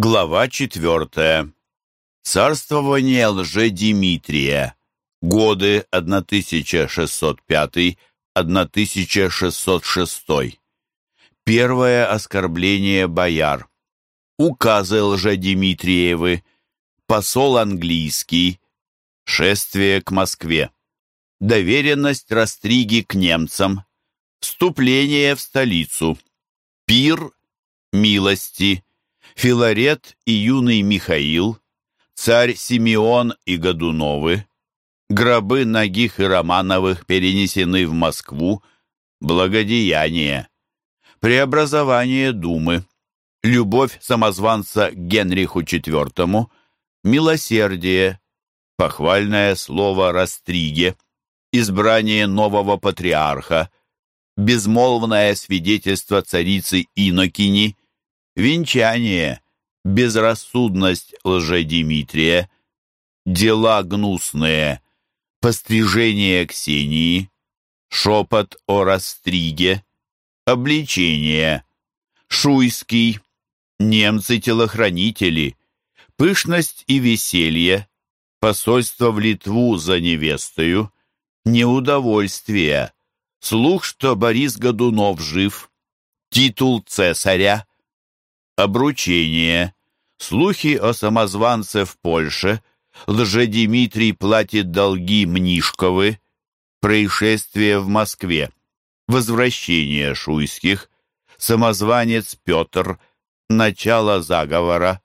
Глава четвертая. Царствование лже-Димитрия. Годы 1605-1606. Первое оскорбление бояр. Указы лже-Димитриевы. Посол английский. Шествие к Москве. Доверенность Растриги к немцам. Вступление в столицу. Пир милости Филарет и юный Михаил, царь Симеон и Годуновы, гробы Нагих и Романовых перенесены в Москву, благодеяние, преобразование Думы, любовь самозванца Генриху IV, милосердие, похвальное слово Растриге, избрание нового патриарха, безмолвное свидетельство царицы Инокини, Венчание, безрассудность лжедимитрия, дела гнусные, пострижение Ксении, шепот о Растриге, обличение, Шуйский, немцы-телохранители, пышность и веселье, посольство в Литву за невестою, неудовольствие, слух, что Борис Годунов жив, титул цесаря, Обручение. Слухи о самозванце в Польше. Лжедимитрий платит долги Мнишковы. Происшествие в Москве. Возвращение шуйских. Самозванец Петр. Начало заговора.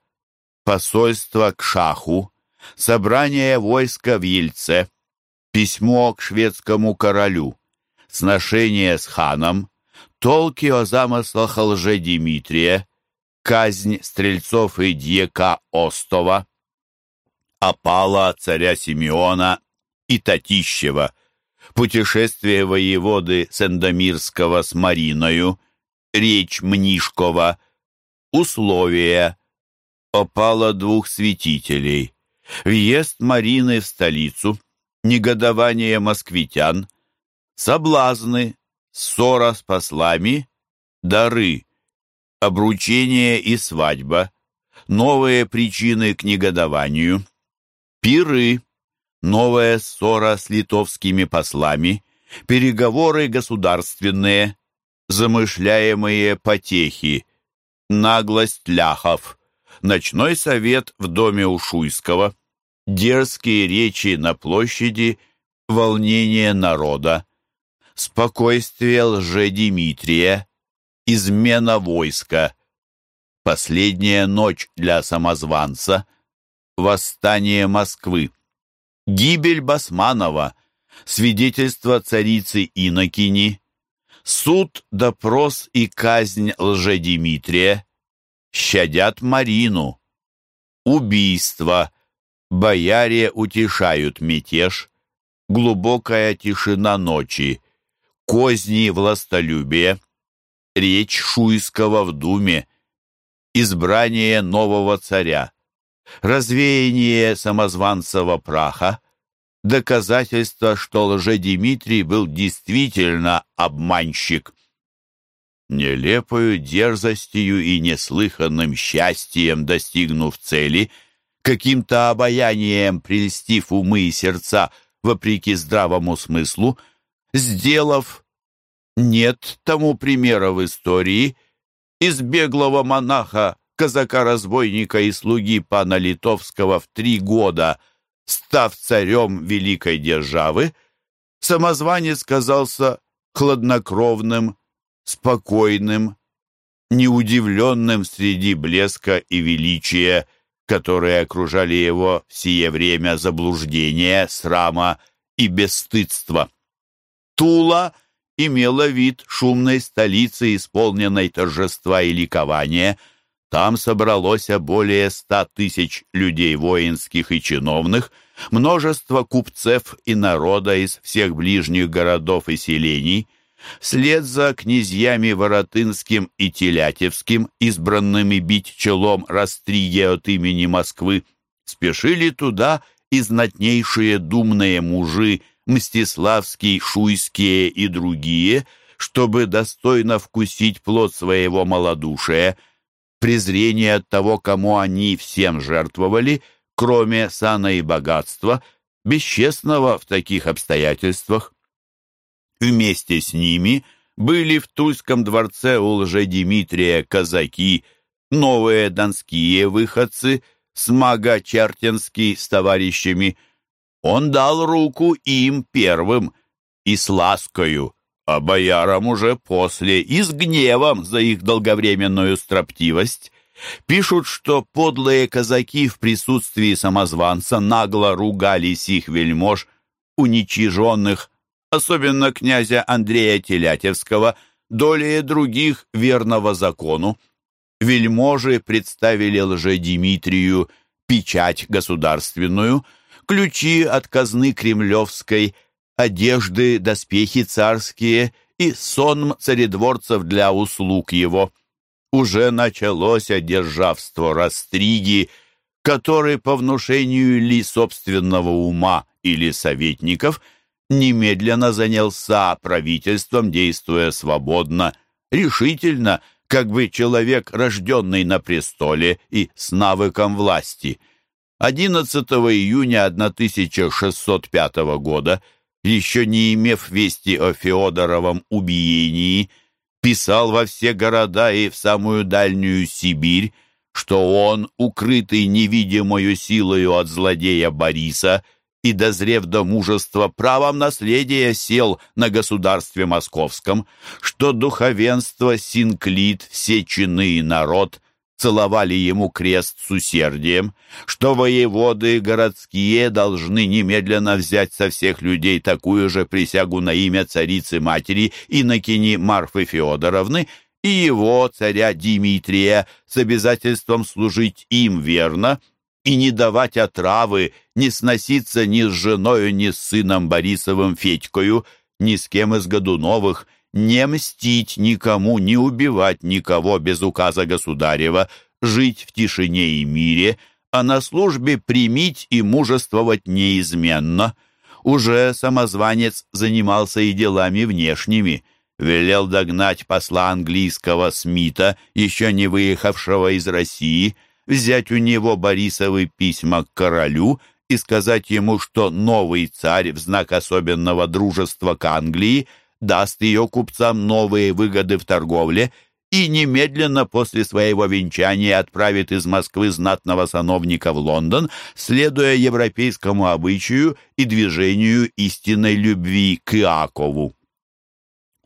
Посольство к шаху. Собрание войска в Ельце. Письмо к шведскому королю. Сношение с ханом. Толки о замыслах лжедимитрия казнь стрельцов и дьяка Остова, опала царя Симеона и Татищева, путешествие воеводы Сендомирского с Мариною, речь Мнишкова, условия, опала двух святителей, въезд Марины в столицу, негодование москвитян, соблазны, ссора с послами, дары, обручение и свадьба, новые причины к негодованию, пиры, новая ссора с литовскими послами, переговоры государственные, замышляемые потехи, наглость ляхов, ночной совет в доме Ушуйского, дерзкие речи на площади, волнение народа, спокойствие лже-Димитрия, измена войска, последняя ночь для самозванца, восстание Москвы, гибель Басманова, свидетельство царицы Инокини, суд, допрос и казнь лжедимитрия, щадят Марину, убийство, бояре утешают мятеж, глубокая тишина ночи, козни властолюбия, речь Шуйского в Думе, избрание нового царя, развеяние самозванцева праха, доказательство, что лжедимитрий был действительно обманщик. Нелепою дерзостью и неслыханным счастьем достигнув цели, каким-то обаянием прельстив умы и сердца вопреки здравому смыслу, сделав нет тому примера в истории. Из беглого монаха, казака-разбойника и слуги пана Литовского в три года, став царем великой державы, самозванец казался хладнокровным, спокойным, неудивленным среди блеска и величия, которые окружали его в сие время заблуждения, срама и бесстыдства. Тула — имела вид шумной столицы, исполненной торжества и ликования. Там собралось более ста тысяч людей воинских и чиновных, множество купцев и народа из всех ближних городов и селений. Вслед за князьями Воротынским и Телятевским, избранными бить челом Растриге от имени Москвы, спешили туда и знатнейшие думные мужи, Мстиславский, Шуйские и другие, чтобы достойно вкусить плод своего малодушия, презрение от того, кому они всем жертвовали, кроме сана и богатства, бесчестного в таких обстоятельствах. Вместе с ними были в Тульском дворце у лжедимитрия казаки, новые донские выходцы, Смага Чертенский с товарищами. Он дал руку им первым и с ласкою, а боярам уже после и с гневом за их долговременную строптивость. Пишут, что подлые казаки в присутствии самозванца нагло ругались их вельмож, уничиженных, особенно князя Андрея Телятевского, долее других верного закону. Вельможи представили лже-Димитрию печать государственную, ключи от казны кремлевской, одежды, доспехи царские и сонм царедворцев для услуг его. Уже началось одержавство Растриги, который по внушению ли собственного ума или советников немедленно занялся правительством, действуя свободно, решительно, как бы человек, рожденный на престоле и с навыком власти. 11 июня 1605 года еще не имев вести о Феодоровом убиении, писал во все города и в самую дальнюю Сибирь, что он, укрытый невидимою силою от злодея Бориса и, дозрев до мужества, правом наследия сел на государстве московском, что духовенство, синклит, все чины и народ целовали ему крест с усердием, что воеводы городские должны немедленно взять со всех людей такую же присягу на имя царицы-матери Иннокени Марфы Феодоровны и его, царя Дмитрия, с обязательством служить им верно и не давать отравы, не сноситься ни с женою, ни с сыном Борисовым Федькою, ни с кем из Годуновых, не мстить никому, не убивать никого без указа государева, жить в тишине и мире, а на службе примить и мужествовать неизменно. Уже самозванец занимался и делами внешними. Велел догнать посла английского Смита, еще не выехавшего из России, взять у него Борисовы письма к королю и сказать ему, что новый царь в знак особенного дружества к Англии – даст ее купцам новые выгоды в торговле и немедленно после своего венчания отправит из Москвы знатного сановника в Лондон, следуя европейскому обычаю и движению истинной любви к Иакову.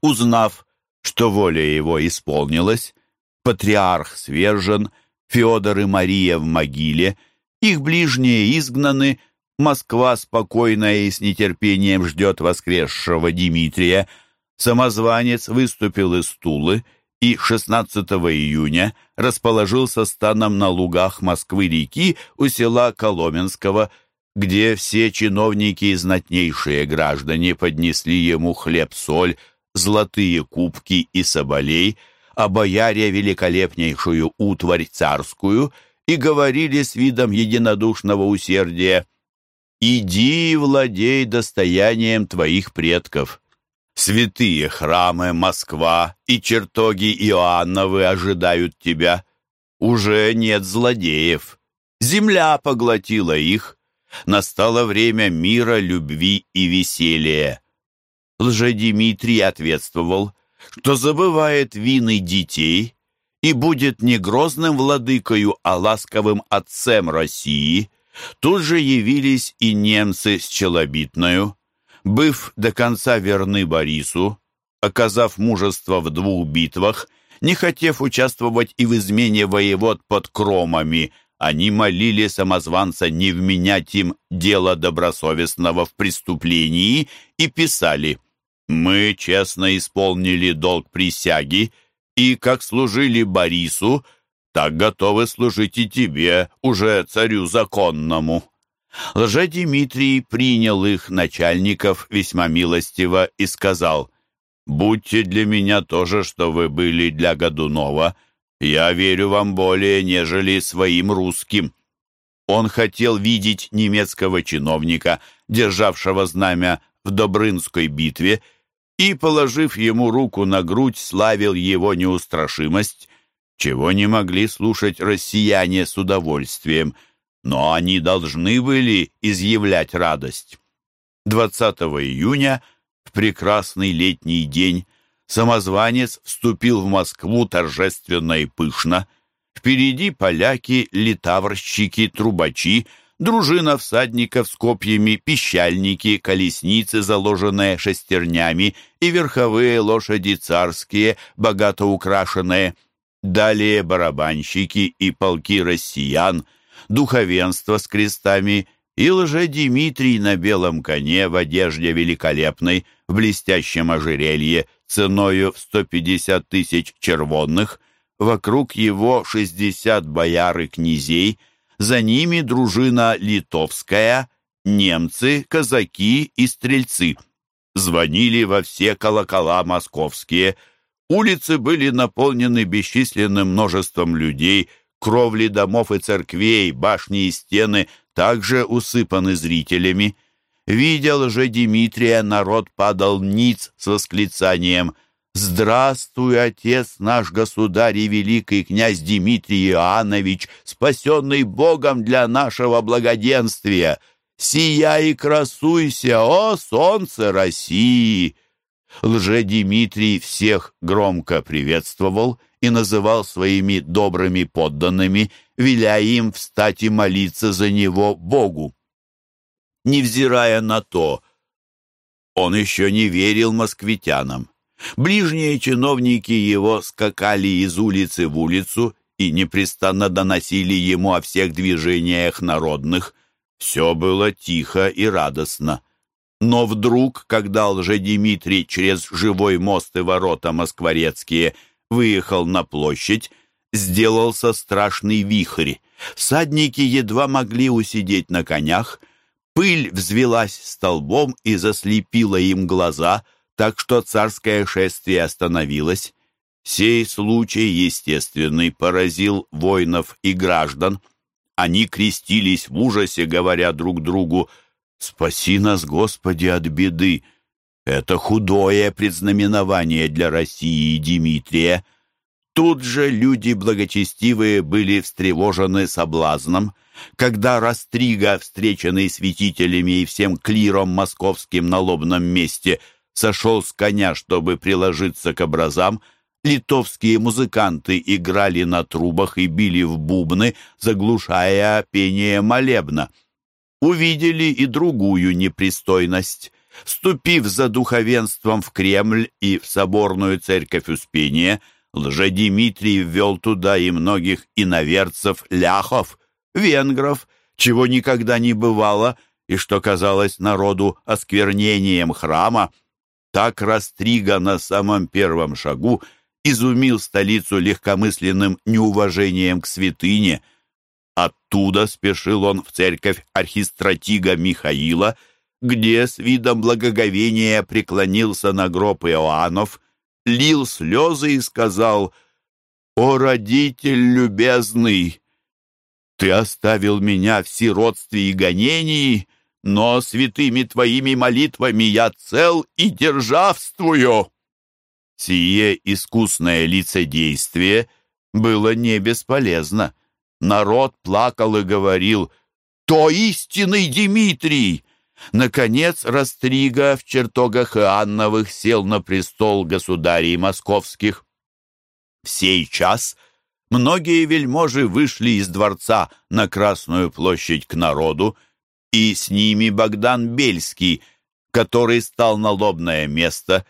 Узнав, что воля его исполнилась, патриарх свержен, Феодор и Мария в могиле, их ближние изгнаны, Москва спокойная и с нетерпением ждет воскресшего Дмитрия – Самозванец выступил из Тулы и 16 июня расположился станом на лугах Москвы-реки у села Коломенского, где все чиновники и знатнейшие граждане поднесли ему хлеб-соль, золотые кубки и соболей, а бояре великолепнейшую утварь царскую и говорили с видом единодушного усердия «Иди владей достоянием твоих предков». Святые храмы Москва и чертоги Иоанновы ожидают тебя. Уже нет злодеев. Земля поглотила их. Настало время мира, любви и веселья. Лжедимитрий ответствовал, что забывает вины детей и будет не грозным владыкою, а ласковым отцем России. Тут же явились и немцы с челобитною, Быв до конца верны Борису, оказав мужество в двух битвах, не хотев участвовать и в измене воевод под кромами, они молили самозванца не вменять им дело добросовестного в преступлении и писали «Мы честно исполнили долг присяги и, как служили Борису, так готовы служить и тебе, уже царю законному». Лжедимитрий принял их начальников весьма милостиво и сказал, «Будьте для меня то же, что вы были для Годунова. Я верю вам более, нежели своим русским». Он хотел видеть немецкого чиновника, державшего знамя в Добрынской битве, и, положив ему руку на грудь, славил его неустрашимость. чего не могли слушать россияне с удовольствием, но они должны были изъявлять радость. 20 июня, в прекрасный летний день, самозванец вступил в Москву торжественно и пышно. Впереди поляки, литаврщики, трубачи, дружина всадников с копьями, пищальники, колесницы, заложенные шестернями, и верховые лошади царские, богато украшенные. Далее барабанщики и полки россиян, духовенство с крестами и лже-Димитрий на белом коне в одежде великолепной, в блестящем ожерелье, ценою в 150 тысяч червонных, вокруг его 60 бояр и князей, за ними дружина литовская, немцы, казаки и стрельцы. Звонили во все колокола московские. Улицы были наполнены бесчисленным множеством людей, кровли домов и церквей, башни и стены также усыпаны зрителями. Видел же Дмитрия, народ падал ниц с восклицанием «Здравствуй, отец наш государь и великий князь Дмитрий Иоаннович, спасенный Богом для нашего благоденствия! Сияй и красуйся, о солнце России!» Лже-Дмитрий всех громко приветствовал и называл своими добрыми подданными, веля им встать и молиться за него Богу невзирая на то, он еще не верил москвитянам. Ближние чиновники его скакали из улицы в улицу и непрестанно доносили ему о всех движениях народных. Все было тихо и радостно. Но вдруг, когда лжедимитрий через живой мост и ворота москворецкие выехал на площадь, сделался страшный вихрь. Всадники едва могли усидеть на конях, Пыль взвелась столбом и заслепила им глаза, так что царское шествие остановилось. Сей случай естественный поразил воинов и граждан. Они крестились в ужасе, говоря друг другу «Спаси нас, Господи, от беды!» Это худое предзнаменование для России и Дмитрия. Тут же люди благочестивые были встревожены соблазном — когда Растрига, встреченный святителями и всем клиром московским на лобном месте, сошел с коня, чтобы приложиться к образам, литовские музыканты играли на трубах и били в бубны, заглушая пение молебна. Увидели и другую непристойность. Ступив за духовенством в Кремль и в соборную церковь Успения, Лжедимитрий ввел туда и многих иноверцев ляхов, венгров, чего никогда не бывало и что казалось народу осквернением храма. Так Растрига на самом первом шагу изумил столицу легкомысленным неуважением к святыне. Оттуда спешил он в церковь архистратига Михаила, где с видом благоговения преклонился на гроб Иоаннов, лил слезы и сказал «О, родитель любезный!» Ты оставил меня в сиротстве и гонении, но святыми твоими молитвами я цел и державствую». Сие искусное лицедействие было не бесполезно. Народ плакал и говорил «То истинный Дмитрий!» Наконец, Растрига в чертогах Иоанновых сел на престол государей московских. В сей час — Многие вельможи вышли из дворца на Красную площадь к народу, и с ними Богдан Бельский, который стал на лобное место,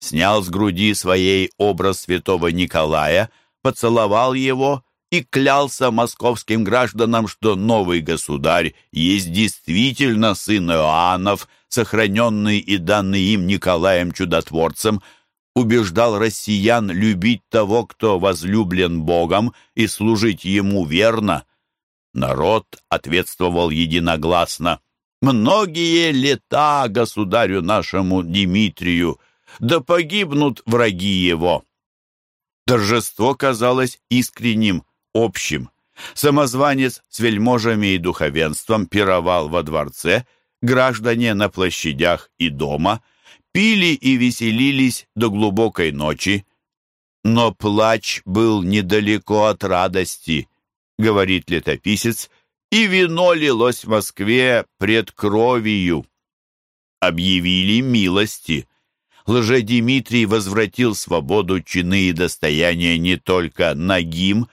снял с груди своей образ святого Николая, поцеловал его и клялся московским гражданам, что новый государь есть действительно сын Иоаннов, сохраненный и данный им Николаем Чудотворцем – убеждал россиян любить того, кто возлюблен Богом, и служить Ему верно. Народ ответствовал единогласно. «Многие лета государю нашему Дмитрию, да погибнут враги его!» Торжество казалось искренним, общим. Самозванец с вельможами и духовенством пировал во дворце, граждане на площадях и дома — пили и веселились до глубокой ночи. Но плач был недалеко от радости, говорит летописец, и вино лилось в Москве пред кровью. Объявили милости. Лжедимитрий возвратил свободу, чины и достояния не только нагим,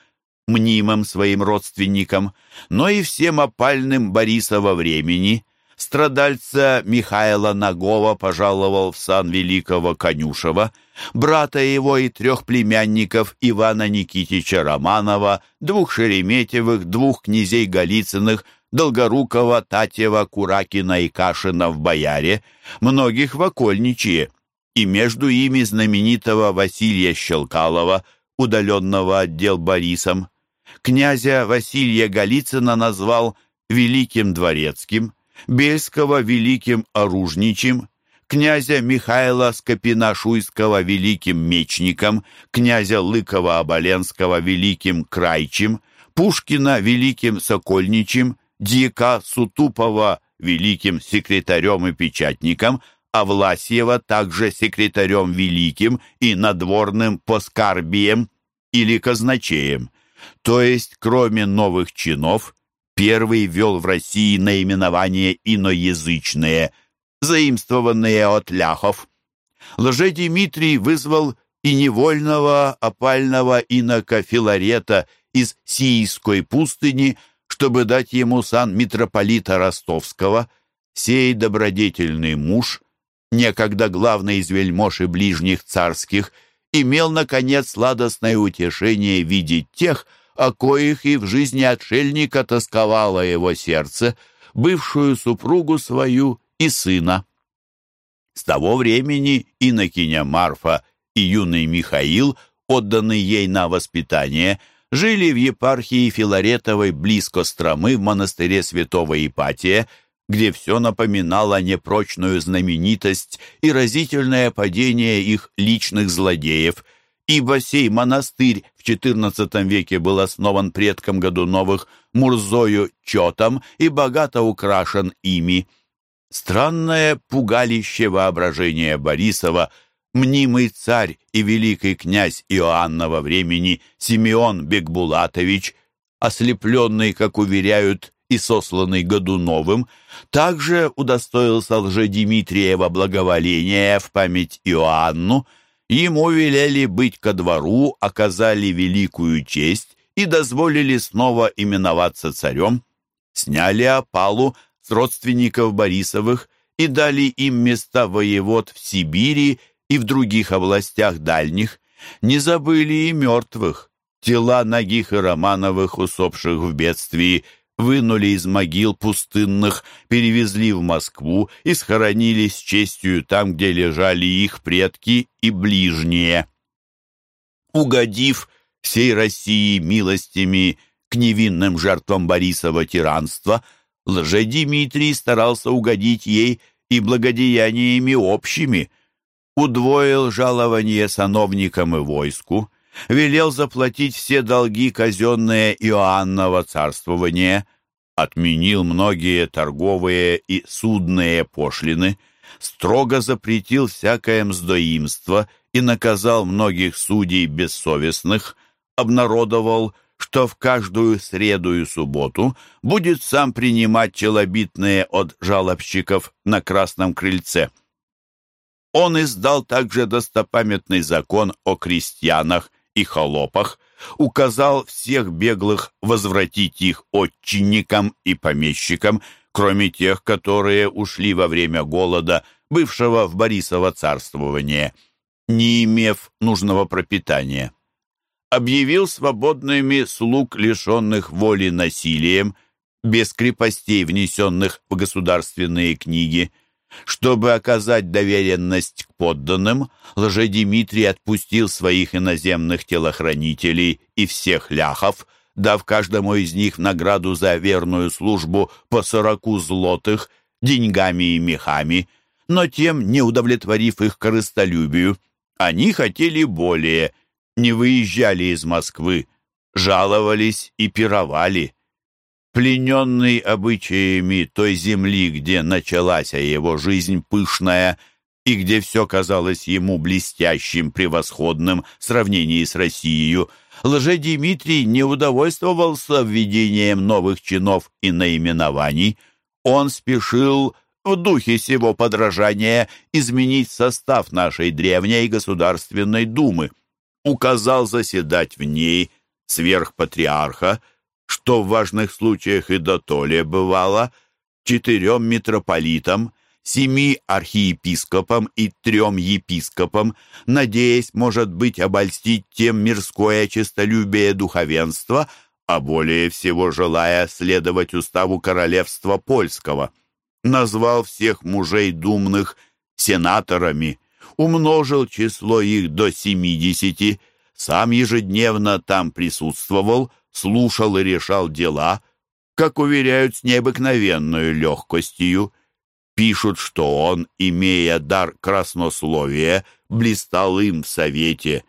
мнимым своим родственникам, но и всем опальным Борисова времени. Страдальца Михаила Нагова пожаловал в сан великого Конюшева, брата его и трех племянников Ивана Никитича Романова, двух Шереметьевых, двух князей Голицыных, Долгорукова, Татьева, Куракина и Кашина в Бояре, многих в Окольничье, и между ими знаменитого Василия Щелкалова, удаленного отдел Борисом. Князя Василия Голицына назвал «великим дворецким», Бельского «великим оружничим», князя Михаила Скопина-Шуйского великим мечником, князя Лыкова-Оболенского великим крайчим, Пушкина великим сокольничим, Дьяка Сутупова великим секретарем и печатником, а Власьева также секретарем великим и надворным поскарбием или казначеем. То есть, кроме новых чинов, первый ввел в России наименование иноязычные, заимствованные от ляхов. Лже-Дмитрий вызвал и невольного опального инока Филарета из Сийской пустыни, чтобы дать ему сан митрополита Ростовского. Сей добродетельный муж некогда главный из вельмож и ближних царских, имел, наконец, сладостное утешение видеть тех, о коих и в жизни отшельника тосковало его сердце, бывшую супругу свою и сына. С того времени инокиня Марфа и юный Михаил, отданный ей на воспитание, жили в епархии Филаретовой близко Стромы в монастыре святого Ипатия, где все напоминало непрочную знаменитость и разительное падение их личных злодеев, ибо сей монастырь в XIV веке был основан предком Годуновых Мурзою Чотом и богато украшен ими. Странное пугалище воображения Борисова мнимый царь и великий князь Иоаннова времени Симеон Бекбулатович, ослепленный, как уверяют, и сосланный Годуновым, также удостоился лжедимитриева благоволения в память Иоанну, ему велели быть ко двору, оказали великую честь и дозволили снова именоваться царем, сняли опалу с родственников Борисовых и дали им места воевод в Сибири и в других областях дальних, не забыли и мертвых, тела Нагих и Романовых, усопших в бедствии, вынули из могил пустынных, перевезли в Москву и схоронили с честью там, где лежали их предки и ближние. Угодив всей России милостями к невинным жертвам Борисова тиранства, лже-Дмитрий старался угодить ей и благодеяниями общими, удвоил жалование сановникам и войску, велел заплатить все долги казенные Иоаннова царствования, отменил многие торговые и судные пошлины, строго запретил всякое мздоимство и наказал многих судей бессовестных, обнародовал, что в каждую среду и субботу будет сам принимать челобитные от жалобщиков на Красном Крыльце. Он издал также достопамятный закон о крестьянах, и холопах, указал всех беглых возвратить их отчинникам и помещикам, кроме тех, которые ушли во время голода, бывшего в Борисово царствование, не имев нужного пропитания. Объявил свободными слуг, лишенных воли насилием, без крепостей, внесенных в государственные книги, чтобы оказать доверенность к подданным, Лжедимитрий отпустил своих иноземных телохранителей и всех ляхов, дав каждому из них награду за верную службу по сороку злотых, деньгами и мехами, но тем, не удовлетворив их корыстолюбию, они хотели более, не выезжали из Москвы, жаловались и пировали плененный обычаями той земли, где началась его жизнь пышная, и где все казалось ему блестящим, превосходным в сравнении с Россией, Лжедимитрий не удовольствовался введением новых чинов и наименований. Он спешил в духе сего подражания изменить состав нашей древней Государственной Думы. Указал заседать в ней сверхпатриарха, что в важных случаях и дотоле бывало, четырем митрополитам, семи архиепископам и трем епископам, надеясь, может быть, обольстить тем мирское честолюбие духовенства, а более всего желая следовать уставу королевства польского. Назвал всех мужей думных сенаторами, умножил число их до семидесяти, сам ежедневно там присутствовал, слушал и решал дела, как уверяют, с необыкновенной легкостью. Пишут, что он, имея дар краснословия, блистал им в совете,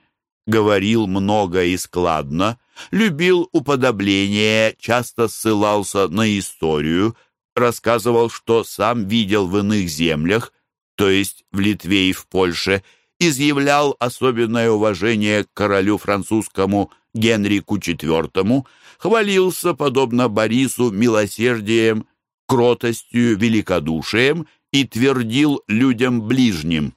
говорил много и складно, любил уподобление, часто ссылался на историю, рассказывал, что сам видел в иных землях, то есть в Литве и в Польше, изъявлял особенное уважение к королю французскому Генрику IV, хвалился, подобно Борису, милосердием, кротостью, великодушием и твердил людям ближним.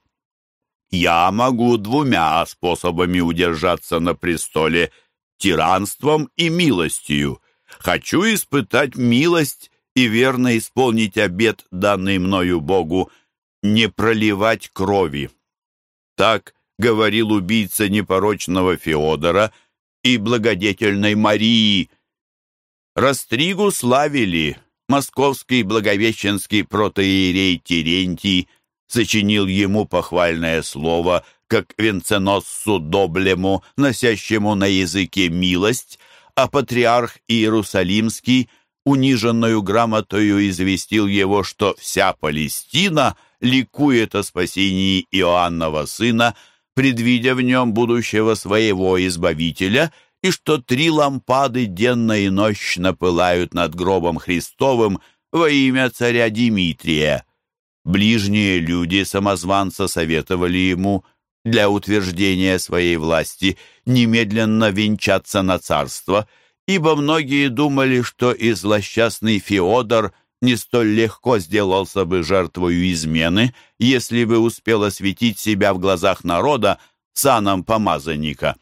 «Я могу двумя способами удержаться на престоле – тиранством и милостью. Хочу испытать милость и верно исполнить обет, данный мною Богу, не проливать крови». Так говорил убийца непорочного Феодора и благодетельной Марии. Растригу славили – московский благовещенский протоиерей Терентий сочинил ему похвальное слово, как венценосцу доблему, носящему на языке милость, а патриарх Иерусалимский униженную грамотою известил его, что вся Палестина ликует о спасении Иоаннова сына, предвидя в нем будущего своего избавителя – и что три лампады денно и нощно пылают над гробом Христовым во имя царя Димитрия. Ближние люди самозванца советовали ему для утверждения своей власти немедленно венчаться на царство, ибо многие думали, что и злосчастный Феодор не столь легко сделался бы жертвою измены, если бы успел осветить себя в глазах народа саном помазанника.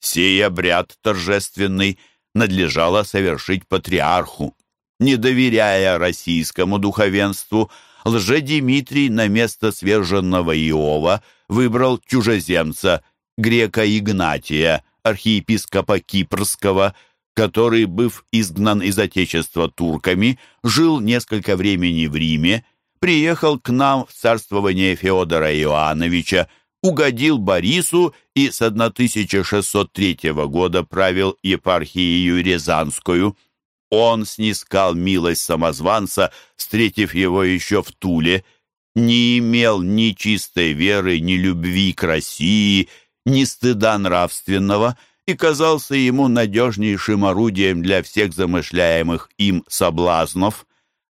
Сей обряд торжественный надлежало совершить патриарху. Не доверяя российскому духовенству, лже-Димитрий на место сверженного Иова выбрал чужеземца, грека Игнатия, архиепископа Кипрского, который, быв изгнан из Отечества турками, жил несколько времени в Риме, приехал к нам в царствование Феодора Иоанновича, угодил Борису и с 1603 года правил епархией Рязанскую. Он снискал милость самозванца, встретив его еще в Туле, не имел ни чистой веры, ни любви к России, ни стыда нравственного и казался ему надежнейшим орудием для всех замышляемых им соблазнов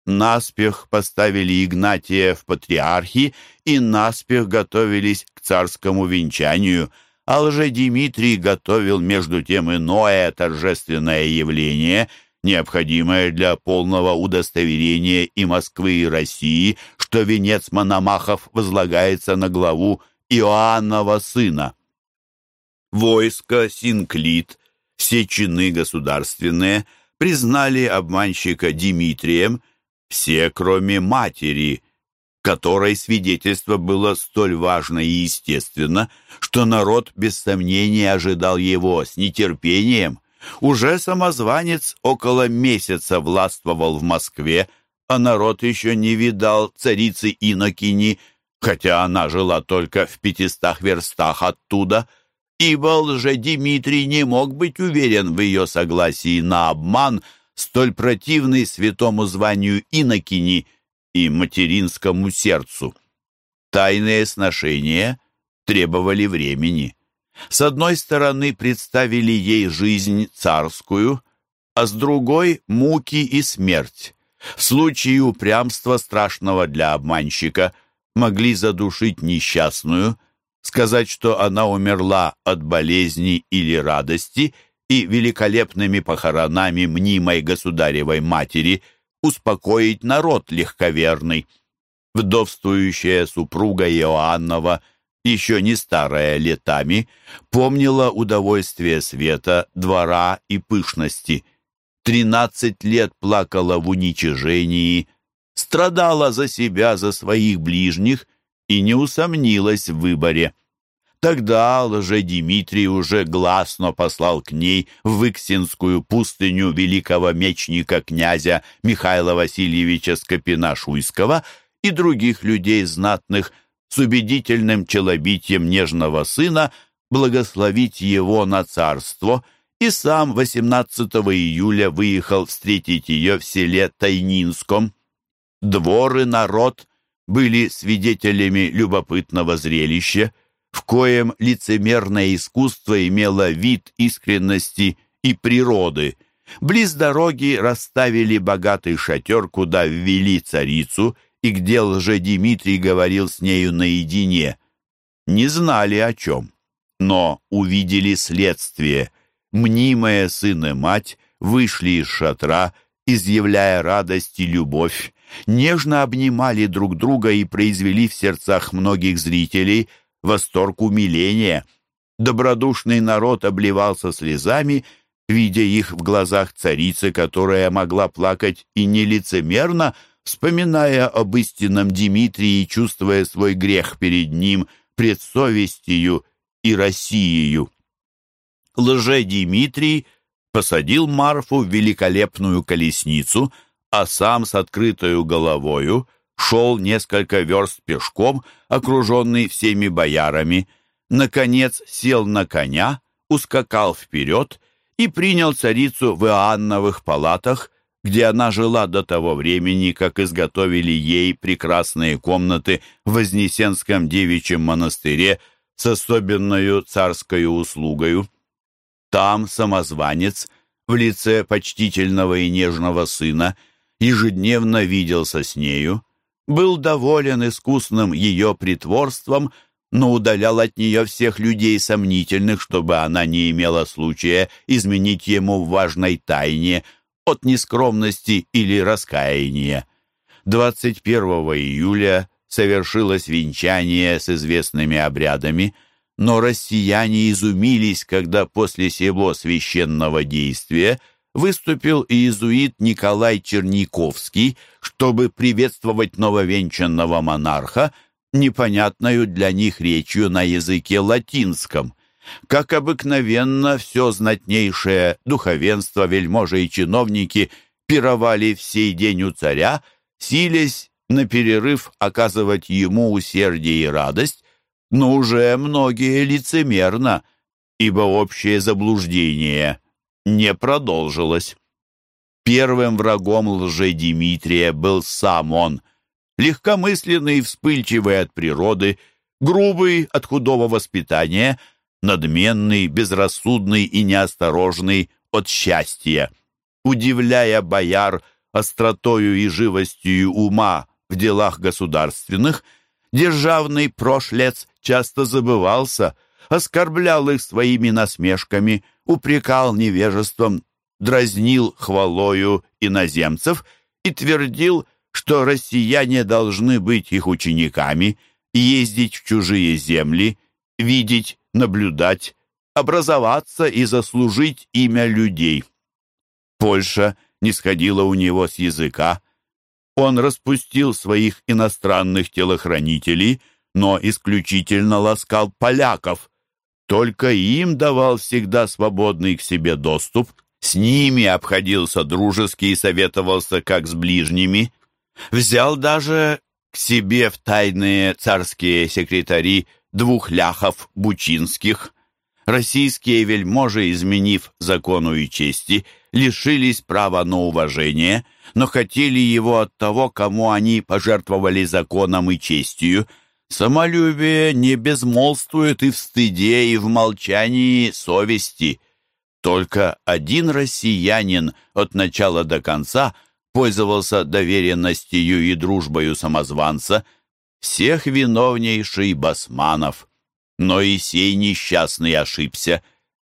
наспех поставили Игнатия в патриархи и наспех готовились к царскому венчанию, а лже-Димитрий готовил между тем иное торжественное явление, необходимое для полного удостоверения и Москвы, и России, что венец Мономахов возлагается на главу Иоаннова сына. Войско, Синклит, все чины государственные признали обманщика Димитрием все, кроме матери, которой свидетельство было столь важно и естественно, что народ без сомнения ожидал его с нетерпением. Уже самозванец около месяца властвовал в Москве, а народ еще не видал царицы Инокини, хотя она жила только в пятистах верстах оттуда, ибо лже-Димитрий не мог быть уверен в ее согласии на обман – столь противный святому званию инокини и материнскому сердцу. Тайные сношения требовали времени. С одной стороны представили ей жизнь царскую, а с другой — муки и смерть. В случае упрямства страшного для обманщика могли задушить несчастную, сказать, что она умерла от болезни или радости, и великолепными похоронами мнимой государевой матери успокоить народ легковерный. Вдовствующая супруга Иоаннова, еще не старая летами, помнила удовольствие света, двора и пышности. Тринадцать лет плакала в уничижении, страдала за себя, за своих ближних и не усомнилась в выборе. Тогда лже-Димитрий уже гласно послал к ней в Иксинскую пустыню великого мечника князя Михаила Васильевича Скопина-Шуйского и других людей знатных с убедительным челобитием нежного сына благословить его на царство и сам 18 июля выехал встретить ее в селе Тайнинском. Двор и народ были свидетелями любопытного зрелища, в коем лицемерное искусство имело вид искренности и природы. Близ дороги расставили богатый шатер, куда ввели царицу, и где лже-Димитрий говорил с нею наедине. Не знали о чем, но увидели следствие. Мнимая сын и мать вышли из шатра, изъявляя радость и любовь, нежно обнимали друг друга и произвели в сердцах многих зрителей восторг умиления. Добродушный народ обливался слезами, видя их в глазах царицы, которая могла плакать и нелицемерно, вспоминая об истинном Дмитрии и чувствуя свой грех перед ним, пред совестью и Россией. Лже-Дмитрий посадил Марфу в великолепную колесницу — а сам с открытою головою шел несколько верст пешком, окруженный всеми боярами, наконец сел на коня, ускакал вперед и принял царицу в Иоанновых палатах, где она жила до того времени, как изготовили ей прекрасные комнаты в Вознесенском девичьем монастыре с особенную царской услугою. Там самозванец в лице почтительного и нежного сына – ежедневно виделся с нею, был доволен искусным ее притворством, но удалял от нее всех людей сомнительных, чтобы она не имела случая изменить ему в важной тайне от нескромности или раскаяния. 21 июля совершилось венчание с известными обрядами, но россияне изумились, когда после сего священного действия – выступил иезуит Николай Черниковский, чтобы приветствовать нововенчанного монарха непонятную для них речью на языке латинском. Как обыкновенно, все знатнейшее духовенство, вельможи и чиновники пировали в сей день у царя, силясь на перерыв оказывать ему усердие и радость, но уже многие лицемерно, ибо общее заблуждение не продолжилось. Первым врагом лже-Димитрия был сам он, легкомысленный и вспыльчивый от природы, грубый от худого воспитания, надменный, безрассудный и неосторожный от счастья. Удивляя бояр остротою и живостью ума в делах государственных, державный прошлец часто забывался, оскорблял их своими насмешками, упрекал невежеством, дразнил хвалою иноземцев и твердил, что россияне должны быть их учениками, ездить в чужие земли, видеть, наблюдать, образоваться и заслужить имя людей. Польша не сходила у него с языка. Он распустил своих иностранных телохранителей, но исключительно ласкал поляков, только им давал всегда свободный к себе доступ, с ними обходился дружески и советовался как с ближними. Взял даже к себе в тайные царские секретари двух ляхов бучинских. Российские вельможи, изменив закону и чести, лишились права на уважение, но хотели его от того, кому они пожертвовали законом и честью – Самолюбие не безмолвствует и в стыде, и в молчании совести. Только один россиянин от начала до конца пользовался доверенностью и дружбою самозванца, всех виновнейший Басманов. Но и сей несчастный ошибся.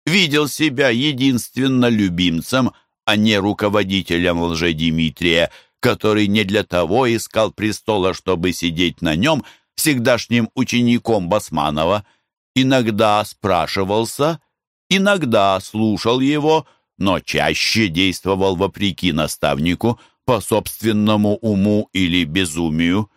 Видел себя единственно любимцем, а не руководителем лжедимитрия, который не для того искал престола, чтобы сидеть на нем, всегдашним учеником Басманова. Иногда спрашивался, иногда слушал его, но чаще действовал вопреки наставнику, по собственному уму или безумию.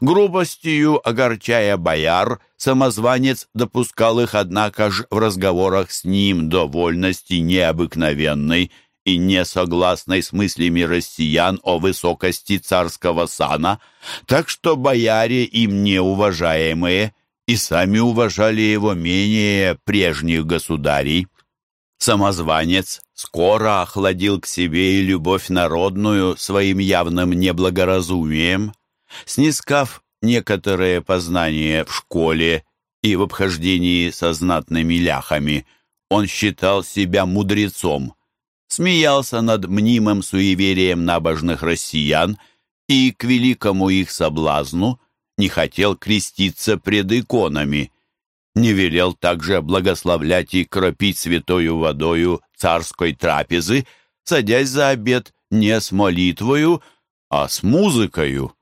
Грубостью огорчая бояр, самозванец допускал их, однако ж, в разговорах с ним до вольности необыкновенной и не согласной с мыслями россиян о высокости царского сана, так что бояре им неуважаемые и сами уважали его менее прежних государей. Самозванец скоро охладил к себе и любовь народную своим явным неблагоразумием, снискав некоторые познания в школе и в обхождении со знатными ляхами, он считал себя мудрецом, смеялся над мнимым суеверием набожных россиян и, к великому их соблазну, не хотел креститься пред иконами – не велел также благословлять и кропить святою водою царской трапезы, садясь за обед не с молитвою, а с музыкою.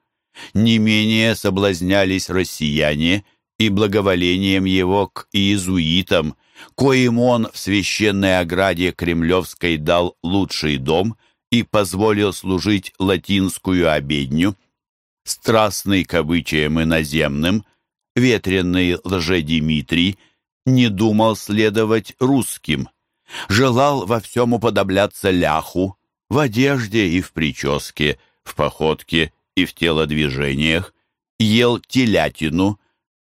Не менее соблазнялись россияне и благоволением его к иезуитам, коим он в священной ограде Кремлевской дал лучший дом и позволил служить латинскую обедню. Страстный к обычаям ветреный лжедимитрий не думал следовать русским, желал во всем уподобляться ляху, в одежде и в прическе, в походке и в телодвижениях, ел телятину,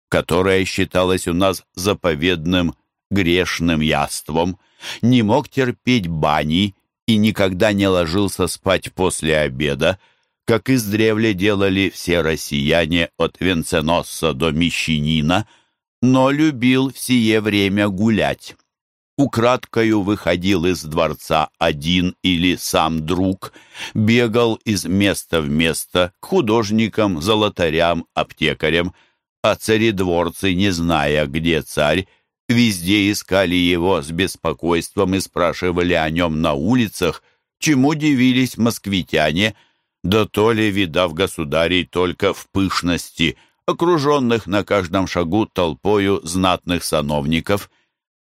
которая считалась у нас заповедным грешным яством, не мог терпеть бани и никогда не ложился спать после обеда, как издревле делали все россияне от венценосца до мещанина, но любил в сие время гулять. Украдкою выходил из дворца один или сам друг, бегал из места в место к художникам, золотарям, аптекарям, а царедворцы, не зная, где царь, везде искали его с беспокойством и спрашивали о нем на улицах, чему дивились москвитяне – да то ли, видав государей только в пышности, окруженных на каждом шагу толпою знатных сановников,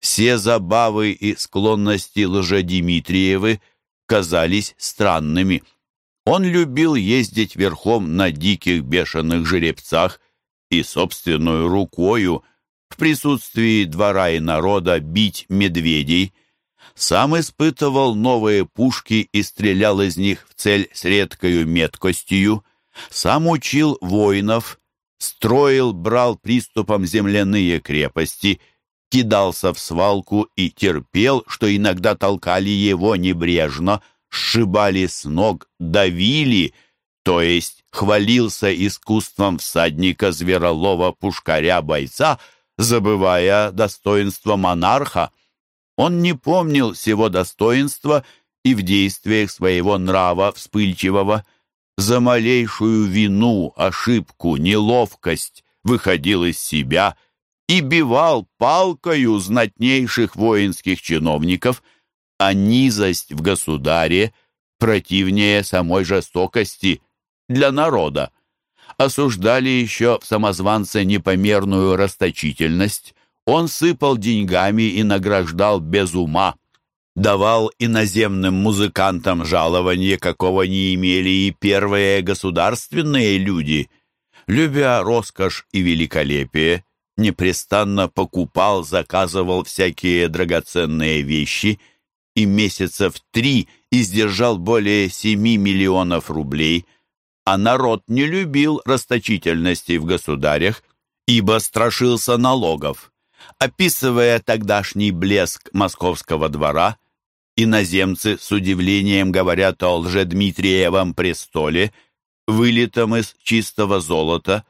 все забавы и склонности лжедимитриевы казались странными. Он любил ездить верхом на диких бешеных жеребцах и собственную рукою в присутствии двора и народа бить медведей – сам испытывал новые пушки и стрелял из них в цель с редкою меткостью, сам учил воинов, строил, брал приступом земляные крепости, кидался в свалку и терпел, что иногда толкали его небрежно, сшибали с ног, давили, то есть хвалился искусством всадника, зверолова, пушкаря, бойца, забывая достоинство монарха. Он не помнил всего достоинства и в действиях своего нрава вспыльчивого. За малейшую вину, ошибку, неловкость выходил из себя и бивал палкою знатнейших воинских чиновников, а низость в государе противнее самой жестокости для народа. Осуждали еще в самозванце непомерную расточительность, он сыпал деньгами и награждал без ума, давал иноземным музыкантам жалование, какого не имели и первые государственные люди. Любя роскошь и великолепие, непрестанно покупал, заказывал всякие драгоценные вещи и месяцев три издержал более семи миллионов рублей, а народ не любил расточительности в государях, ибо страшился налогов. Описывая тогдашний блеск московского двора, иноземцы с удивлением говорят о лжедмитриевом престоле, вылитом из чистого золота,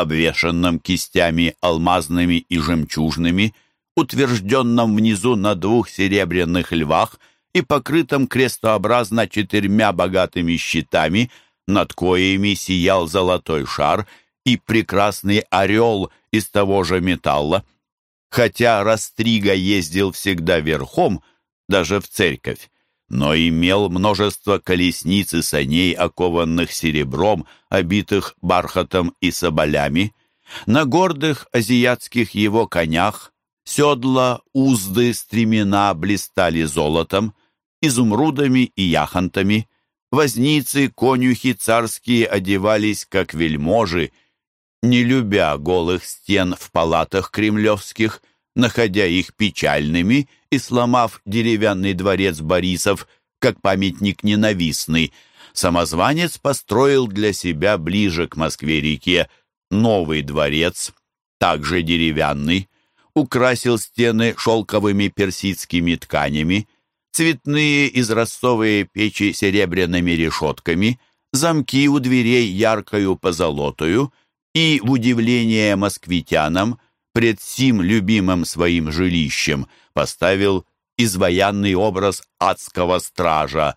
обвешанном кистями алмазными и жемчужными, утвержденном внизу на двух серебряных львах и покрытом крестообразно четырьмя богатыми щитами, над коими сиял золотой шар и прекрасный орел из того же металла. Хотя Растрига ездил всегда верхом, даже в церковь, но имел множество колесниц и саней, окованных серебром, обитых бархатом и соболями. На гордых азиатских его конях седла, узды, стремена блистали золотом, изумрудами и яхонтами. Возницы, конюхи царские одевались, как вельможи, не любя голых стен в палатах кремлевских, находя их печальными и сломав деревянный дворец Борисов, как памятник ненавистный, самозванец построил для себя ближе к Москве-реке новый дворец, также деревянный, украсил стены шелковыми персидскими тканями, цветные израстовые печи серебряными решетками, замки у дверей яркою позолотою и, в удивление москвитянам, пред сим любимым своим жилищем поставил изваянный образ адского стража,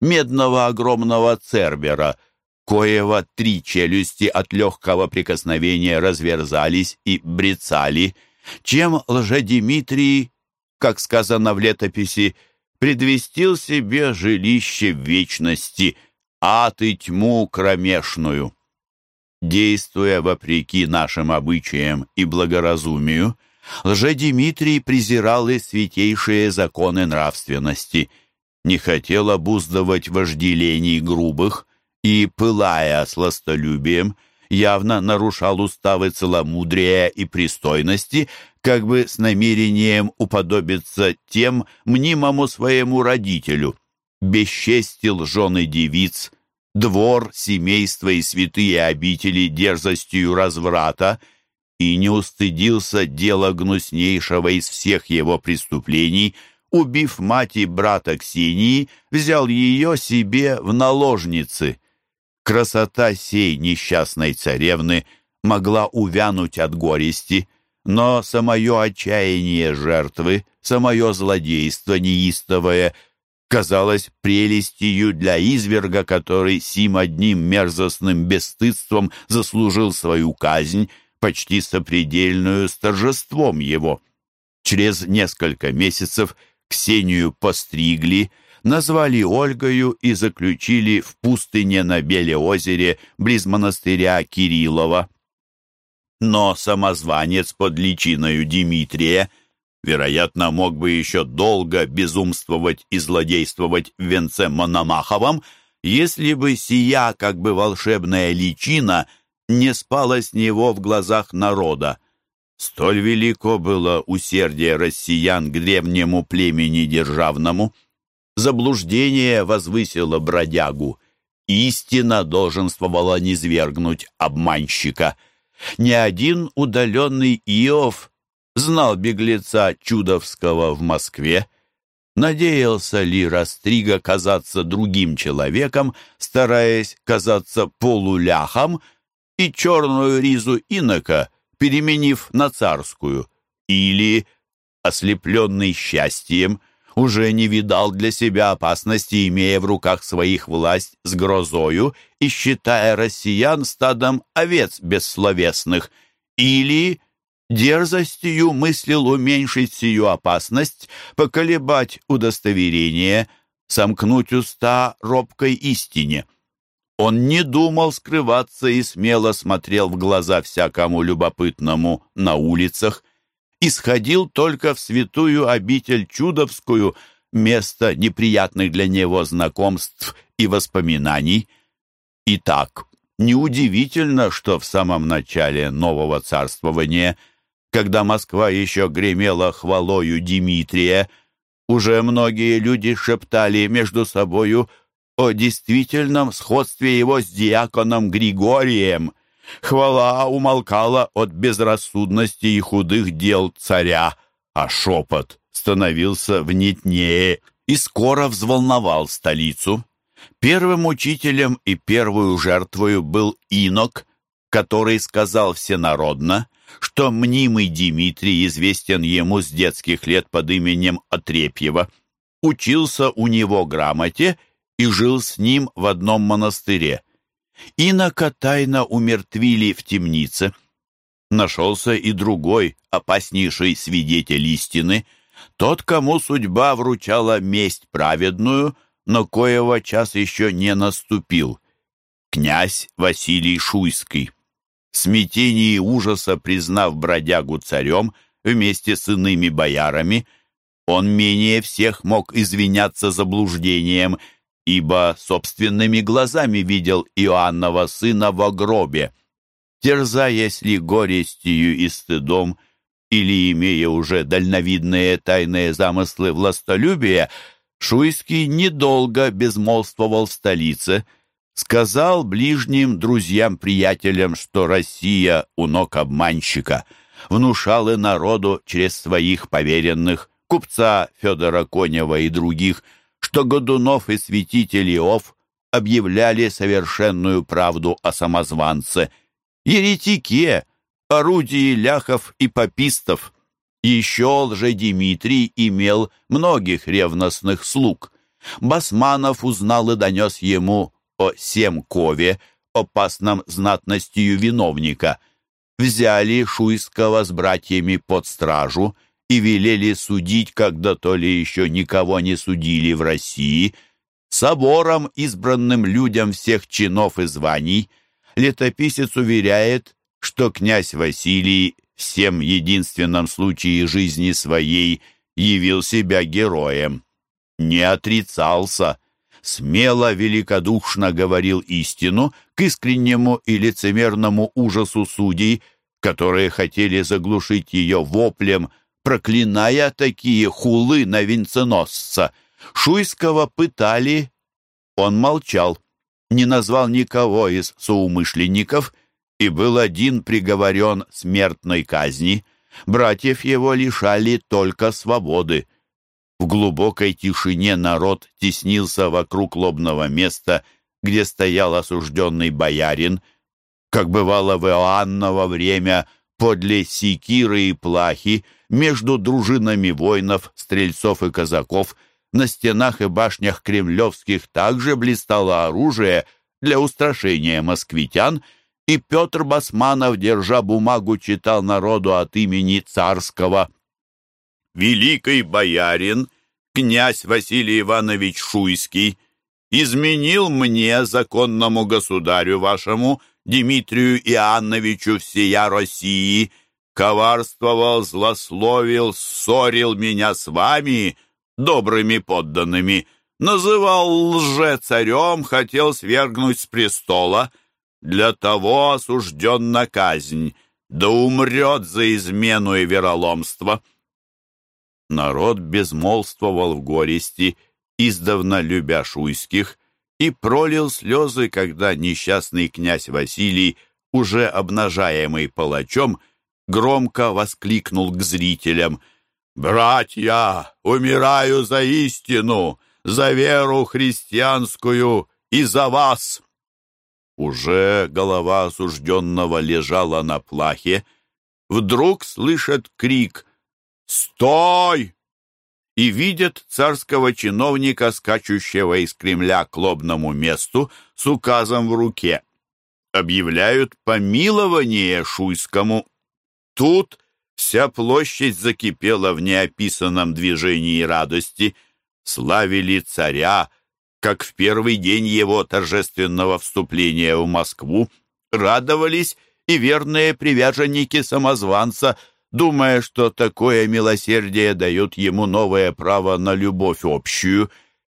медного огромного цербера, коего три челюсти от легкого прикосновения разверзались и брецали, чем лжедимитрий, как сказано в летописи, предвестил себе жилище вечности, ад и тьму кромешную. Действуя вопреки нашим обычаям и благоразумию, лжедимитрий презирал и святейшие законы нравственности, не хотел обуздывать вожделений грубых и, пылая сластолюбием, явно нарушал уставы целомудрия и пристойности, как бы с намерением уподобиться тем мнимому своему родителю, бесчестил жены девиц, двор, семейство и святые обители дерзостью разврата и не устыдился дела гнуснейшего из всех его преступлений, убив мать и брата Ксении, взял ее себе в наложницы. Красота сей несчастной царевны могла увянуть от горести, но самое отчаяние жертвы, самое злодейство неистовое казалось прелестью для изверга, который сим одним мерзостным бесстыдством заслужил свою казнь, почти сопредельную с торжеством его. Через несколько месяцев Ксению постригли, назвали Ольгою и заключили в пустыне на Белеозере близ монастыря Кириллова. Но самозванец под личиною Дмитрия, вероятно, мог бы еще долго безумствовать и злодействовать в венце Мономаховом, если бы сия, как бы волшебная личина, не спала с него в глазах народа. Столь велико было усердие россиян к древнему племени державному, Заблуждение возвысило бродягу. Истина долженствовала низвергнуть обманщика. Ни один удаленный Иов знал беглеца Чудовского в Москве. Надеялся ли Растрига казаться другим человеком, стараясь казаться полуляхом, и черную ризу инока, переменив на царскую, или, ослепленный счастьем, — уже не видал для себя опасности, имея в руках своих власть с грозою и считая россиян стадом овец бессловесных, или дерзостью мыслил уменьшить сию опасность, поколебать удостоверение, сомкнуть уста робкой истине. Он не думал скрываться и смело смотрел в глаза всякому любопытному на улицах, исходил только в святую обитель Чудовскую, место неприятных для него знакомств и воспоминаний. Итак, неудивительно, что в самом начале нового царствования, когда Москва еще гремела хвалою Дмитрия, уже многие люди шептали между собою о действительном сходстве его с диаконом Григорием – Хвала умолкала от безрассудности и худых дел царя, а шепот становился внятнее и скоро взволновал столицу. Первым учителем и первую жертвою был инок, который сказал всенародно, что мнимый Дмитрий известен ему с детских лет под именем Отрепьева, учился у него грамоте и жил с ним в одном монастыре. Инока тайно умертвили в темнице. Нашелся и другой, опаснейший свидетель истины, тот, кому судьба вручала месть праведную, но коего час еще не наступил. Князь Василий Шуйский. Смятении ужаса признав бродягу царем вместе с иными боярами, он менее всех мог извиняться заблуждением, ибо собственными глазами видел Иоаннова сына во гробе. Терзаясь ли горестью и стыдом, или имея уже дальновидные тайные замыслы властолюбия, Шуйский недолго безмолвствовал в столице, сказал ближним друзьям-приятелям, что Россия у ног обманщика, внушал и народу через своих поверенных, купца Федора Конева и других, что Годунов и святитель Иов объявляли совершенную правду о самозванце, еретике, орудии ляхов и попистов. Еще лже-Димитрий имел многих ревностных слуг. Басманов узнал и донес ему о Семкове, опасном знатностью виновника. Взяли Шуйского с братьями под стражу и велели судить, когда то ли еще никого не судили в России, собором, избранным людям всех чинов и званий. Летописец уверяет, что князь Василий всем единственном случае жизни своей явил себя героем. Не отрицался, смело, великодушно говорил истину к искреннему и лицемерному ужасу судей, которые хотели заглушить ее воплем, проклиная такие хулы на венценосца. Шуйского пытали, он молчал, не назвал никого из соумышленников и был один приговорен смертной казни. Братьев его лишали только свободы. В глубокой тишине народ теснился вокруг лобного места, где стоял осужденный боярин. Как бывало в Иоанново время, подле секиры и плахи, между дружинами воинов, стрельцов и казаков, на стенах и башнях кремлевских также блистало оружие для устрашения москвитян — и Петр Басманов, держа бумагу, читал народу от имени царского. «Великий боярин, князь Василий Иванович Шуйский, изменил мне, законному государю вашему, Дмитрию Иоанновичу всея России, коварствовал, злословил, ссорил меня с вами, добрыми подданными, называл лже-царем, хотел свергнуть с престола» Для того осужден на казнь, да умрет за измену и вероломство. Народ безмолвствовал в горести, издавна любя шуйских, и пролил слезы, когда несчастный князь Василий, уже обнажаемый палачом, громко воскликнул к зрителям «Братья, умираю за истину, за веру христианскую и за вас!» Уже голова осужденного лежала на плахе. Вдруг слышат крик «Стой!» и видят царского чиновника, скачущего из Кремля к лобному месту с указом в руке. Объявляют помилование Шуйскому. Тут вся площадь закипела в неописанном движении радости. Славили царя, как в первый день его торжественного вступления в Москву, радовались и верные приверженники самозванца, думая, что такое милосердие дает ему новое право на любовь общую,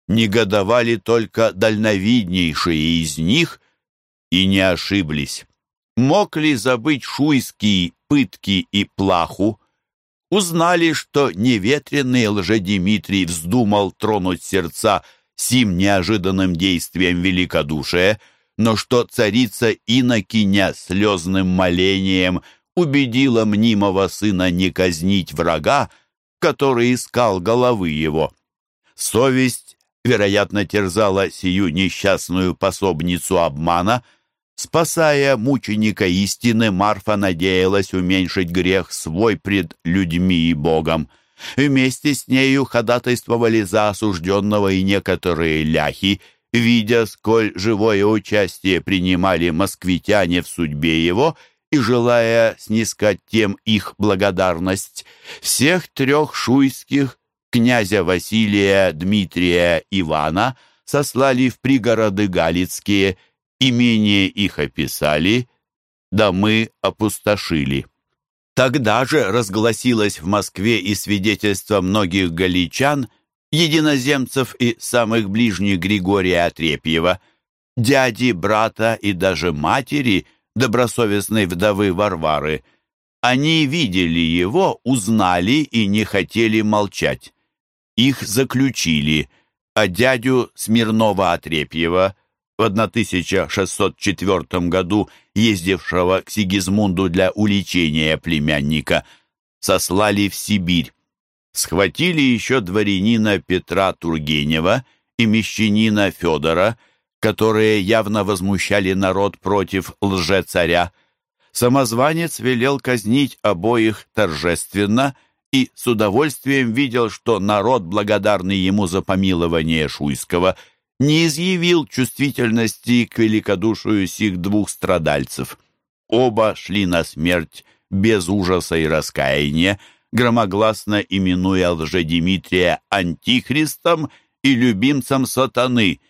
негодовали только дальновиднейшие из них и не ошиблись. Мог ли забыть Шуйский пытки и плаху? Узнали, что неветренный лжедимитрий вздумал тронуть сердца сим неожиданным действием великодушия, но что царица Инокиня слезным молением убедила мнимого сына не казнить врага, который искал головы его. Совесть, вероятно, терзала сию несчастную пособницу обмана. Спасая мученика истины, Марфа надеялась уменьшить грех свой пред людьми и Богом. Вместе с нею ходатайствовали за осужденного и некоторые ляхи, видя, сколь живое участие принимали москвитяне в судьбе его и желая снискать тем их благодарность, всех трех шуйских, князя Василия, Дмитрия, Ивана, сослали в пригороды Галицкие, имение их описали, домы опустошили. Тогда же разгласилось в Москве и свидетельство многих галичан, единоземцев и самых ближних Григория Отрепьева, дяди, брата и даже матери добросовестной вдовы Варвары. Они видели его, узнали и не хотели молчать. Их заключили, а дядю Смирнова-Отрепьева в 1604 году, ездившего к Сигизмунду для уличения племянника, сослали в Сибирь. Схватили еще дворянина Петра Тургенева и мещанина Федора, которые явно возмущали народ против лжецаря. Самозванец велел казнить обоих торжественно – и с удовольствием видел, что народ, благодарный ему за помилование Шуйского, не изъявил чувствительности к великодушию сих двух страдальцев. Оба шли на смерть без ужаса и раскаяния, громогласно именуя лжедимитрия антихристом и любимцем сатаны,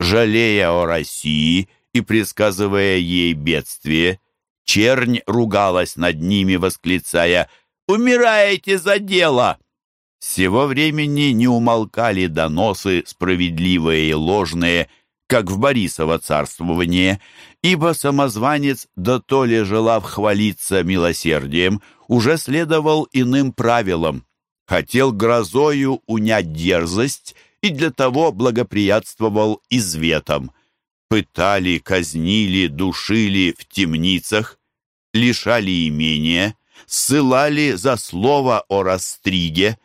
жалея о России и предсказывая ей бедствие. Чернь ругалась над ними, восклицая — Умираете за дело!» С сего времени не умолкали доносы, справедливые и ложные, как в Борисово царствование, ибо самозванец, да то ли желав хвалиться милосердием, уже следовал иным правилам, хотел грозою унять дерзость и для того благоприятствовал изветом. Пытали, казнили, душили в темницах, лишали имения, ссылали за слово о растриге.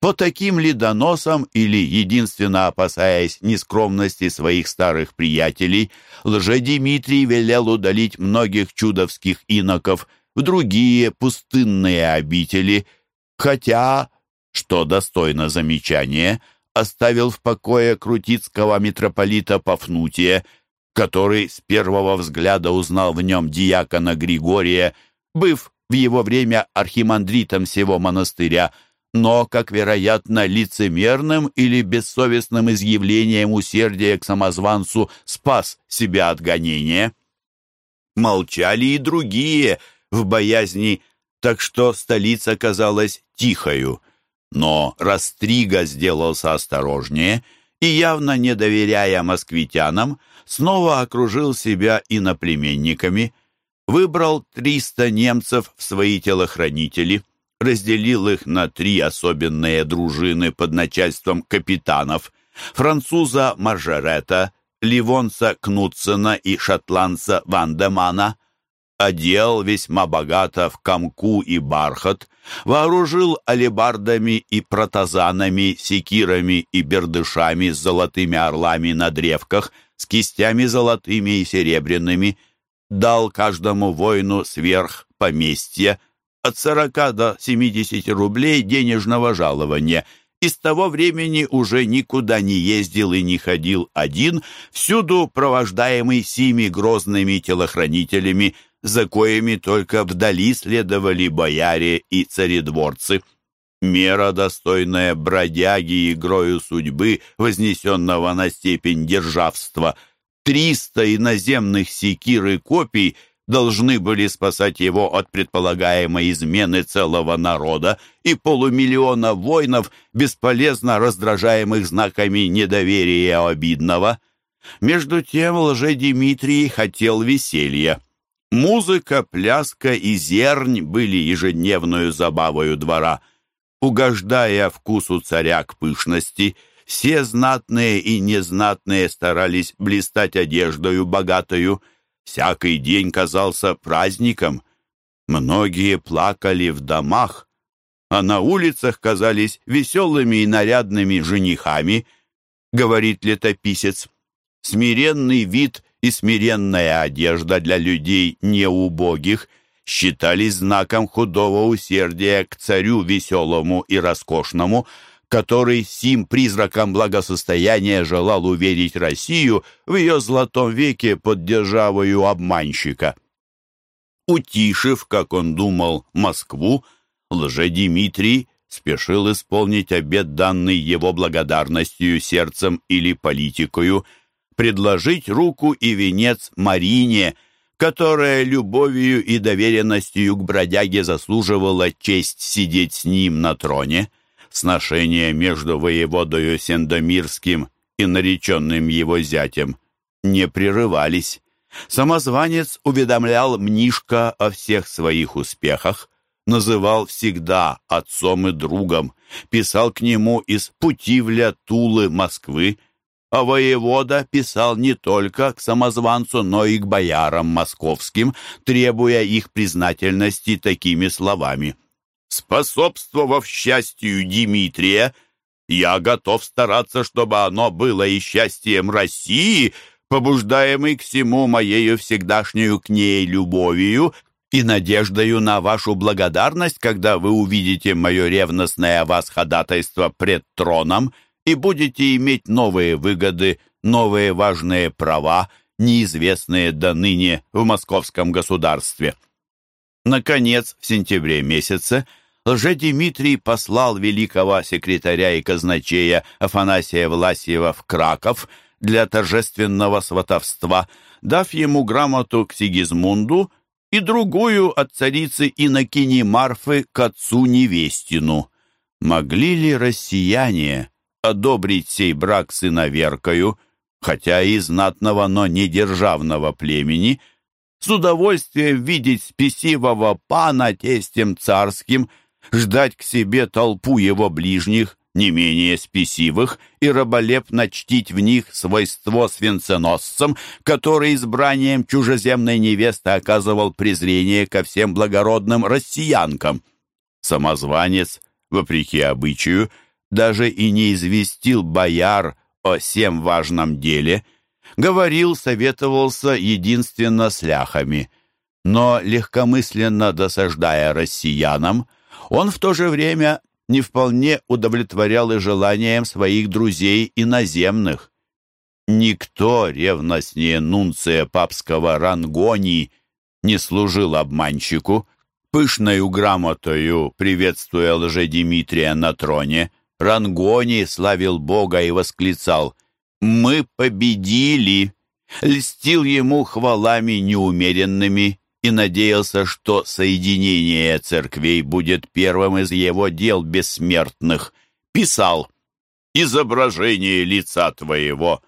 По таким ли доносам или, единственно опасаясь нескромности своих старых приятелей, лже-Дмитрий велел удалить многих чудовских иноков в другие пустынные обители, хотя, что достойно замечания, оставил в покое крутицкого митрополита Пафнутия, который с первого взгляда узнал в нем диакона Григория, быв в его время архимандритом всего монастыря, но, как вероятно, лицемерным или бессовестным изъявлением усердия к самозванцу спас себя от гонения. Молчали и другие в боязни, так что столица казалась тихою. Но Растрига сделался осторожнее и, явно не доверяя москвитянам, снова окружил себя иноплеменниками – выбрал 300 немцев в свои телохранители, разделил их на три особенные дружины под начальством капитанов, француза Маржерета, ливонца Кнутсена и шотландца Вандемана, одел весьма богато в камку и бархат, вооружил алебардами и протазанами, секирами и бердышами с золотыми орлами на древках, с кистями золотыми и серебряными, дал каждому воину сверх поместья от 40 до 70 рублей денежного жалования. И с того времени уже никуда не ездил и не ходил один, всюду провождаемый сими грозными телохранителями, за коими только вдали следовали бояре и царедворцы. Мера, достойная бродяги игрою судьбы, вознесенного на степень державства – Триста иноземных секир и копий должны были спасать его от предполагаемой измены целого народа и полумиллиона воинов, бесполезно раздражаемых знаками недоверия обидного. Между тем лже-Димитрий хотел веселья. Музыка, пляска и зернь были ежедневную забавою двора. Угождая вкусу царя к пышности – все знатные и незнатные старались блистать одеждою богатою. Всякий день казался праздником. Многие плакали в домах, а на улицах казались веселыми и нарядными женихами, говорит летописец. Смиренный вид и смиренная одежда для людей неубогих считались знаком худого усердия к царю веселому и роскошному, который сим призраком благосостояния желал уверить Россию в ее золотом веке под державою обманщика. Утишив, как он думал, Москву, лже-Димитрий спешил исполнить обет, данный его благодарностью сердцем или политикою, предложить руку и венец Марине, которая любовью и доверенностью к бродяге заслуживала честь сидеть с ним на троне. Сношения между воеводою Сендомирским и нареченным его зятем не прерывались. Самозванец уведомлял Мнишка о всех своих успехах, называл всегда отцом и другом, писал к нему из Путивля, Тулы, Москвы, а воевода писал не только к самозванцу, но и к боярам московским, требуя их признательности такими словами. «Способствовав счастью Дмитрия, я готов стараться, чтобы оно было и счастьем России, побуждаемый к всему моею всегдашнюю к ней любовью и надеждою на вашу благодарность, когда вы увидите мое ревностное вас ходатайство пред троном и будете иметь новые выгоды, новые важные права, неизвестные до ныне в московском государстве. Наконец, в сентябре месяце Лжедимитрий послал великого секретаря и казначея Афанасия Власьева в Краков для торжественного сватовства, дав ему грамоту к Сигизмунду и другую от царицы Инокини Марфы к отцу Невестину. Могли ли россияне одобрить сей брак с иноверкою, хотя и знатного, но не державного племени, с удовольствием видеть спесивого пана тестем царским, ждать к себе толпу его ближних, не менее спесивых, и раболепно чтить в них свойство свинценосцам, который избранием чужеземной невесты оказывал презрение ко всем благородным россиянкам. Самозванец, вопреки обычаю, даже и не известил бояр о всем важном деле, говорил, советовался единственно с ляхами, но, легкомысленно досаждая россиянам, он в то же время не вполне удовлетворял и желаниям своих друзей иноземных. Никто ревностнее нунция папского Рангони не служил обманщику. Пышною грамотою, приветствуя лже-Димитрия на троне, Рангони славил Бога и восклицал «Мы победили!» Льстил ему хвалами неумеренными и надеялся, что соединение церквей будет первым из его дел бессмертных. Писал «Изображение лица твоего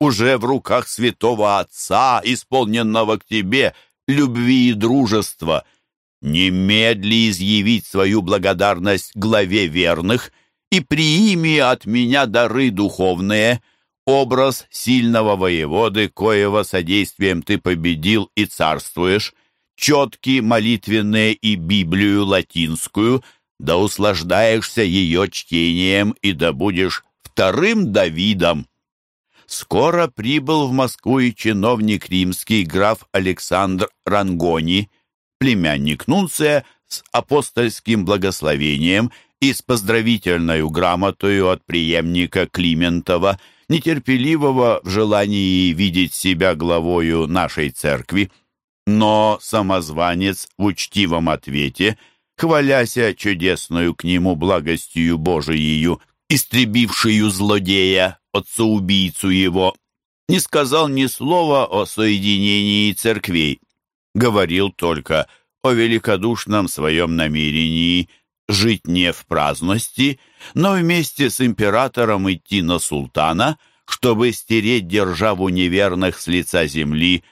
уже в руках святого Отца, исполненного к тебе любви и дружества. Немедли изъявить свою благодарность главе верных и приими от меня дары духовные» образ сильного воеводы, коего содействием ты победил и царствуешь, четки молитвенные и Библию латинскую, да услаждаешься ее чтением и да будешь вторым Давидом. Скоро прибыл в Москву и чиновник римский граф Александр Рангони, племянник Нунция с апостольским благословением и с поздравительной грамотою от преемника Климентова, нетерпеливого в желании видеть себя главою нашей церкви. Но самозванец в учтивом ответе, хваляся чудесную к нему благостью Божиею, истребившую злодея, отца-убийцу его, не сказал ни слова о соединении церквей. Говорил только о великодушном своем намерении жить не в праздности, но вместе с императором идти на султана, чтобы стереть державу неверных с лица земли,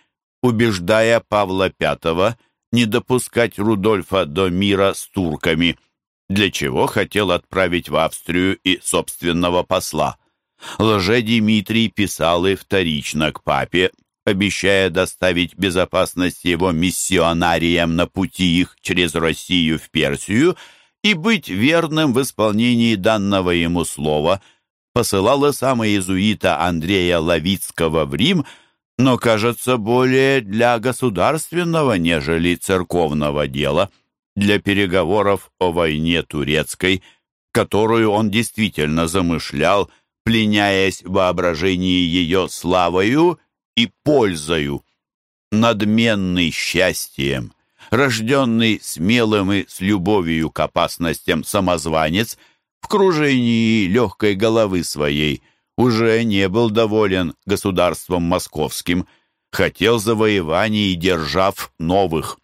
убеждая Павла V не допускать Рудольфа до мира с турками, для чего хотел отправить в Австрию и собственного посла. Лже-Димитрий писал и вторично к папе, обещая доставить безопасность его миссионариям на пути их через Россию в Персию и быть верным в исполнении данного ему слова, посылал и сам иезуита Андрея Лавицкого в Рим – но, кажется, более для государственного, нежели церковного дела, для переговоров о войне турецкой, которую он действительно замышлял, пленяясь в воображении ее славою и пользою. Надменный счастьем, рожденный смелым и с любовью к опасностям самозванец, в кружении легкой головы своей уже не был доволен государством московским, хотел завоеваний держав новых.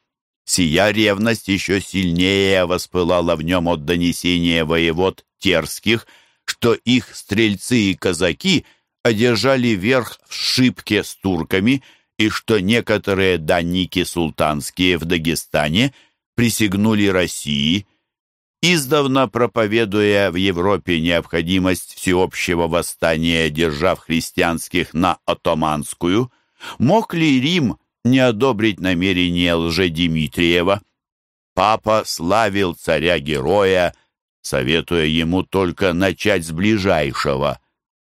Сия ревность еще сильнее воспылала в нем от донесения воевод терских, что их стрельцы и казаки одержали верх в шибке с турками и что некоторые данники султанские в Дагестане присягнули России, издавна проповедуя в Европе необходимость всеобщего восстания держав христианских на атаманскую, мог ли Рим не одобрить намерение лже-Димитриева. Папа славил царя-героя, советуя ему только начать с ближайшего,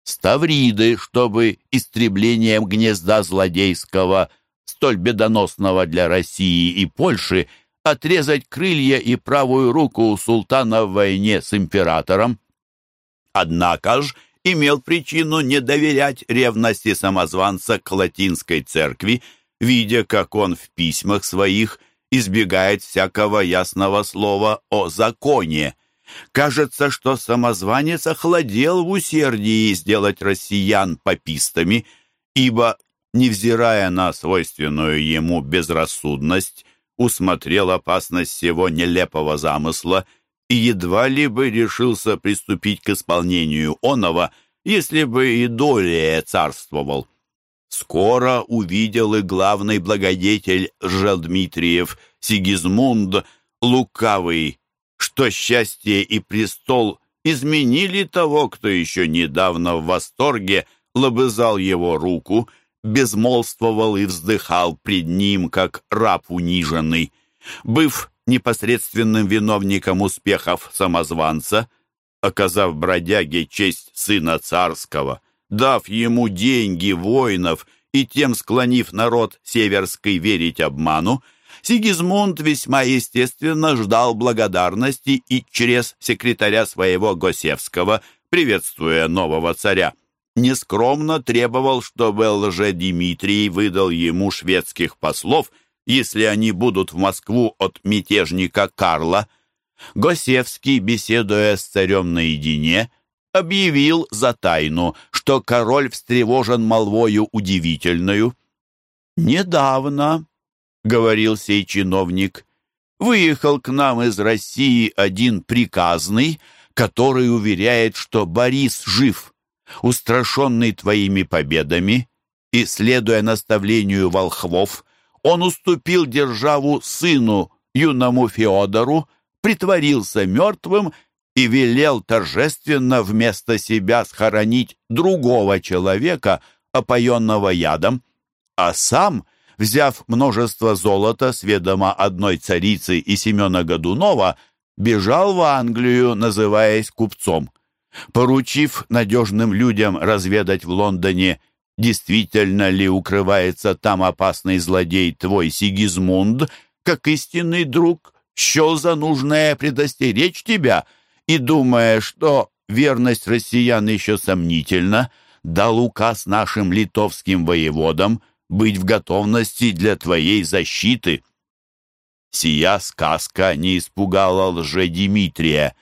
Ставриды, чтобы истреблением гнезда злодейского, столь бедоносного для России и Польши, отрезать крылья и правую руку у султана в войне с императором. Однако ж имел причину не доверять ревности самозванца к латинской церкви, видя, как он в письмах своих избегает всякого ясного слова о законе. Кажется, что самозванец охладел в усердии сделать россиян попистами, ибо, невзирая на свойственную ему безрассудность, усмотрел опасность всего нелепого замысла и едва ли бы решился приступить к исполнению оного, если бы и долее царствовал. Скоро увидел и главный благодетель Желдмитриев Сигизмунд, лукавый, что счастье и престол изменили того, кто еще недавно в восторге лобызал его руку, безмолвствовал и вздыхал пред ним, как раб униженный. Быв непосредственным виновником успехов самозванца, оказав бродяге честь сына царского — дав ему деньги воинов и тем склонив народ северской верить обману, Сигизмунд весьма естественно ждал благодарности и через секретаря своего Госевского, приветствуя нового царя, нескромно требовал, чтобы лже-Димитрий выдал ему шведских послов, если они будут в Москву от мятежника Карла. Госевский, беседуя с царем наедине, объявил за тайну, что король встревожен молвою удивительную. «Недавно», — говорил сей чиновник, — «выехал к нам из России один приказный, который уверяет, что Борис жив, устрашенный твоими победами, и, следуя наставлению волхвов, он уступил державу сыну, юному Феодору, притворился мертвым и велел торжественно вместо себя схоронить другого человека, опоенного ядом, а сам, взяв множество золота с ведома одной царицы и Семена Годунова, бежал в Англию, называясь купцом. Поручив надежным людям разведать в Лондоне, действительно ли укрывается там опасный злодей твой Сигизмунд, как истинный друг, счел за нужное предостеречь тебя — и, думая, что верность россиян еще сомнительна, дал указ нашим литовским воеводам быть в готовности для твоей защиты. Сия сказка не испугала лже-Димитрия.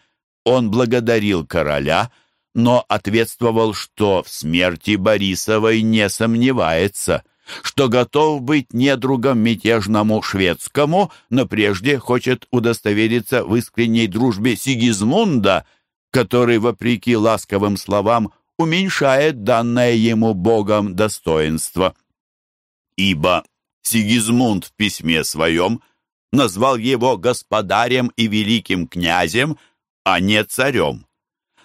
Он благодарил короля, но ответствовал, что в смерти Борисовой не сомневается, что готов быть недругом мятежному шведскому, но прежде хочет удостовериться в искренней дружбе Сигизмунда, который, вопреки ласковым словам, уменьшает данное ему Богом достоинство. Ибо Сигизмунд в письме своем назвал его господарем и великим князем, а не царем.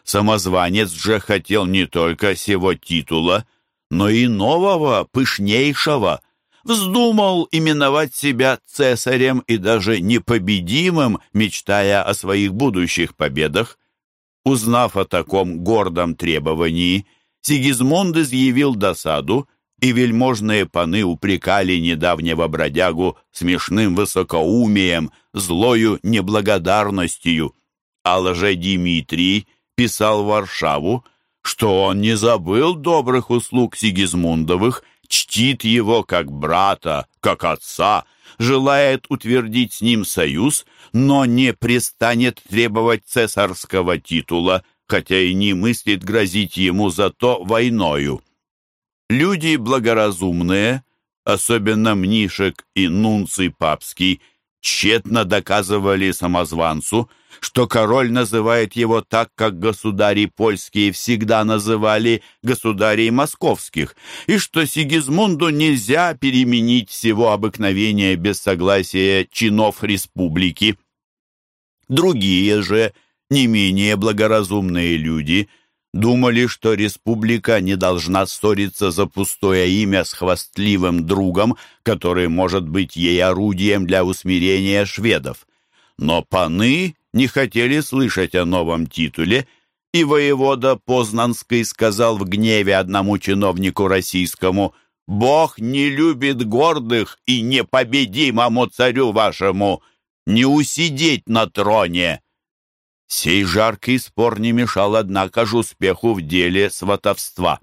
Самозванец же хотел не только сего титула, но и нового, пышнейшего. Вздумал именовать себя цесарем и даже непобедимым, мечтая о своих будущих победах. Узнав о таком гордом требовании, Сигизмунд изъявил досаду, и вельможные паны упрекали недавнего бродягу смешным высокоумием, злою неблагодарностью. А лже-Димитрий писал Варшаву, что он не забыл добрых услуг Сигизмундовых, чтит его как брата, как отца, желает утвердить с ним союз, но не престанет требовать цесарского титула, хотя и не мыслит грозить ему зато войною. Люди благоразумные, особенно Мнишек и Нунций Папский, тщетно доказывали самозванцу, что король называет его так, как государи польские всегда называли государей московских, и что Сигизмунду нельзя переменить всего обыкновения без согласия чинов республики. Другие же, не менее благоразумные люди – думали, что республика не должна ссориться за пустое имя с хвастливым другом, который может быть ей орудием для усмирения шведов. Но паны не хотели слышать о новом титуле, и воевода Познанский сказал в гневе одному чиновнику российскому «Бог не любит гордых и непобедимому царю вашему не усидеть на троне». Сей жаркий спор не мешал, однако же, успеху в деле сватовства.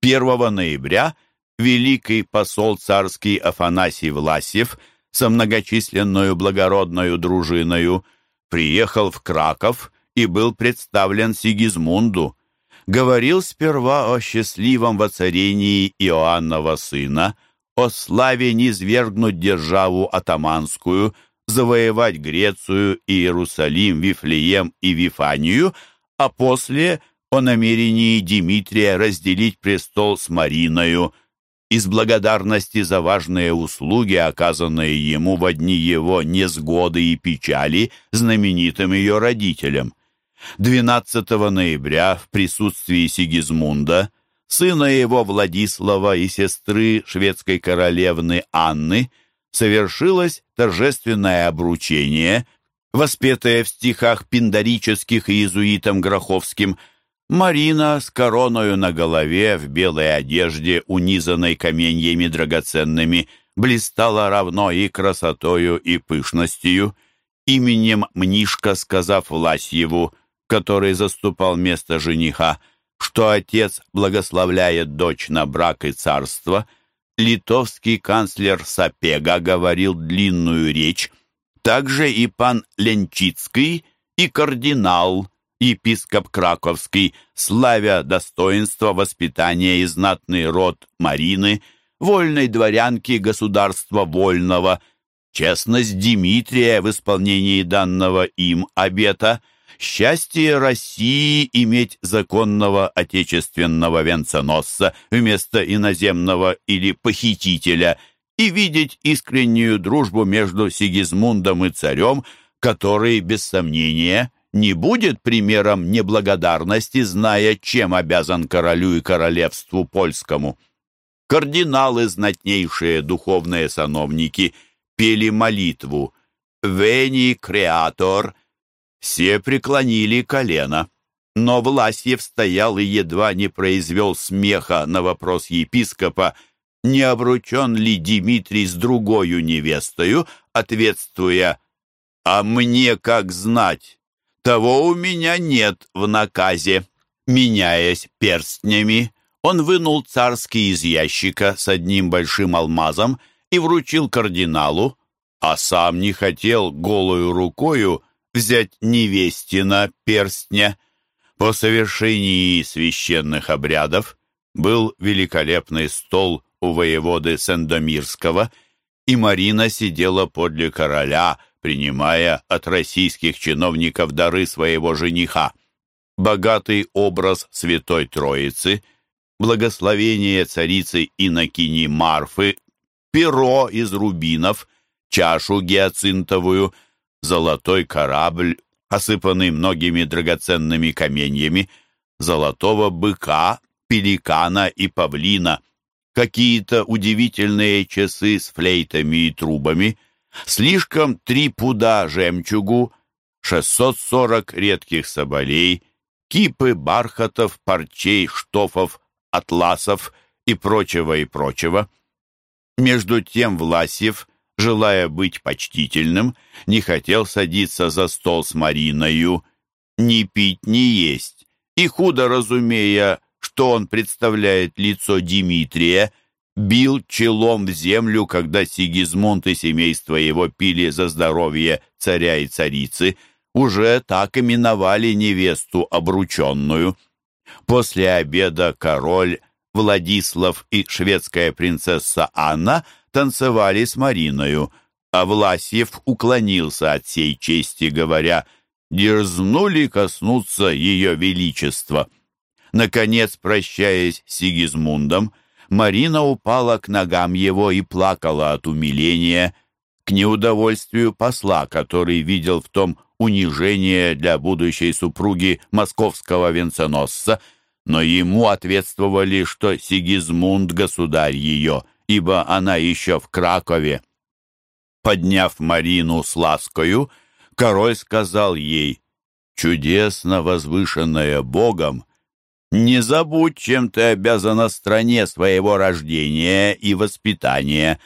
1 ноября великий посол царский Афанасий Власев со многочисленную благородную дружиною приехал в Краков и был представлен Сигизмунду. Говорил сперва о счастливом воцарении Иоаннова сына, о славе низвергнуть державу атаманскую, завоевать Грецию, Иерусалим, Вифлеем и Вифанию, а после о намерении Дмитрия разделить престол с Мариною из благодарности за важные услуги, оказанные ему в одни его несгоды и печали знаменитым ее родителям. 12 ноября в присутствии Сигизмунда, сына его Владислава и сестры шведской королевны Анны, совершилось торжественное обручение, воспетое в стихах пиндарических и иезуитом Гроховским. Марина с короною на голове, в белой одежде, унизанной каменьями драгоценными, блистала равно и красотою, и пышностью. Именем Мнишка, сказав Власьеву, который заступал место жениха, что отец благословляет дочь на брак и царство — литовский канцлер Сапега говорил длинную речь, также и пан Ленчицкий, и кардинал, епископ Краковский, славя достоинство, воспитания и знатный род Марины, вольной дворянки государства вольного, честность Дмитрия в исполнении данного им обета – Счастье России иметь законного отечественного венценосца вместо иноземного или похитителя и видеть искреннюю дружбу между Сигизмундом и царем, который, без сомнения, не будет примером неблагодарности, зная, чем обязан королю и королевству польскому. Кардиналы, знатнейшие духовные сановники, пели молитву «Вени Креатор», все преклонили колено. Но Власьев стоял и едва не произвел смеха на вопрос епископа, не обручен ли Дмитрий с другою невестою, ответствуя «А мне как знать? Того у меня нет в наказе». Меняясь перстнями, он вынул царский из ящика с одним большим алмазом и вручил кардиналу, а сам не хотел голою рукою взять невестина перстня. По совершении священных обрядов был великолепный стол у воеводы Сендомирского, и Марина сидела подле короля, принимая от российских чиновников дары своего жениха. Богатый образ Святой Троицы, благословение царицы Инокини Марфы, перо из рубинов, чашу гиацинтовую — золотой корабль, осыпанный многими драгоценными каменьями, золотого быка, пеликана и павлина, какие-то удивительные часы с флейтами и трубами, слишком три пуда жемчугу, 640 редких соболей, кипы бархатов, парчей, штофов, атласов и прочего и прочего. Между тем Власьев желая быть почтительным, не хотел садиться за стол с Мариною, ни пить, ни есть, и, худо разумея, что он представляет лицо Дмитрия, бил челом в землю, когда Сигизмунд и семейство его пили за здоровье царя и царицы, уже так именовали невесту обрученную. После обеда король Владислав и шведская принцесса Анна танцевали с Мариною, а Власьев уклонился от сей чести, говоря «Дерзнули коснуться ее величества». Наконец, прощаясь с Сигизмундом, Марина упала к ногам его и плакала от умиления, к неудовольствию посла, который видел в том унижение для будущей супруги московского венценосца, но ему ответствовали, что Сигизмунд — государь ее, ибо она еще в Кракове. Подняв Марину с ласкою, король сказал ей, «Чудесно возвышенная Богом, не забудь, чем ты обязана стране своего рождения и воспитания,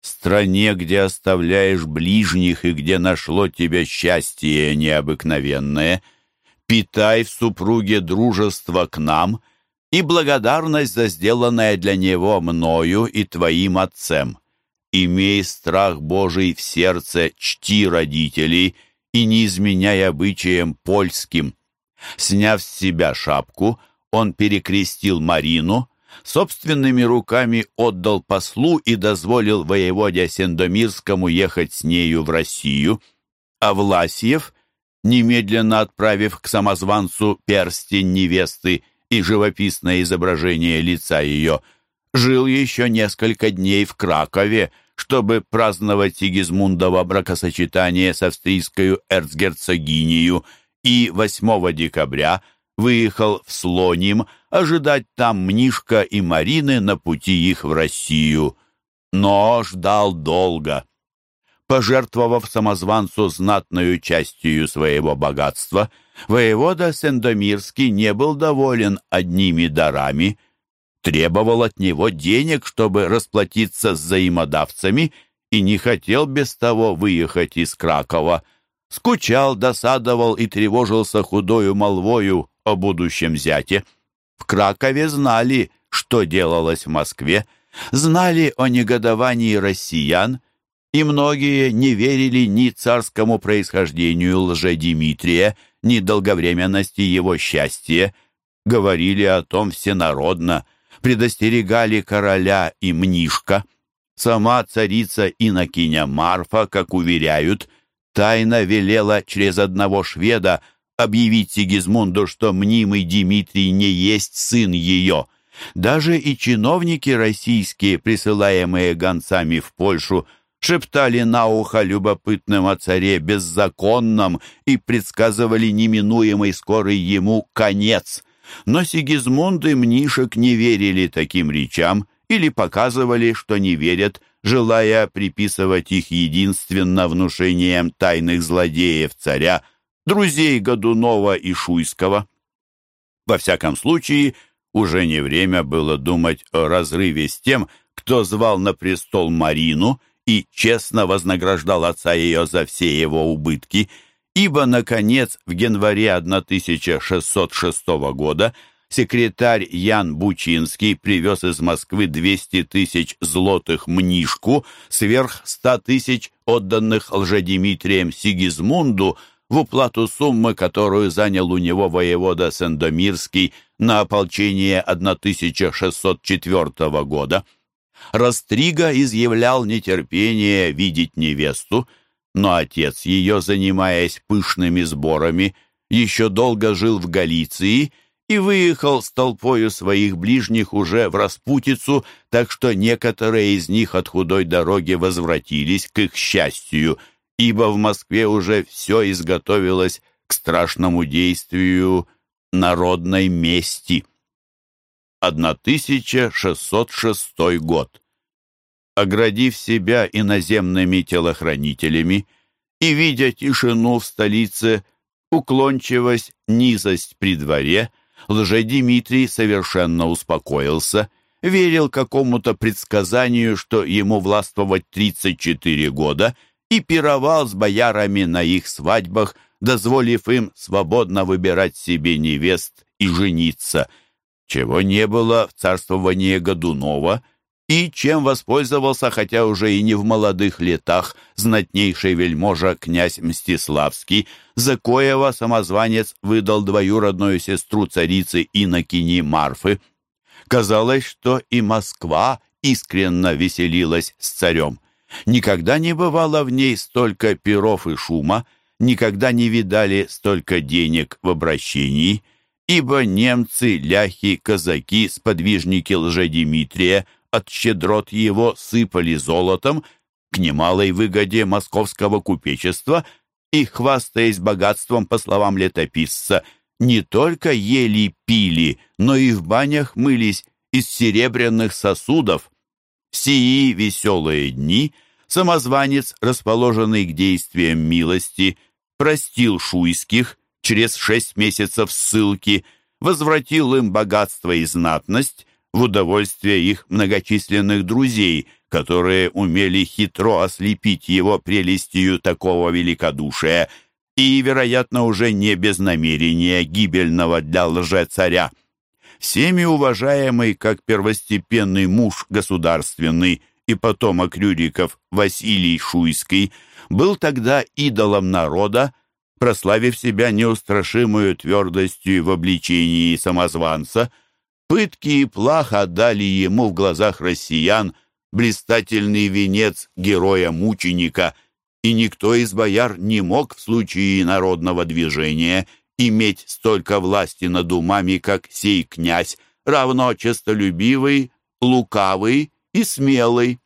стране, где оставляешь ближних и где нашло тебя счастье необыкновенное. Питай в супруге дружество к нам и благодарность за сделанное для него мною и твоим отцем. Имей страх Божий в сердце, чти родителей и не изменяй обычаям польским. Сняв с себя шапку, он перекрестил Марину, собственными руками отдал послу и дозволил воеводе Сендомирскому ехать с нею в Россию, а Власьев, немедленно отправив к самозванцу перстень невесты и живописное изображение лица ее, жил еще несколько дней в Кракове, чтобы праздновать Сигизмундово бракосочетание с австрийской эрцгерцогинею, и 8 декабря – выехал в Слоним ожидать там Мнишка и Марины на пути их в Россию. Но ждал долго. Пожертвовав самозванцу знатную частью своего богатства, воевода Сендомирский не был доволен одними дарами, требовал от него денег, чтобы расплатиться с взаимодавцами, и не хотел без того выехать из Кракова. Скучал, досадовал и тревожился худою молвою о будущем зяте. В Кракове знали, что делалось в Москве, знали о негодовании россиян, и многие не верили ни царскому происхождению лже-Димитрия, ни долговременности его счастья, говорили о том всенародно, предостерегали короля и мнишка. Сама царица Инокиня Марфа, как уверяют, тайно велела через одного шведа объявить Сигизмунду, что мнимый Дмитрий не есть сын ее. Даже и чиновники российские, присылаемые гонцами в Польшу, шептали на ухо любопытным о царе беззаконном и предсказывали неминуемый скорый ему конец. Но Сигизмунд и Мнишек не верили таким речам или показывали, что не верят, желая приписывать их единственно внушением тайных злодеев царя – друзей Годунова и Шуйского. Во всяком случае, уже не время было думать о разрыве с тем, кто звал на престол Марину и честно вознаграждал отца ее за все его убытки, ибо, наконец, в январе 1606 года секретарь Ян Бучинский привез из Москвы 200 тысяч злотых мнишку сверх 100 тысяч отданных лжедимитрием Сигизмунду в уплату суммы, которую занял у него воевода Сендомирский на ополчение 1604 года. Растрига изъявлял нетерпение видеть невесту, но отец ее, занимаясь пышными сборами, еще долго жил в Галиции и выехал с толпою своих ближних уже в распутицу, так что некоторые из них от худой дороги возвратились к их счастью – ибо в Москве уже все изготовилось к страшному действию народной мести. 1606 год. Оградив себя иноземными телохранителями и видя тишину в столице, уклончивость, низость при дворе, лже-Дмитрий совершенно успокоился, верил какому-то предсказанию, что ему властвовать 34 года, и пировал с боярами на их свадьбах, дозволив им свободно выбирать себе невест и жениться, чего не было в царствовании Годунова, и чем воспользовался, хотя уже и не в молодых летах, знатнейший вельможа князь Мстиславский, за коего самозванец выдал двоюродную сестру царицы Инокини Марфы. Казалось, что и Москва искренно веселилась с царем. Никогда не бывало в ней столько перов и шума, никогда не видали столько денег в обращении, ибо немцы, ляхи, казаки, сподвижники лжедимитрия от щедрот его сыпали золотом к немалой выгоде московского купечества и, хвастаясь богатством, по словам летописца, не только ели пили, но и в банях мылись из серебряных сосудов. Сии веселые дни самозванец, расположенный к действиям милости, простил шуйских через шесть месяцев ссылки, возвратил им богатство и знатность в удовольствие их многочисленных друзей, которые умели хитро ослепить его прелестью такого великодушия и, вероятно, уже не без намерения гибельного для лжецаря. Всеми уважаемый как первостепенный муж государственный и потомок Рюриков Василий Шуйский был тогда идолом народа, прославив себя неустрашимую твердостью в обличении самозванца, пытки и плах отдали ему в глазах россиян блистательный венец героя-мученика, и никто из бояр не мог в случае народного движения иметь столько власти над умами, как сей князь, равно честолюбивый, лукавый и смелый.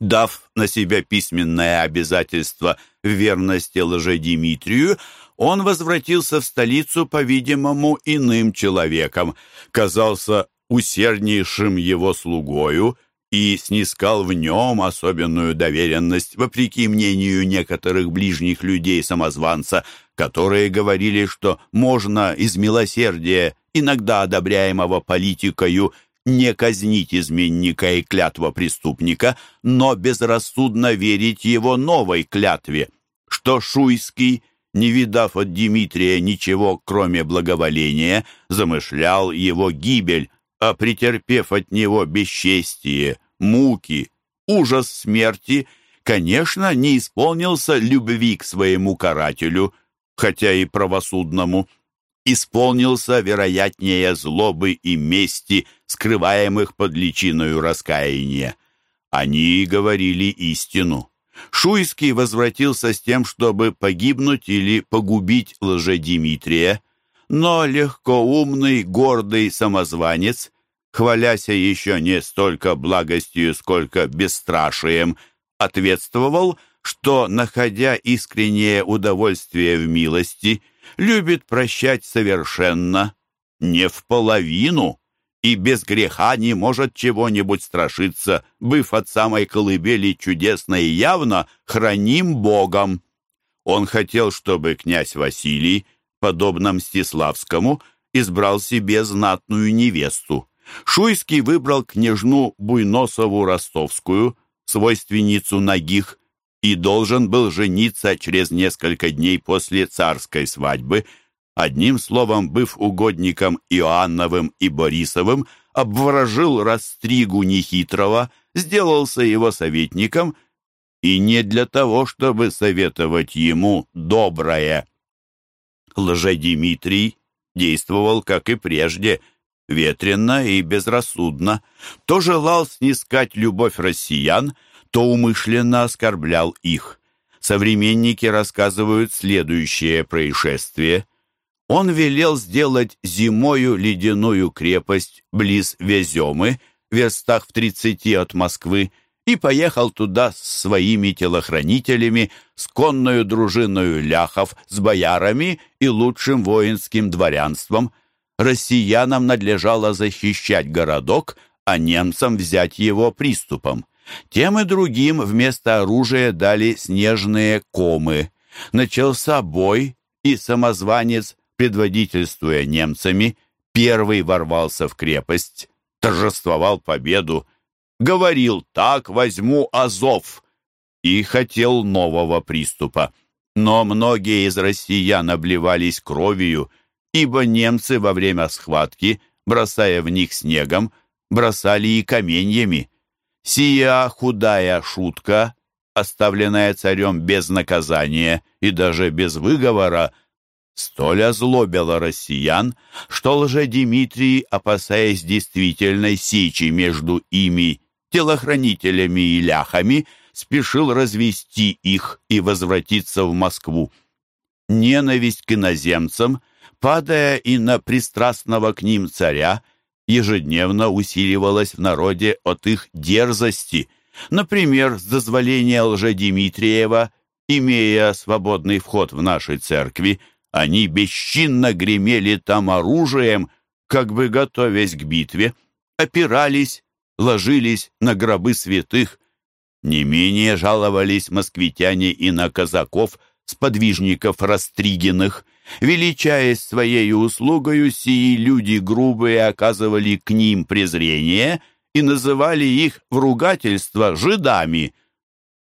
Дав на себя письменное обязательство в верности лжедимитрию, он возвратился в столицу, по-видимому, иным человеком, казался усерднейшим его слугою и снискал в нем особенную доверенность, вопреки мнению некоторых ближних людей самозванца, которые говорили, что можно из милосердия, иногда одобряемого политикою, не казнить изменника и клятва преступника, но безрассудно верить его новой клятве, что Шуйский, не видав от Дмитрия ничего, кроме благоволения, замышлял его гибель, а претерпев от него бесчестие, муки, ужас смерти, конечно, не исполнился любви к своему карателю, хотя и правосудному, исполнился, вероятнее, злобы и мести, скрываемых под личиною раскаяния. Они говорили истину. Шуйский возвратился с тем, чтобы погибнуть или погубить лжедимитрия, но легкоумный, гордый самозванец, хваляся еще не столько благостью, сколько бесстрашием, ответствовал, что, находя искреннее удовольствие в милости, любит прощать совершенно, не в половину, и без греха не может чего-нибудь страшиться, быв от самой колыбели чудесно и явно храним Богом. Он хотел, чтобы князь Василий, подобно Мстиславскому, избрал себе знатную невесту. Шуйский выбрал княжну Буйносову Ростовскую, свойственницу Нагих, и должен был жениться через несколько дней после царской свадьбы. Одним словом, быв угодником Иоанновым и Борисовым, обворожил Растригу Нехитрого, сделался его советником, и не для того, чтобы советовать ему доброе. Лжедимитрий действовал, как и прежде, ветренно и безрассудно, то желал снискать любовь россиян, то умышленно оскорблял их. Современники рассказывают следующее происшествие. Он велел сделать зимою ледяную крепость близ Веземы, верстах в тридцати от Москвы, и поехал туда с своими телохранителями, с конною дружиною ляхов, с боярами и лучшим воинским дворянством. Россиянам надлежало защищать городок, а немцам взять его приступом. Тем и другим вместо оружия дали снежные комы. Начался бой, и самозванец, предводительствуя немцами, первый ворвался в крепость. торжествовал победу, говорил «так возьму Азов» и хотел нового приступа. Но многие из россиян обливались кровью, ибо немцы во время схватки, бросая в них снегом, бросали и каменьями. Сия худая шутка, оставленная царем без наказания и даже без выговора, столь озлобила россиян, что лже-Димитрий, опасаясь действительной сечи между ими, телохранителями и ляхами, спешил развести их и возвратиться в Москву. Ненависть к иноземцам, падая и на пристрастного к ним царя, ежедневно усиливалась в народе от их дерзости. Например, с дозволения лжедимитриева, имея свободный вход в нашей церкви, они бесчинно гремели там оружием, как бы готовясь к битве, опирались, ложились на гробы святых, не менее жаловались москвитяне и на казаков, сподвижников Растригиных. Величаясь своей услугою, сии люди грубые оказывали к ним презрение и называли их в ругательство жидами.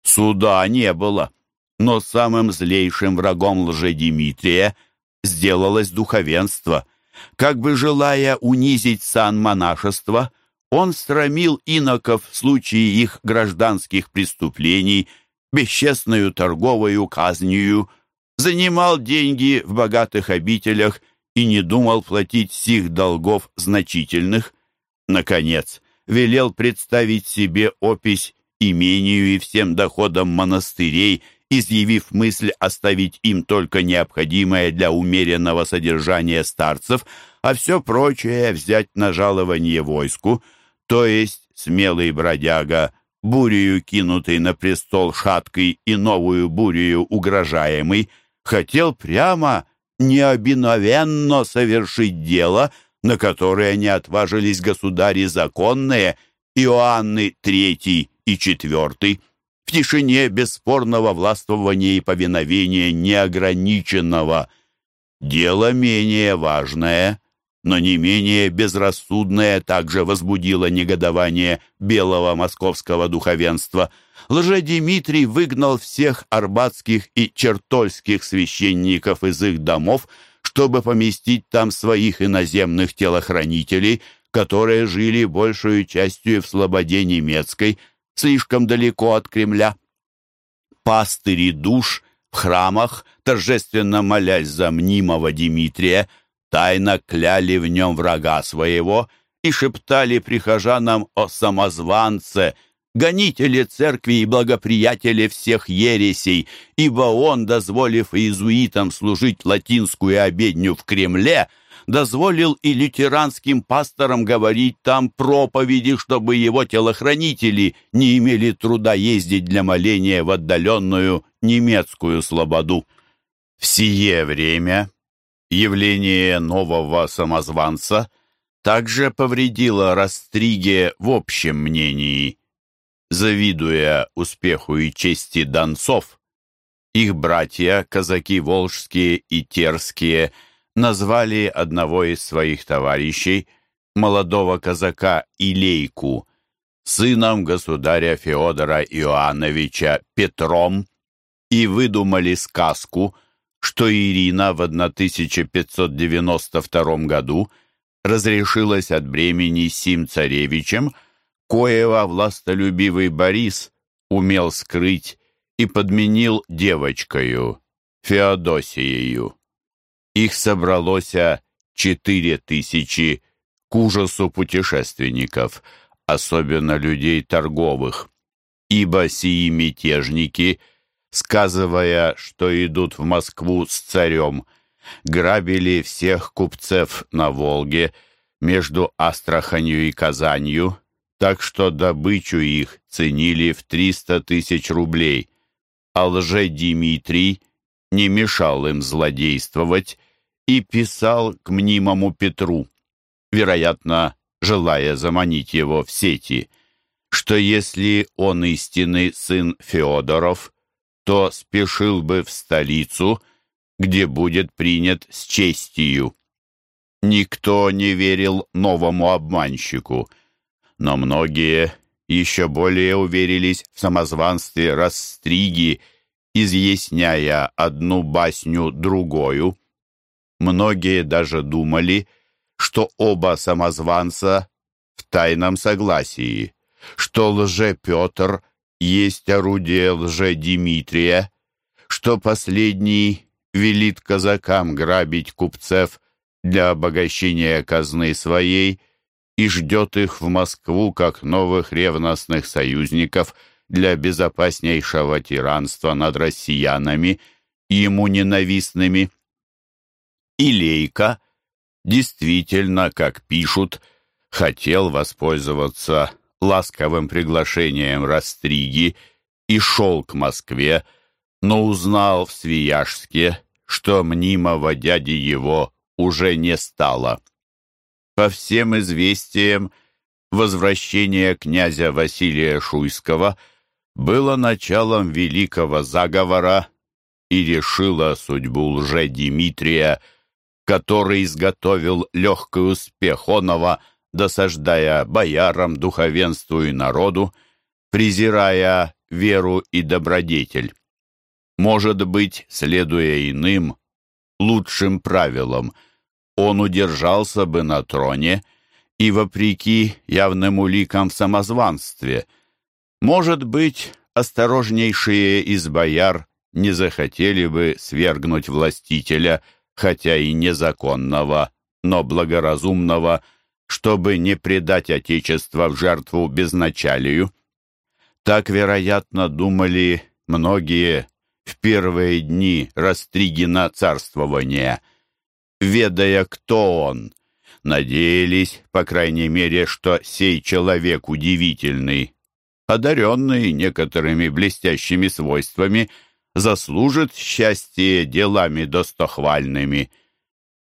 Суда не было, но самым злейшим врагом лжедимитрия сделалось духовенство. Как бы желая унизить сан монашества, он срамил иноков в случае их гражданских преступлений, бесчестную торговую казнью, занимал деньги в богатых обителях и не думал платить сих долгов значительных. Наконец, велел представить себе опись имению и всем доходам монастырей, изъявив мысль оставить им только необходимое для умеренного содержания старцев, а все прочее взять на жалование войску – то есть смелый бродяга, бурею кинутый на престол шаткой и новую бурею угрожаемый, хотел прямо, необиновенно совершить дело, на которое не отважились государи законные, Иоанны III и IV, в тишине бесспорного властвования и повиновения неограниченного. Дело менее важное — но не менее безрассудное также возбудило негодование белого московского духовенства. Лжедимитрий выгнал всех арбатских и чертольских священников из их домов, чтобы поместить там своих иноземных телохранителей, которые жили большую частью в слободе немецкой, слишком далеко от Кремля. Пастыри душ в храмах, торжественно молясь за мнимого Дмитрия, тайно кляли в нем врага своего и шептали прихожанам о самозванце, гонителе церкви и благоприятеле всех ересей, ибо он, дозволив иезуитам служить латинскую обедню в Кремле, дозволил и лютеранским пасторам говорить там проповеди, чтобы его телохранители не имели труда ездить для моления в отдаленную немецкую слободу. В сие время Явление нового самозванца также повредило Растриге в общем мнении. Завидуя успеху и чести донцов, их братья, казаки волжские и терские, назвали одного из своих товарищей, молодого казака Илейку, сыном государя Феодора Иоанновича Петром, и выдумали сказку – что Ирина в 1592 году разрешилась от бремени сим царевичем, коего властолюбивый Борис умел скрыть и подменил девочкою, Феодосиею. Их собралося четыре тысячи к ужасу путешественников, особенно людей торговых, ибо сии мятежники – сказывая, что идут в Москву с царем, грабили всех купцев на Волге между Астраханью и Казанью, так что добычу их ценили в триста тысяч рублей, а лже-Димитрий не мешал им злодействовать и писал к мнимому Петру, вероятно, желая заманить его в сети, что если он истинный сын Феодоров, то спешил бы в столицу, где будет принят с честью. Никто не верил новому обманщику — Но многие еще более уверились в самозванстве Растриги, изъясняя одну басню другую. Многие даже думали, что оба самозванца в тайном согласии, что лже-Петр есть орудие лже-Димитрия, что последний велит казакам грабить купцев для обогащения казны своей и ждет их в Москву как новых ревностных союзников для безопаснейшего тиранства над россиянами, ему ненавистными. Илейка действительно, как пишут, хотел воспользоваться ласковым приглашением Растриги и шел к Москве, но узнал в Свияжске, что мнимого дяди его уже не стало. По всем известиям, возвращение князя Василия Шуйского было началом великого заговора и решило судьбу лже-Димитрия, который изготовил легкий успех оного, досаждая боярам, духовенству и народу, презирая веру и добродетель. Может быть, следуя иным, лучшим правилам, он удержался бы на троне и, вопреки явным уликам в самозванстве, может быть, осторожнейшие из бояр не захотели бы свергнуть властителя, хотя и незаконного, но благоразумного, чтобы не предать Отечество в жертву безначалию. Так, вероятно, думали многие в первые дни Растригина царствования. Ведая, кто он, надеялись, по крайней мере, что сей человек удивительный, одаренный некоторыми блестящими свойствами, заслужит счастье делами достохвальными.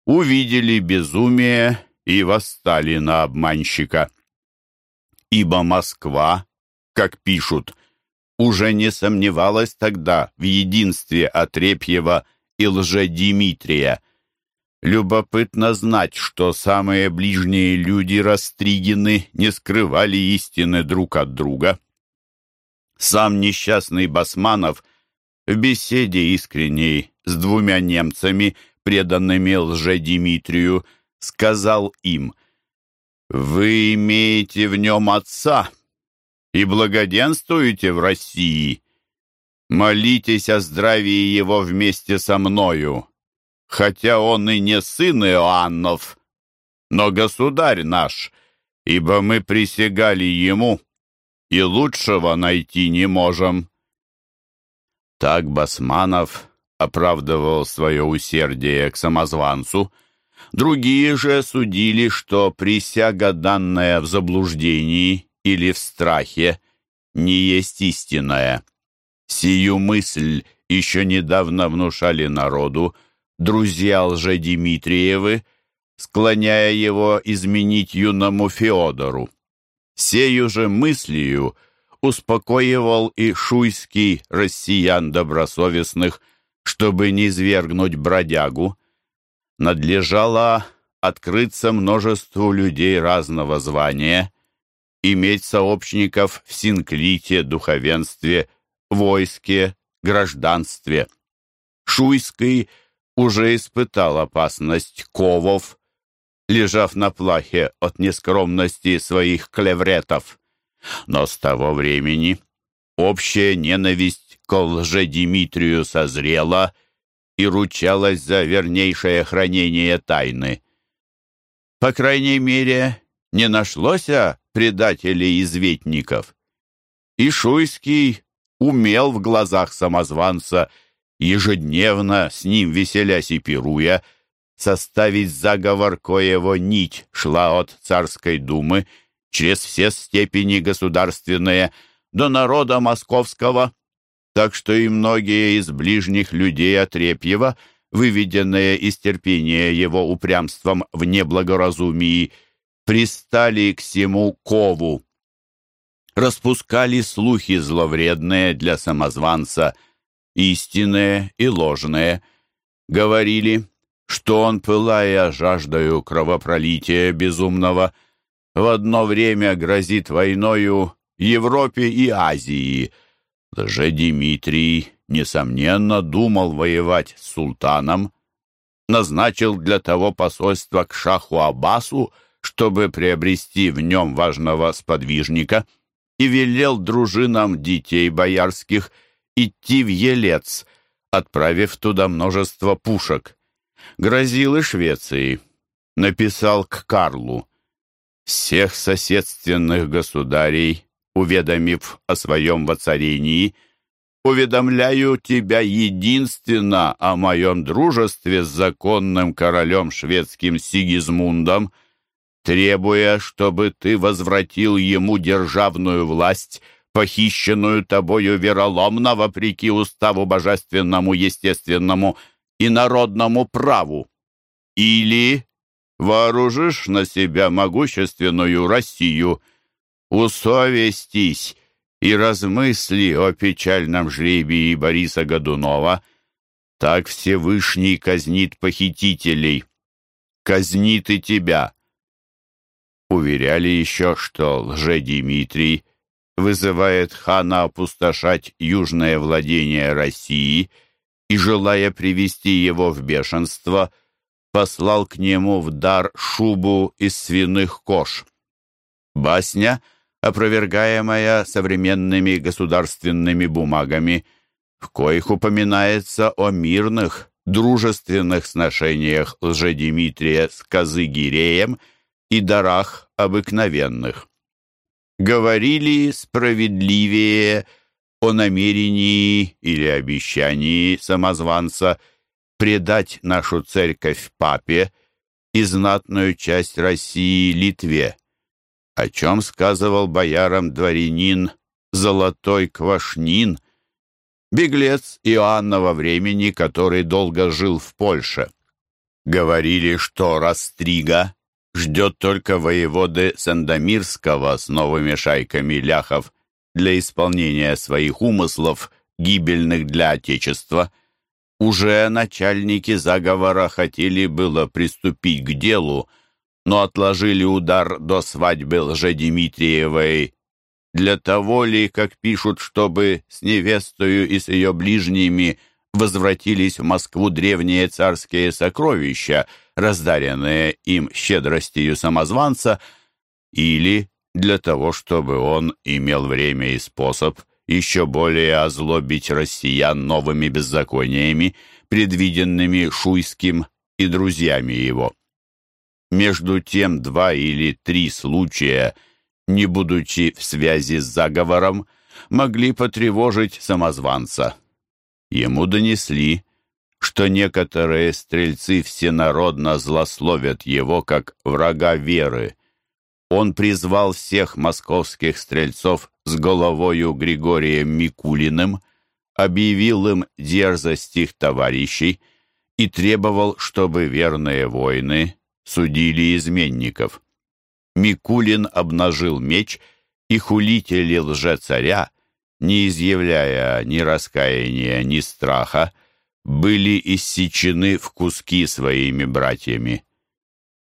Увидели безумие и восстали на обманщика. Ибо Москва, как пишут, уже не сомневалась тогда в единстве Отрепьева и лже-Димитрия. Любопытно знать, что самые ближние люди Растригины не скрывали истины друг от друга. Сам несчастный Басманов в беседе искренней с двумя немцами, преданными лже-Димитрию, сказал им, «Вы имеете в нем отца» и благоденствуете в России. Молитесь о здравии его вместе со мною, хотя он и не сын Иоаннов, но государь наш, ибо мы присягали ему, и лучшего найти не можем». Так Басманов оправдывал свое усердие к самозванцу, Другие же судили, что присяга, данная в заблуждении или в страхе, не есть истинная. Сию мысль еще недавно внушали народу друзья лже-Димитриевы, склоняя его изменить юному Феодору. Сею же мыслью успокоивал и шуйский россиян добросовестных, чтобы не свергнуть бродягу, надлежало открыться множеству людей разного звания, иметь сообщников в синклите, духовенстве, войске, гражданстве. Шуйский уже испытал опасность ковов, лежав на плахе от нескромности своих клевретов. Но с того времени общая ненависть к лже-Димитрию созрела и ручалась за вернейшее хранение тайны. По крайней мере, не нашлось предателей-изветников. И Шуйский умел в глазах самозванца, ежедневно с ним веселясь и пируя, составить заговор, коего нить шла от царской думы через все степени государственные до народа московского, так что и многие из ближних людей Отрепьева, выведенные из терпения его упрямством в неблагоразумии, пристали к всему кову. Распускали слухи зловредные для самозванца, истинные и ложные. Говорили, что он, пылая жаждою кровопролития безумного, в одно время грозит войною Европе и Азии. Же Дмитрий, несомненно, думал воевать с султаном, назначил для того посольство к шаху Аббасу, чтобы приобрести в нем важного сподвижника, и велел дружинам детей боярских идти в Елец, отправив туда множество пушек. Грозил и Швеции. Написал к Карлу. Всех соседственных государей, уведомив о своем воцарении, уведомляю тебя единственно о моем дружестве с законным королем шведским Сигизмундом, требуя, чтобы ты возвратил ему державную власть, похищенную тобою вероломно, вопреки уставу божественному, естественному и народному праву. Или вооружишь на себя могущественную Россию, усовестись и размысли о печальном жребии Бориса Годунова, так Всевышний казнит похитителей, казнит и тебя. Уверяли еще, что лже-Дмитрий вызывает хана опустошать южное владение России и, желая привести его в бешенство, послал к нему в дар шубу из свиных кож. Басня, опровергаемая современными государственными бумагами, в коих упоминается о мирных, дружественных сношениях лжедимитрия с Казыгиреем и дарах обыкновенных. Говорили справедливее о намерении или обещании самозванца предать нашу церковь папе и знатную часть России Литве, о чем сказывал боярам дворянин Золотой Квашнин, беглец Иоаннова времени, который долго жил в Польше. Говорили, что Растрига ждет только воеводы Сандомирского с новыми шайками ляхов для исполнения своих умыслов, гибельных для Отечества – уже начальники заговора хотели было приступить к делу, но отложили удар до свадьбы Лжедимитриевой. Для того ли, как пишут, чтобы с невестою и с ее ближними возвратились в Москву древние царские сокровища, раздаренные им щедростью самозванца, или для того, чтобы он имел время и способ еще более озлобить россиян новыми беззакониями, предвиденными Шуйским и друзьями его. Между тем два или три случая, не будучи в связи с заговором, могли потревожить самозванца. Ему донесли, что некоторые стрельцы всенародно злословят его как врага веры. Он призвал всех московских стрельцов с головою Григорием Микулиным, объявил им дерзость их товарищей и требовал, чтобы верные воины судили изменников. Микулин обнажил меч, и хулители лжецаря, не изъявляя ни раскаяния, ни страха, были иссечены в куски своими братьями.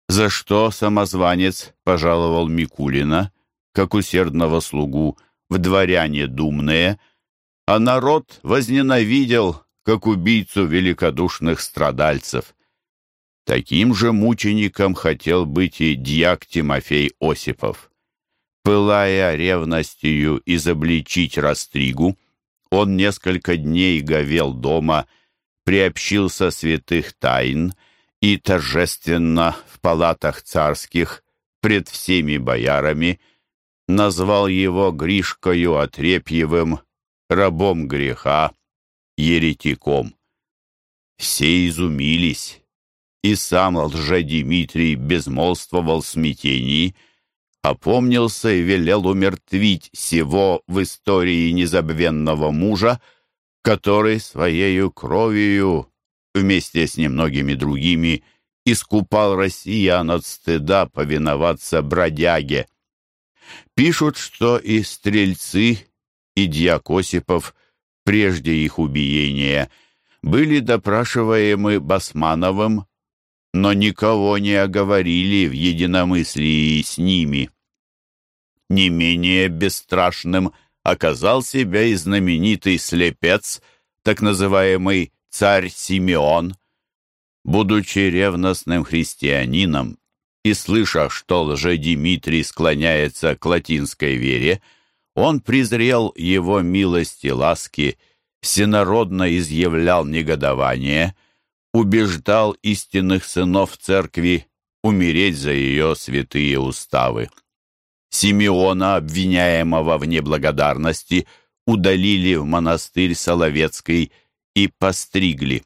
За что самозванец пожаловал Микулина, как усердного слугу, в дворяне думные, а народ возненавидел, как убийцу великодушных страдальцев. Таким же мучеником хотел быть и дьяк Тимофей Осипов. Пылая ревностью изобличить Растригу, он несколько дней говел дома, приобщился святых тайн и торжественно в палатах царских пред всеми боярами – назвал его Гришкою Отрепьевым, рабом греха, еретиком. Все изумились, и сам лже-Дмитрий безмолвствовал в смятении, опомнился и велел умертвить сего в истории незабвенного мужа, который своею кровью вместе с немногими другими искупал россиян от стыда повиноваться бродяге. Пишут, что и стрельцы, и дьяк Осипов, прежде их убиения, были допрашиваемы Басмановым, но никого не оговорили в единомыслии с ними. не менее бесстрашным оказал себя и знаменитый слепец, так называемый царь Симеон. Будучи ревностным христианином и слыша, что лже-Димитрий склоняется к латинской вере, он презрел его милости ласки, всенародно изъявлял негодование, убеждал истинных сынов церкви умереть за ее святые уставы. Симеона, обвиняемого в неблагодарности, удалили в монастырь Соловецкий и постригли.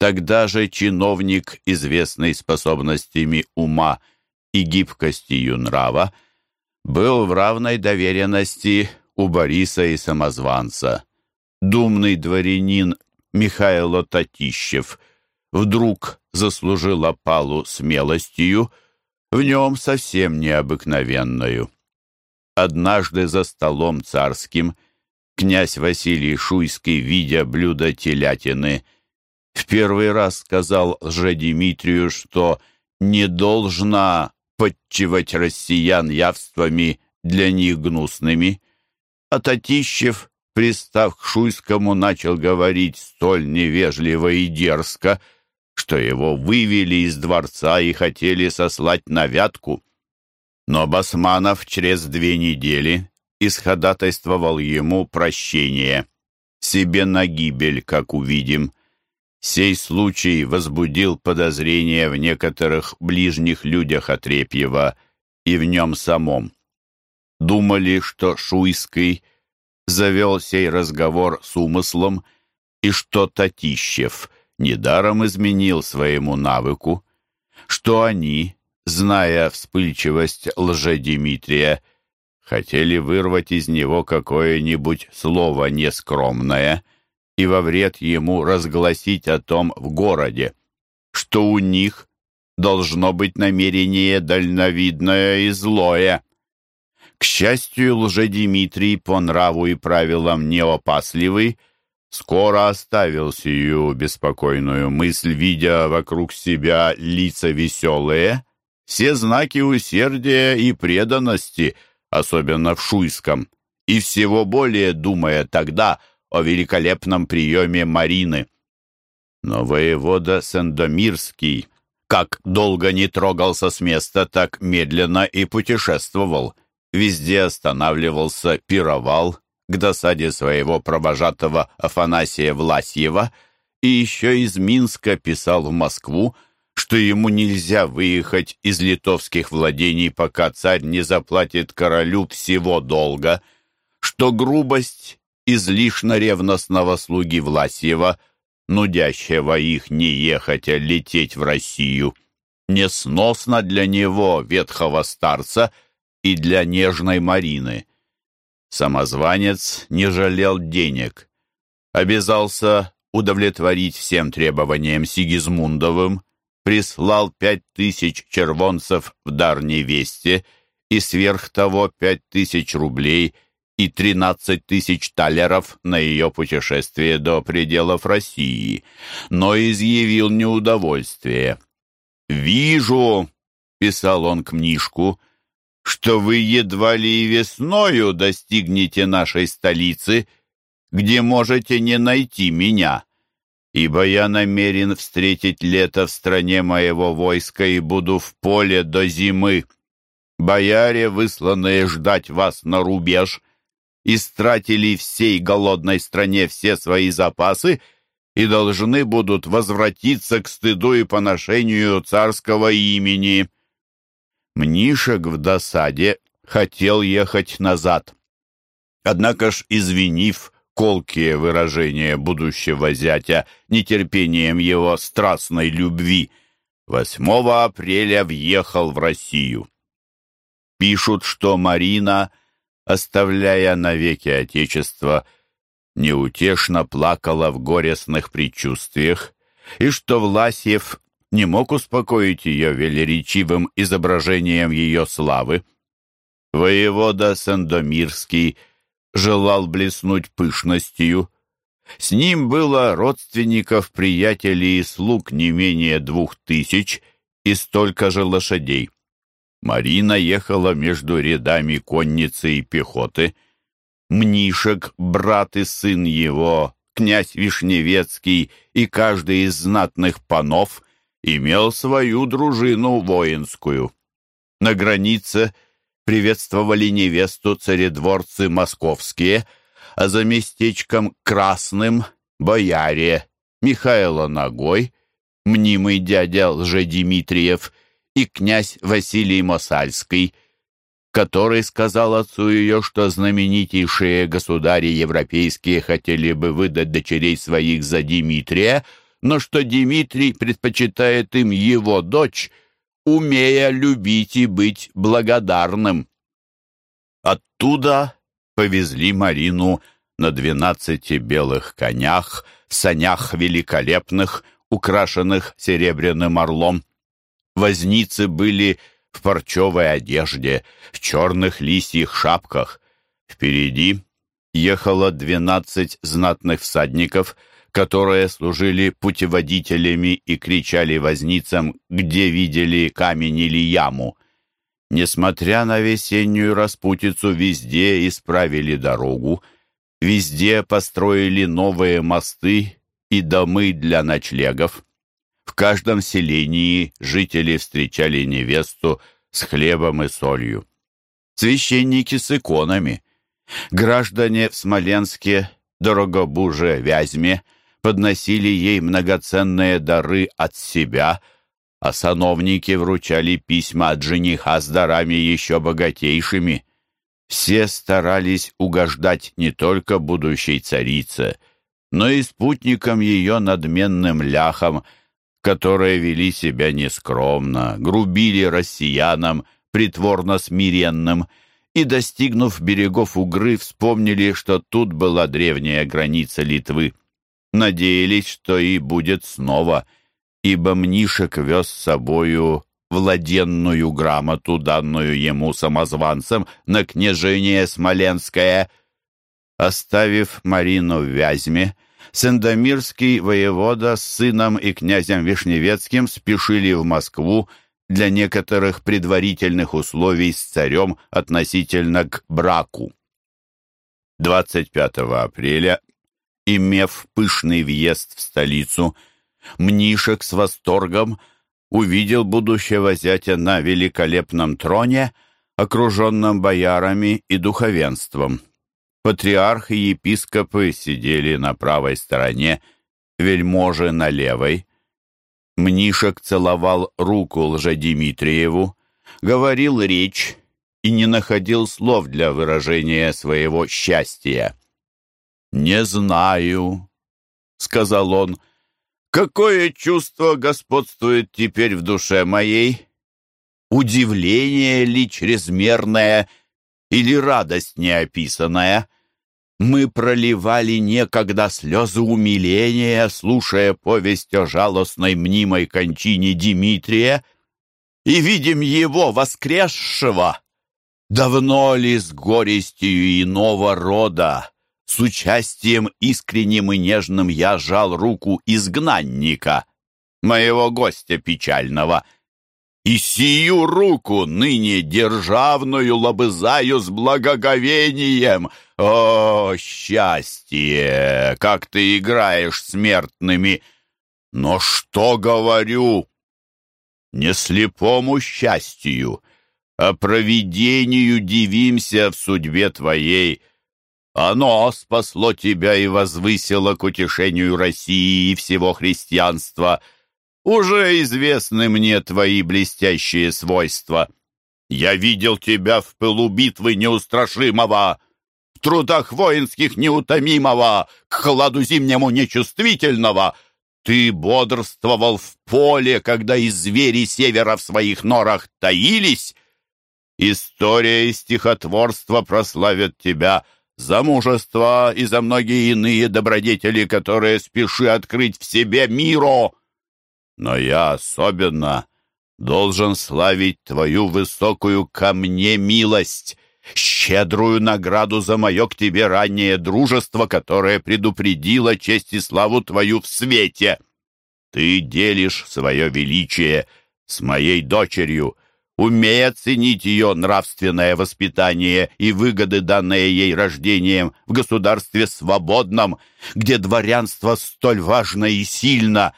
Тогда же чиновник, известный способностями ума и гибкостью нрава, был в равной доверенности у Бориса и самозванца. Думный дворянин Михайло Татищев вдруг заслужил опалу смелостью, в нем совсем необыкновенную. Однажды за столом царским князь Василий Шуйский, видя блюдо телятины, в первый раз сказал лжедимитрию, что не должна подчивать россиян явствами для них гнусными, а Татищев, пристав к Шуйскому, начал говорить столь невежливо и дерзко, что его вывели из дворца и хотели сослать на вятку. Но Басманов через две недели исходатайствовал ему прощение, себе на гибель, как увидим. Сей случай возбудил подозрения в некоторых ближних людях Отрепьева и в нем самом. Думали, что Шуйский завел сей разговор с умыслом и что Татищев недаром изменил своему навыку, что они, зная вспыльчивость лже-Димитрия, хотели вырвать из него какое-нибудь слово нескромное — и во вред ему разгласить о том в городе, что у них должно быть намерение дальновидное и злое. К счастью, лжедимитрий по нраву и правилам неопасливый скоро оставил сию беспокойную мысль, видя вокруг себя лица веселые, все знаки усердия и преданности, особенно в Шуйском, и всего более думая тогда о великолепном приеме Марины. Но воевода Сендомирский как долго не трогался с места, так медленно и путешествовал. Везде останавливался, пировал, к досаде своего провожатого Афанасия Власьева, и еще из Минска писал в Москву, что ему нельзя выехать из литовских владений, пока царь не заплатит королю всего долга, что грубость излишне ревностного слуги Власьева, нудящего их не ехать, а лететь в Россию. Несносно для него, ветхого старца, и для нежной Марины. Самозванец не жалел денег. Обязался удовлетворить всем требованиям Сигизмундовым, прислал пять тысяч червонцев в дар невесте и сверх того пять тысяч рублей – и 13 тысяч талеров на ее путешествие до пределов России, но изъявил неудовольствие. «Вижу», — писал он к Мнишку, — «что вы едва ли и весною достигнете нашей столицы, где можете не найти меня, ибо я намерен встретить лето в стране моего войска и буду в поле до зимы. Бояре, высланные ждать вас на рубеж, — истратили всей голодной стране все свои запасы и должны будут возвратиться к стыду и поношению царского имени. Мнишек в досаде хотел ехать назад. Однако ж, извинив колкие выражения будущего зятя нетерпением его страстной любви, 8 апреля въехал в Россию. Пишут, что Марина оставляя навеки Отечество, неутешно плакала в горестных предчувствиях, и что Власьев не мог успокоить ее велеречивым изображением ее славы. Воевода Сандомирский желал блеснуть пышностью. С ним было родственников, приятелей и слуг не менее двух тысяч и столько же лошадей. Марина ехала между рядами конницы и пехоты. Мнишек, брат и сын его, князь Вишневецкий и каждый из знатных панов имел свою дружину воинскую. На границе приветствовали невесту царедворцы московские, а за местечком Красным — бояре Михаила Ногой, мнимый дядя Лжедимитриев и князь Василий Мосальский, который сказал отцу ее, что знаменитейшие государи европейские хотели бы выдать дочерей своих за Дмитрия, но что Дмитрий предпочитает им его дочь, умея любить и быть благодарным. Оттуда повезли Марину на двенадцати белых конях, санях великолепных, украшенных серебряным орлом. Возницы были в парчевой одежде, в черных лисьих шапках. Впереди ехало двенадцать знатных всадников, которые служили путеводителями и кричали возницам, где видели камень или яму. Несмотря на весеннюю распутицу, везде исправили дорогу, везде построили новые мосты и домы для ночлегов. В каждом селении жители встречали невесту с хлебом и солью. Священники с иконами. Граждане в Смоленске, Дорогобуже, Вязьме подносили ей многоценные дары от себя, а сановники вручали письма от жениха с дарами еще богатейшими. Все старались угождать не только будущей царице, но и спутникам ее надменным ляхам, которые вели себя нескромно, грубили россиянам, притворно смиренным, и, достигнув берегов Угры, вспомнили, что тут была древняя граница Литвы. Надеялись, что и будет снова, ибо Мнишек вез с собою владенную грамоту, данную ему самозванцем на княжение Смоленское. Оставив Марину в Вязьме, Сендомирский воевода с сыном и князем Вишневецким спешили в Москву для некоторых предварительных условий с царем относительно к браку. 25 апреля, имев пышный въезд в столицу, Мнишек с восторгом увидел будущего зятя на великолепном троне, окруженном боярами и духовенством. Патриарх и епископы сидели на правой стороне, вельможи на левой. Мнишек целовал руку лжедимитриеву, говорил речь и не находил слов для выражения своего счастья. «Не знаю», — сказал он, — «какое чувство господствует теперь в душе моей? Удивление ли чрезмерное — или радость неописанная. Мы проливали некогда слезы умиления, слушая повесть о жалостной мнимой кончине Дмитрия, и видим его воскресшего. Давно ли с горестью иного рода, с участием искренним и нежным я жал руку изгнанника, моего гостя печального — и сию руку ныне державную лобызаю с благоговением. О, счастье! Как ты играешь смертными! Но что говорю? Не слепому счастью, а провидению дивимся в судьбе твоей. Оно спасло тебя и возвысило к утешению России и всего христианства — уже известны мне твои блестящие свойства. Я видел тебя в пылу битвы неустрашимого, в трудах воинских неутомимого, к хладу зимнему нечувствительного. Ты бодрствовал в поле, когда и звери севера в своих норах таились. История и стихотворство прославят тебя за мужество и за многие иные добродетели, которые спеши открыть в себе миру но я особенно должен славить твою высокую ко мне милость, щедрую награду за мое к тебе раннее дружество, которое предупредило честь и славу твою в свете. Ты делишь свое величие с моей дочерью, умея ценить ее нравственное воспитание и выгоды, данные ей рождением в государстве свободном, где дворянство столь важно и сильно,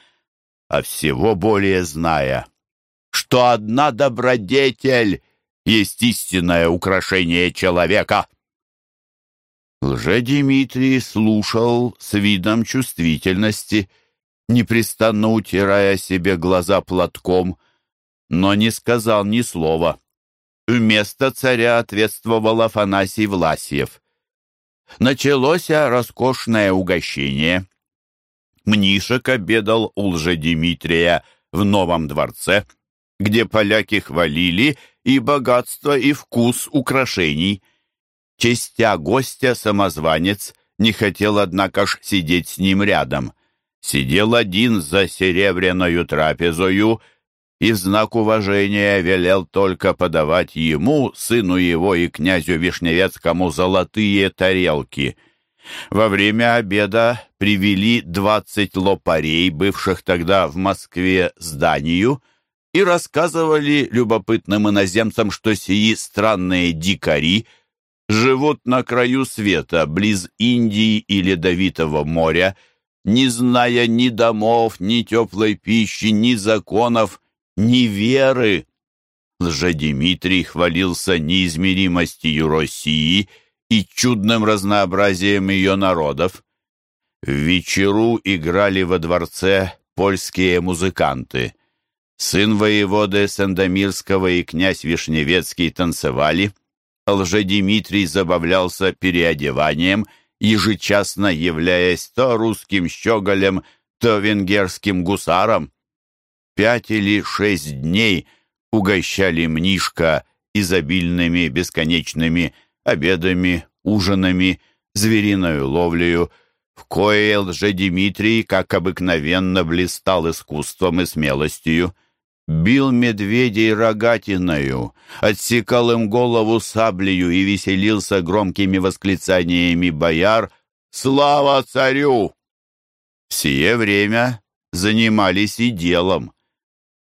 а всего более зная, что одна добродетель есть истинное украшение человека. Лже-Дмитрий слушал с видом чувствительности, непрестанно утирая себе глаза платком, но не сказал ни слова. Вместо царя ответствовал Афанасий Власьев. Началось роскошное угощение. Мнишек обедал у лжедимитрия в новом дворце, где поляки хвалили и богатство, и вкус украшений. Честя гостя самозванец не хотел, однако ж, сидеть с ним рядом. Сидел один за серебряную трапезою и в знак уважения велел только подавать ему, сыну его и князю Вишневецкому золотые тарелки. Во время обеда привели двадцать лопарей, бывших тогда в Москве, зданию, и рассказывали любопытным иноземцам, что сии странные дикари живут на краю света, близ Индии и Ледовитого моря, не зная ни домов, ни теплой пищи, ни законов, ни веры. Лжедимитрий хвалился неизмеримостью России и чудным разнообразием ее народов. В вечеру играли во дворце польские музыканты. Сын воеводы Сандомирского и князь Вишневецкий танцевали. Лжедимитрий забавлялся переодеванием, ежечасно являясь то русским щеголем, то венгерским гусаром пять или шесть дней угощали Мнишка изобильными бесконечными обедами, ужинами, звериной ловлею, в кое лже-Димитрий, как обыкновенно, блистал искусством и смелостью, бил медведей рогатиною, отсекал им голову саблею и веселился громкими восклицаниями бояр «Слава царю!» В сие время занимались и делом.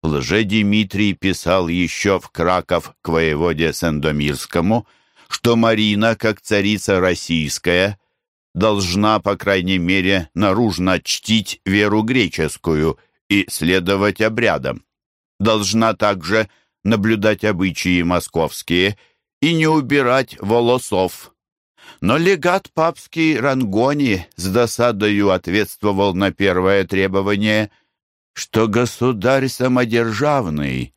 Лже-Димитрий писал еще в Краков к воеводе Сандомирскому, что Марина, как царица российская, должна, по крайней мере, наружно чтить веру греческую и следовать обрядам. Должна также наблюдать обычаи московские и не убирать волосов. Но легат папский Рангони с досадою ответствовал на первое требование – что государь самодержавный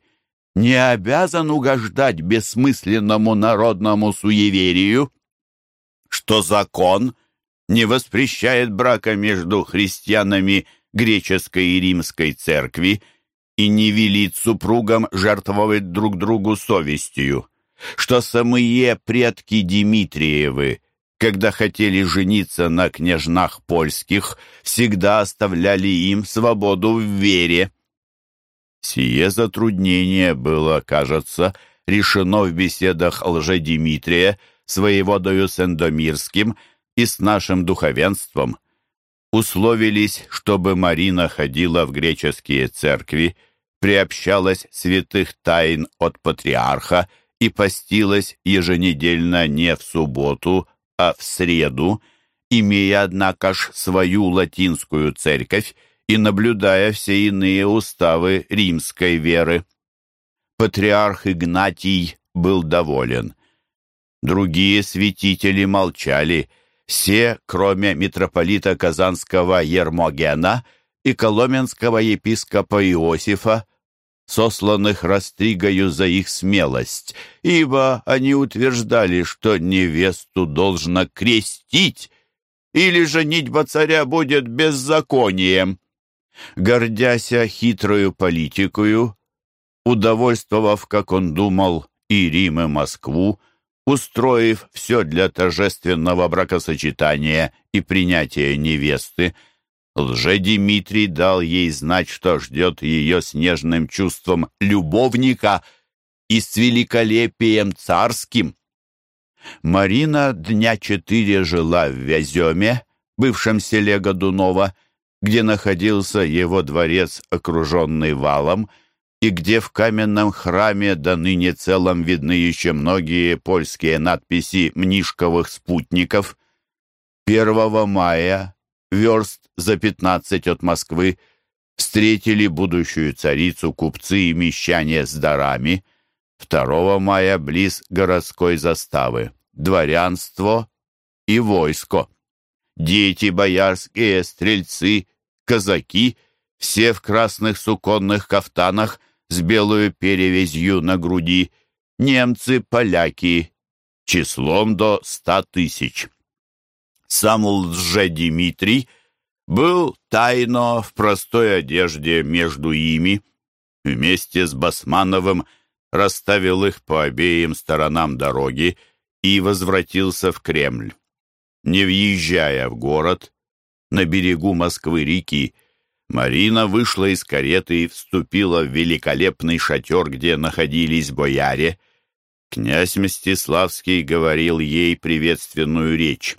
не обязан угождать бессмысленному народному суеверию, что закон не воспрещает брака между христианами греческой и римской церкви и не велит супругам жертвовать друг другу совестью, что самые предки Дмитриевы когда хотели жениться на княжнах польских, всегда оставляли им свободу в вере. Сие затруднение было, кажется, решено в беседах лже-Димитрия с воеводою Сендомирским и с нашим духовенством. Условились, чтобы Марина ходила в греческие церкви, приобщалась святых тайн от патриарха и постилась еженедельно не в субботу, а в среду, имея, однако ж, свою латинскую церковь и наблюдая все иные уставы римской веры. Патриарх Игнатий был доволен. Другие святители молчали, все, кроме митрополита Казанского Ермогена и коломенского епископа Иосифа, сосланных Растригою за их смелость, ибо они утверждали, что невесту должно крестить, или женитьба царя будет беззаконием. Гордяся хитрою политикою, удовольствовав, как он думал, и Рим, и Москву, устроив все для торжественного бракосочетания и принятия невесты, Лже-Димитрий дал ей знать, что ждет ее с нежным чувством любовника и с великолепием царским. Марина дня четыре жила в Вяземе, бывшем селе Годунова, где находился его дворец, окруженный валом, и где в каменном храме до ныне целом видны еще многие польские надписи мнишковых спутников. 1 мая, верст за 15 от Москвы, встретили будущую царицу купцы и мещане с дарами. 2 мая близ городской заставы дворянство и войско. Дети боярские, стрельцы, казаки, все в красных суконных кафтанах с белую перевязью на груди, немцы, поляки, числом до ста тысяч. Сам лже-Димитрий был тайно в простой одежде между ими, вместе с Басмановым расставил их по обеим сторонам дороги и возвратился в Кремль. Не въезжая в город, на берегу Москвы-реки, Марина вышла из кареты и вступила в великолепный шатер, где находились бояре. Князь Мстиславский говорил ей приветственную речь.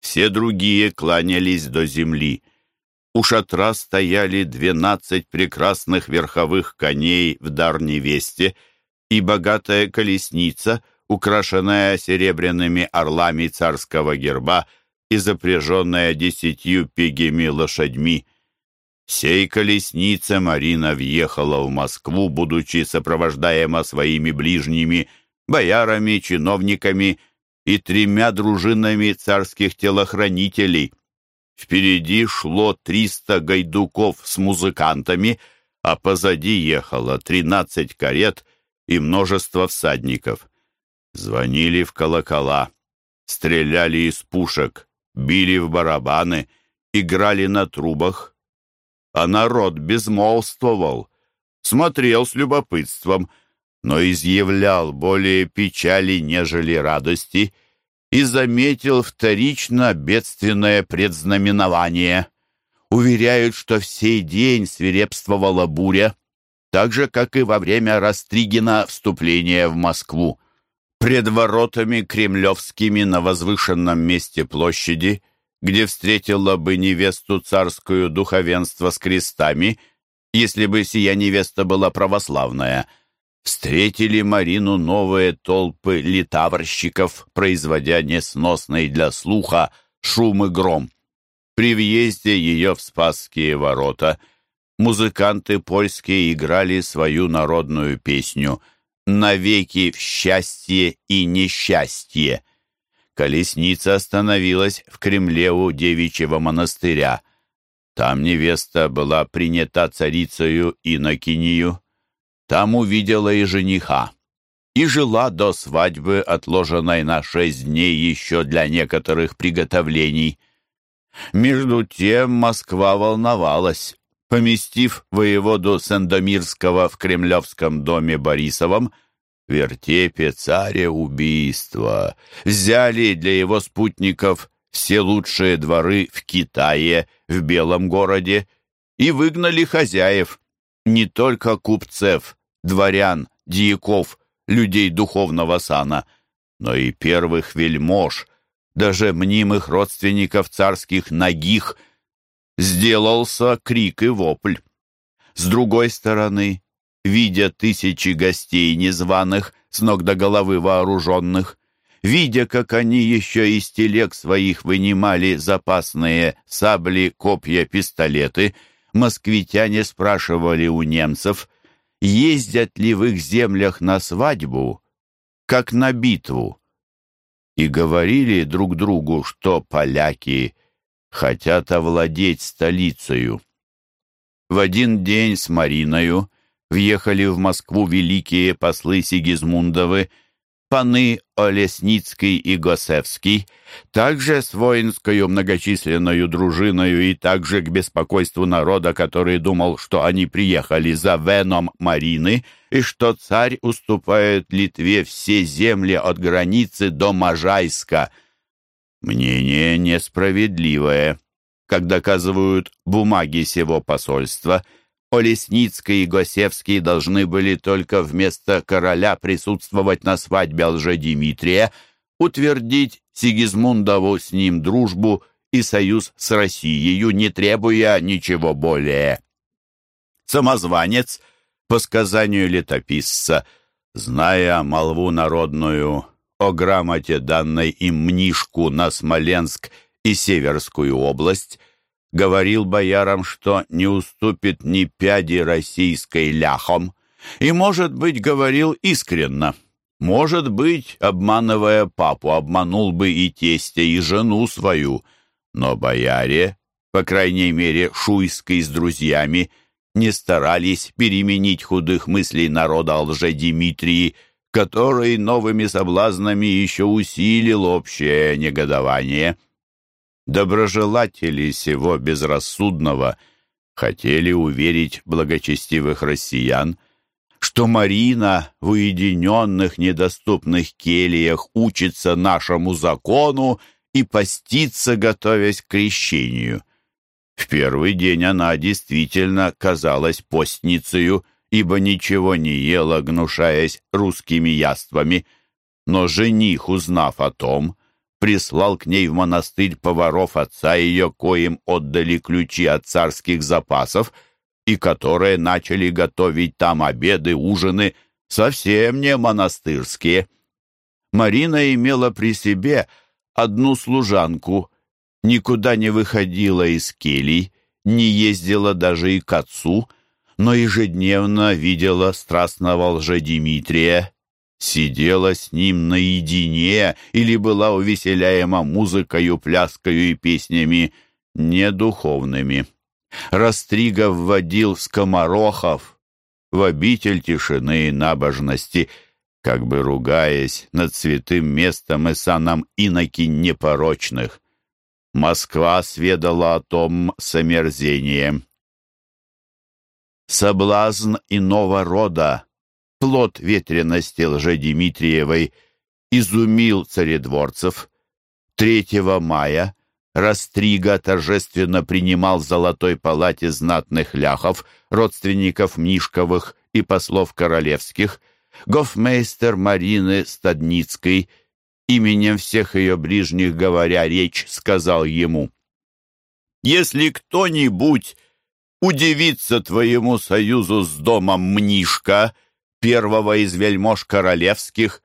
Все другие кланялись до земли. У шатра стояли двенадцать прекрасных верховых коней в дар невесте и богатая колесница, украшенная серебряными орлами царского герба и запряженная десятью пегими лошадьми. Сей колеснице Марина въехала в Москву, будучи сопровождаема своими ближними, боярами, чиновниками и тремя дружинами царских телохранителей. Впереди шло триста гайдуков с музыкантами, а позади ехало тринадцать карет и множество всадников. Звонили в колокола, стреляли из пушек, били в барабаны, играли на трубах. А народ безмолвствовал, смотрел с любопытством, но изъявлял более печали, нежели радости, и заметил вторично бедственное предзнаменование. Уверяют, что в сей день свирепствовала буря, так же, как и во время Растригина вступления в Москву. Пред воротами кремлевскими на возвышенном месте площади, где встретила бы невесту царскую духовенство с крестами, если бы сия невеста была православная, встретили Марину новые толпы литаврщиков, производя несносный для слуха шум и гром. При въезде ее в Спасские ворота музыканты польские играли свою народную песню — навеки в счастье и несчастье. Колесница остановилась в Кремле у девичьего монастыря. Там невеста была принята царицею Инокинию. Там увидела и жениха. И жила до свадьбы, отложенной на шесть дней еще для некоторых приготовлений. Между тем Москва волновалась поместив воеводу Сандомирского в Кремлевском доме Борисовом, вертепе царя убийства, взяли для его спутников все лучшие дворы в Китае, в Белом городе, и выгнали хозяев, не только купцев, дворян, дьяков, людей духовного сана, но и первых вельмож, даже мнимых родственников царских ногих – сделался крик и вопль. С другой стороны, видя тысячи гостей незваных, с ног до головы вооруженных, видя, как они еще из телег своих вынимали запасные сабли, копья, пистолеты, москвитяне спрашивали у немцев, ездят ли в их землях на свадьбу, как на битву, и говорили друг другу, что поляки хотят овладеть столицею. В один день с Мариною въехали в Москву великие послы Сигизмундовы, паны Олесницкий и Госевский, также с воинскою многочисленную дружиною и также к беспокойству народа, который думал, что они приехали за веном Марины и что царь уступает Литве все земли от границы до Можайска – Мнение несправедливое. Как доказывают бумаги сего посольства, Олесницкий и Госевский должны были только вместо короля присутствовать на свадьбе лжедимитрия, утвердить Сигизмундову с ним дружбу и союз с Россией, не требуя ничего более. Самозванец По сказанию летописца, зная молву народную о грамоте данной им мнишку на Смоленск и Северскую область, говорил боярам, что не уступит ни пяди российской ляхом, и, может быть, говорил искренно. Может быть, обманывая папу, обманул бы и тестя, и жену свою, но бояре, по крайней мере, Шуйский с друзьями, не старались переменить худых мыслей народа лже-Димитрии, который новыми соблазнами еще усилил общее негодование. Доброжелатели сего безрассудного хотели уверить благочестивых россиян, что Марина в уединенных недоступных кельях учится нашему закону и постится, готовясь к крещению. В первый день она действительно казалась постницею, ибо ничего не ела, гнушаясь русскими яствами. Но жених, узнав о том, прислал к ней в монастырь поваров отца ее, коим отдали ключи от царских запасов, и которые начали готовить там обеды, ужины, совсем не монастырские. Марина имела при себе одну служанку, никуда не выходила из келий, не ездила даже и к отцу, но ежедневно видела страстного лжедимитрия, сидела с ним наедине или была увеселяема музыкою, пляскою и песнями недуховными. Растрига вводил скоморохов в обитель тишины и набожности, как бы ругаясь над святым местом и саном иноки непорочных. Москва сведала о том с омерзением. Соблазн иного рода, плод ветрености лжедимитриевой, изумил царедворцев. 3 мая Растрига торжественно принимал в золотой палате знатных ляхов, родственников Мишковых и послов королевских, гофмейстер Марины Стадницкой – именем всех ее ближних говоря речь, сказал ему, «Если кто-нибудь удивится твоему союзу с домом Мнишка, первого из вельмож королевских,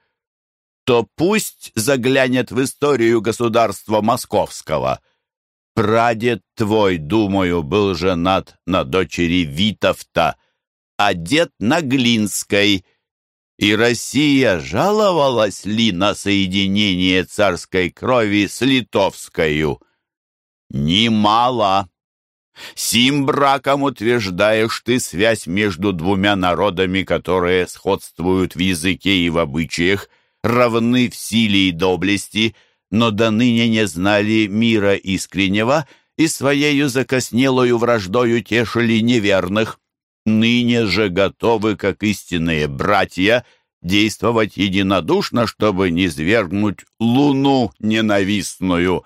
то пусть заглянет в историю государства московского. Прадед твой, думаю, был женат на дочери Витовта, а дед на Глинской — и Россия жаловалась ли на соединение царской крови с литовскою? Немало. Сим браком утверждаешь ты связь между двумя народами, которые сходствуют в языке и в обычаях, равны в силе и доблести, но до ныне не знали мира искреннего и своею закоснелою враждою тешили неверных ныне же готовы, как истинные братья, действовать единодушно, чтобы не свергнуть луну ненавистную.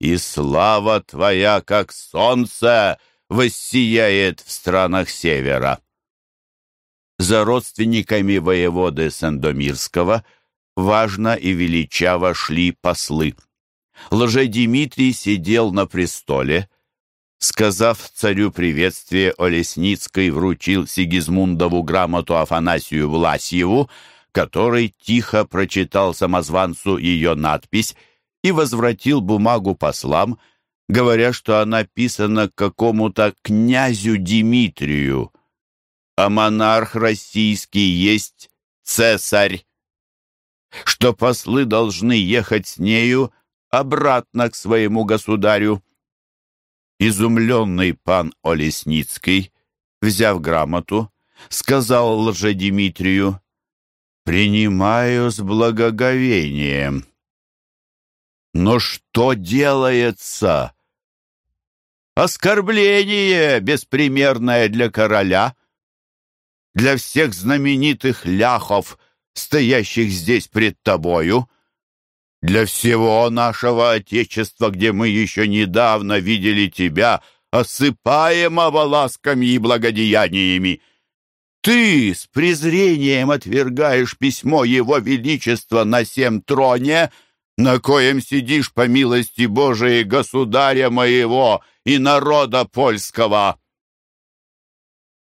И слава твоя, как солнце, воссияет в странах севера. За родственниками воеводы Сандомирского важно и величаво шли послы. Лжедимитрий сидел на престоле, Сказав царю приветствие, Олесницкий вручил Сигизмундову грамоту Афанасию Власьеву, который тихо прочитал самозванцу ее надпись и возвратил бумагу послам, говоря, что она писана какому-то князю Дмитрию, а монарх российский есть цесарь, что послы должны ехать с нею обратно к своему государю. Изумленный пан Олесницкий, взяв грамоту, сказал лжедимитрию, «Принимаю с благоговением». «Но что делается?» «Оскорбление беспримерное для короля, для всех знаменитых ляхов, стоящих здесь пред тобою» для всего нашего Отечества, где мы еще недавно видели тебя, осыпаемого ласками и благодеяниями. Ты с презрением отвергаешь письмо Его Величества на всем троне, на коем сидишь по милости Божией государя моего и народа польского.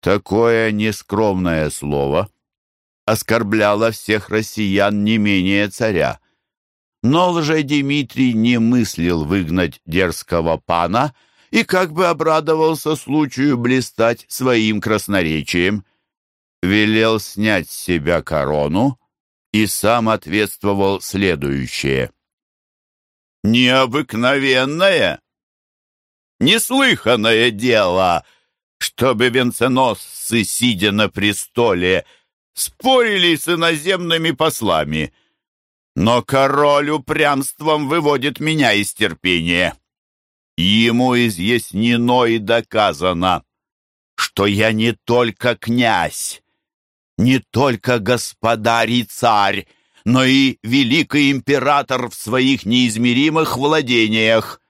Такое нескромное слово оскорбляло всех россиян не менее царя. Но лже-Дмитрий не мыслил выгнать дерзкого пана и как бы обрадовался случаю блистать своим красноречием. Велел снять с себя корону и сам ответствовал следующее. «Необыкновенное, неслыханное дело, чтобы венценосцы, сидя на престоле, спорили с иноземными послами» Но король упрямством выводит меня из терпения. Ему изъяснено и доказано, что я не только князь, не только господарь и царь, но и великий император в своих неизмеримых владениях.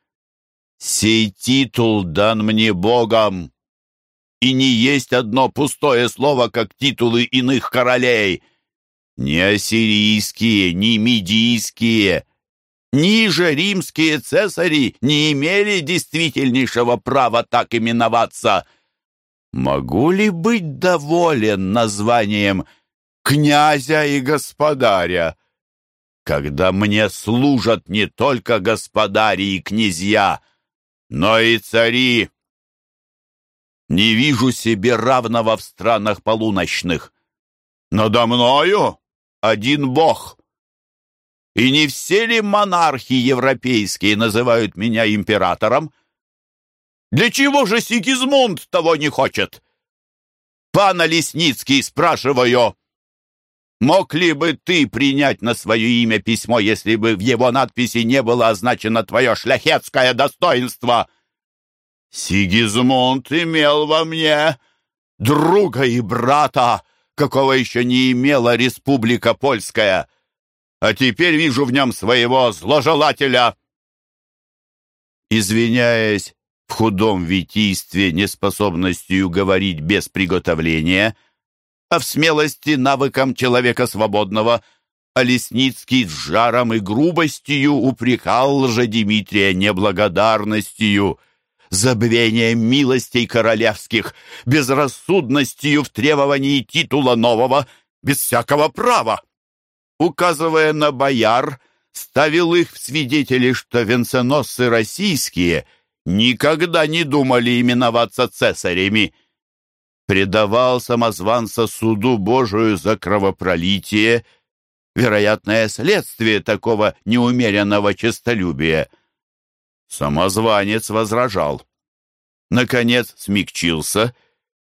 Сей титул дан мне Богом, и не есть одно пустое слово, как титулы иных королей — ни ассирийские, ни медийские, ни же римские цесари не имели действительнейшего права так именоваться. Могу ли быть доволен названием князя и господаря, когда мне служат не только господари и князья, но и цари? Не вижу себе равного в странах полуночных. Надо мною один бог. И не все ли монархи европейские называют меня императором? Для чего же Сигизмунд того не хочет? Пана Лесницкий, спрашиваю, мог ли бы ты принять на свое имя письмо, если бы в его надписи не было означено твое шляхетское достоинство? Сигизмунд имел во мне друга и брата, какого еще не имела Республика Польская. А теперь вижу в нем своего зложелателя. Извиняясь худом витийстве неспособностью говорить без приготовления, а в смелости навыком человека свободного, а Лесницкий с жаром и грубостью упрекал лжедимитрия неблагодарностью — забвением милостей королевских, безрассудностью в требовании титула нового, без всякого права. Указывая на бояр, ставил их в свидетели, что венценосцы российские никогда не думали именоваться цесарями. Предавал самозванца суду Божию за кровопролитие, вероятное следствие такого неумеренного честолюбия — Самозванец возражал. Наконец смягчился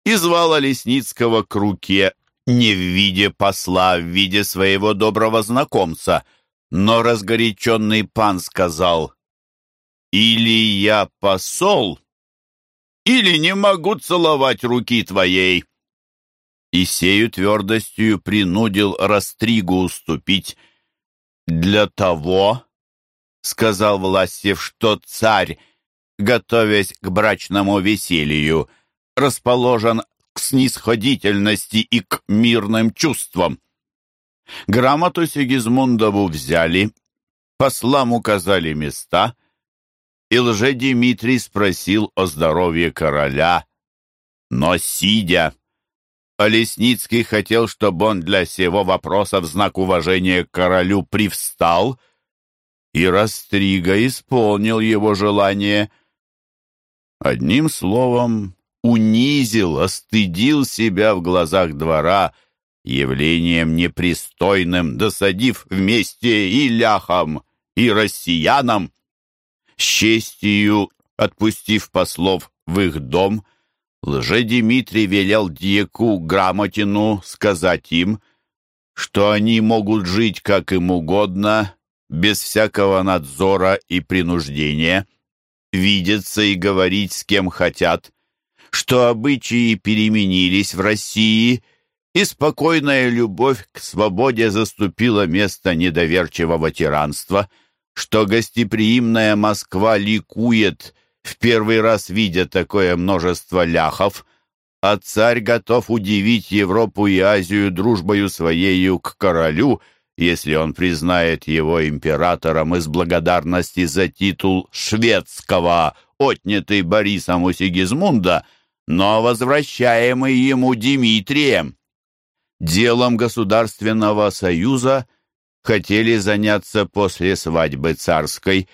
и звал Лесницкого к руке не в виде посла, а в виде своего доброго знакомца, но разгоряченный пан сказал, «Или я посол, или не могу целовать руки твоей». И сею твердостью принудил Растригу уступить для того, сказал Власев, что царь, готовясь к брачному веселью, расположен к снисходительности и к мирным чувствам. Грамоту Сигизмундову взяли, послам указали места, и лже-Дмитрий спросил о здоровье короля, но сидя. А Лесницкий хотел, чтобы он для сего вопроса в знак уважения к королю привстал и Растрига исполнил его желание. Одним словом, унизил, остыдил себя в глазах двора явлением непристойным, досадив вместе и ляхам, и россиянам. С честью, отпустив послов в их дом, лже-Дмитрий велел Дьяку Грамотину сказать им, что они могут жить как им угодно без всякого надзора и принуждения, видеться и говорить с кем хотят, что обычаи переменились в России, и спокойная любовь к свободе заступила место недоверчивого тиранства, что гостеприимная Москва ликует, в первый раз видя такое множество ляхов, а царь готов удивить Европу и Азию дружбою своею к королю — если он признает его императором из благодарности за титул шведского, отнятый Борисом у Сигизмунда, но возвращаемый ему Дмитрием. Делом Государственного Союза хотели заняться после свадьбы царской,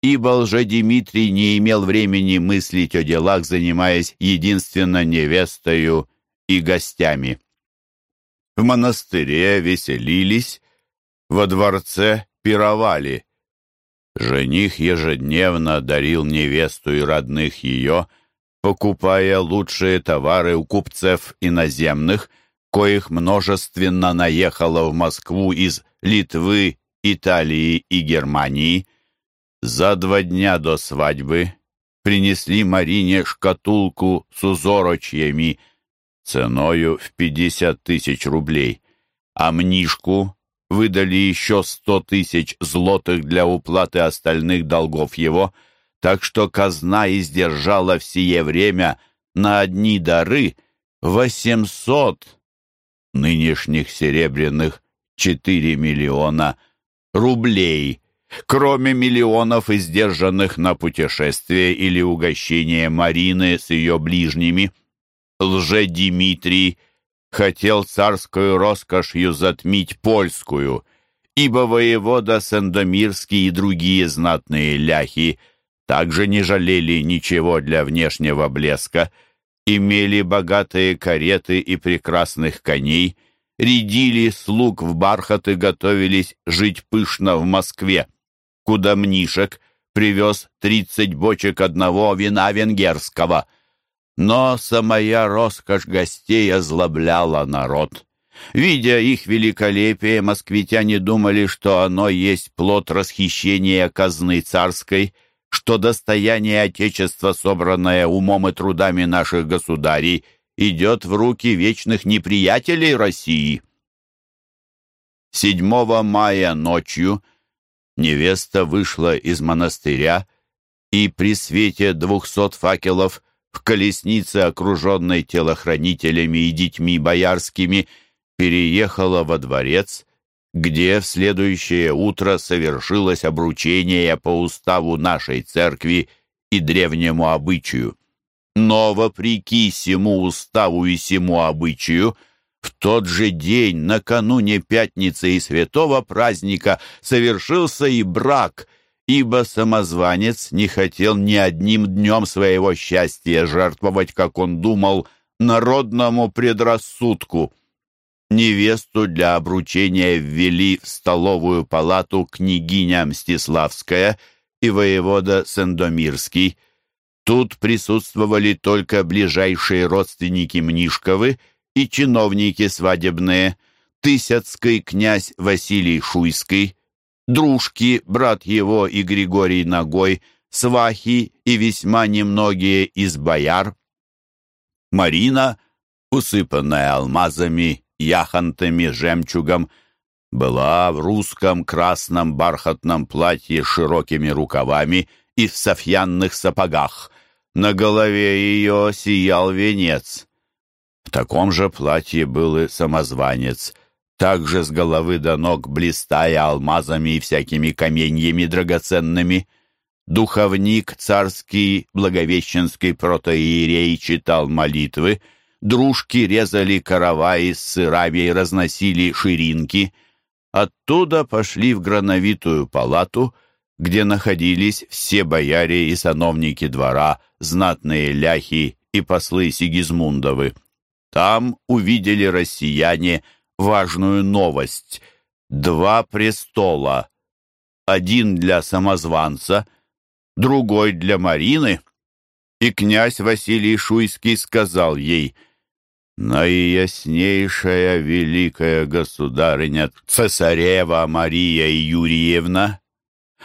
ибо лже-Дмитрий не имел времени мыслить о делах, занимаясь единственно невестою и гостями. В монастыре веселились, во дворце пировали. Жених ежедневно дарил невесту и родных ее, покупая лучшие товары у купцев иноземных, коих множественно наехало в Москву из Литвы, Италии и Германии. За два дня до свадьбы принесли Марине шкатулку с узорочьями ценою в пятьдесят тысяч рублей, а Мнишку выдали еще сто тысяч злотых для уплаты остальных долгов его, так что казна издержала в сие время на одни дары восемьсот нынешних серебряных четыре миллиона рублей, кроме миллионов, издержанных на путешествие или угощение Марины с ее ближними. Лже-Димитрий хотел царскую роскошью затмить польскую, ибо воевода Сандомирский и другие знатные ляхи также не жалели ничего для внешнего блеска, имели богатые кареты и прекрасных коней, рядили слуг в бархат и готовились жить пышно в Москве, куда Мнишек привез тридцать бочек одного вина венгерского — но самая роскошь гостей озлобляла народ. Видя их великолепие, москвитяне думали, что оно есть плод расхищения казны царской, что достояние Отечества, собранное умом и трудами наших государей, идет в руки вечных неприятелей России. 7 мая ночью невеста вышла из монастыря и при свете двухсот факелов в колеснице, окруженной телохранителями и детьми боярскими, переехала во дворец, где в следующее утро совершилось обручение по уставу нашей церкви и древнему обычаю. Но, вопреки сему уставу и сему обычаю, в тот же день, накануне пятницы и святого праздника, совершился и брак — ибо самозванец не хотел ни одним днем своего счастья жертвовать, как он думал, народному предрассудку. Невесту для обручения ввели в столовую палату княгиня Мстиславская и воевода Сендомирский. Тут присутствовали только ближайшие родственники Мнишковы и чиновники свадебные, Тысяцкий князь Василий Шуйский, дружки, брат его и Григорий Ногой, свахи и весьма немногие из бояр. Марина, усыпанная алмазами, яхонтами, жемчугом, была в русском красном бархатном платье с широкими рукавами и в софьянных сапогах. На голове ее сиял венец. В таком же платье был и самозванец — также с головы до ног блистая алмазами и всякими каменьями драгоценными. Духовник царский благовещенский протоиерей читал молитвы, дружки резали караваи с сырами и разносили ширинки. Оттуда пошли в грановитую палату, где находились все бояре и сановники двора, знатные ляхи и послы Сигизмундовы. Там увидели россияне – важную новость. Два престола. Один для самозванца, другой для Марины. И князь Василий Шуйский сказал ей, «Наияснейшая великая государыня цесарева Мария Юрьевна,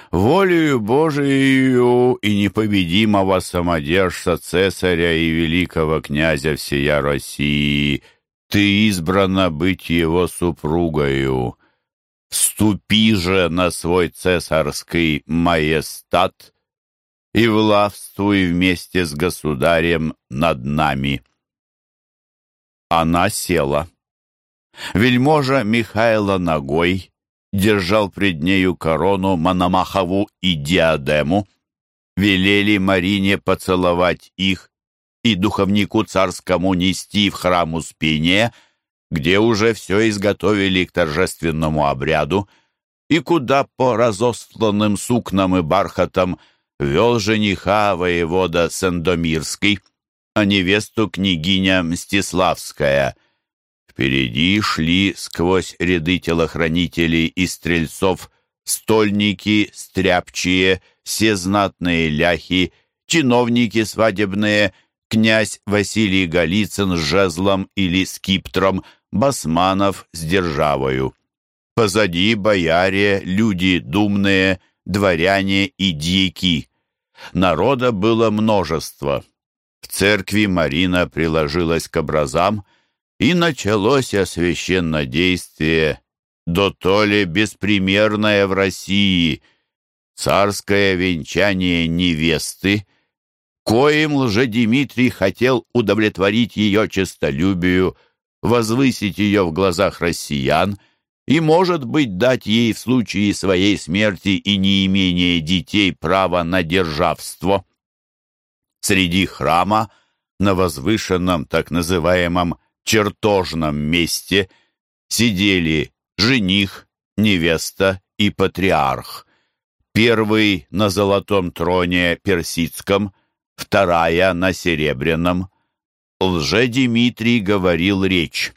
волею Божию и непобедимого самодержца цесаря и великого князя всея России — ты избрана быть его супругою. Ступи же на свой цесарский маестат и властвуй вместе с государем над нами. Она села. Вельможа Михайла ногой держал пред нею корону Мономахову и диадему. Велели Марине поцеловать их и духовнику царскому нести в храм Успения, где уже все изготовили к торжественному обряду, и куда по разосланным сукнам и бархатам вел жениха воевода Сандомирский, а невесту княгиня Мстиславская. Впереди шли сквозь ряды телохранителей и стрельцов стольники, стряпчие, все знатные ляхи, чиновники свадебные, князь Василий Голицын с жезлом или скиптром, басманов с державою. Позади бояре, люди думные, дворяне и дьяки. Народа было множество. В церкви Марина приложилась к образам, и началось священнодействие, до то ли беспримерное в России, царское венчание невесты, коим лжедимитрий хотел удовлетворить ее честолюбию, возвысить ее в глазах россиян и, может быть, дать ей в случае своей смерти и неимения детей право на державство. Среди храма, на возвышенном так называемом чертожном месте, сидели жених, невеста и патриарх. Первый на золотом троне персидском, вторая на серебряном. Лже-Димитрий говорил речь.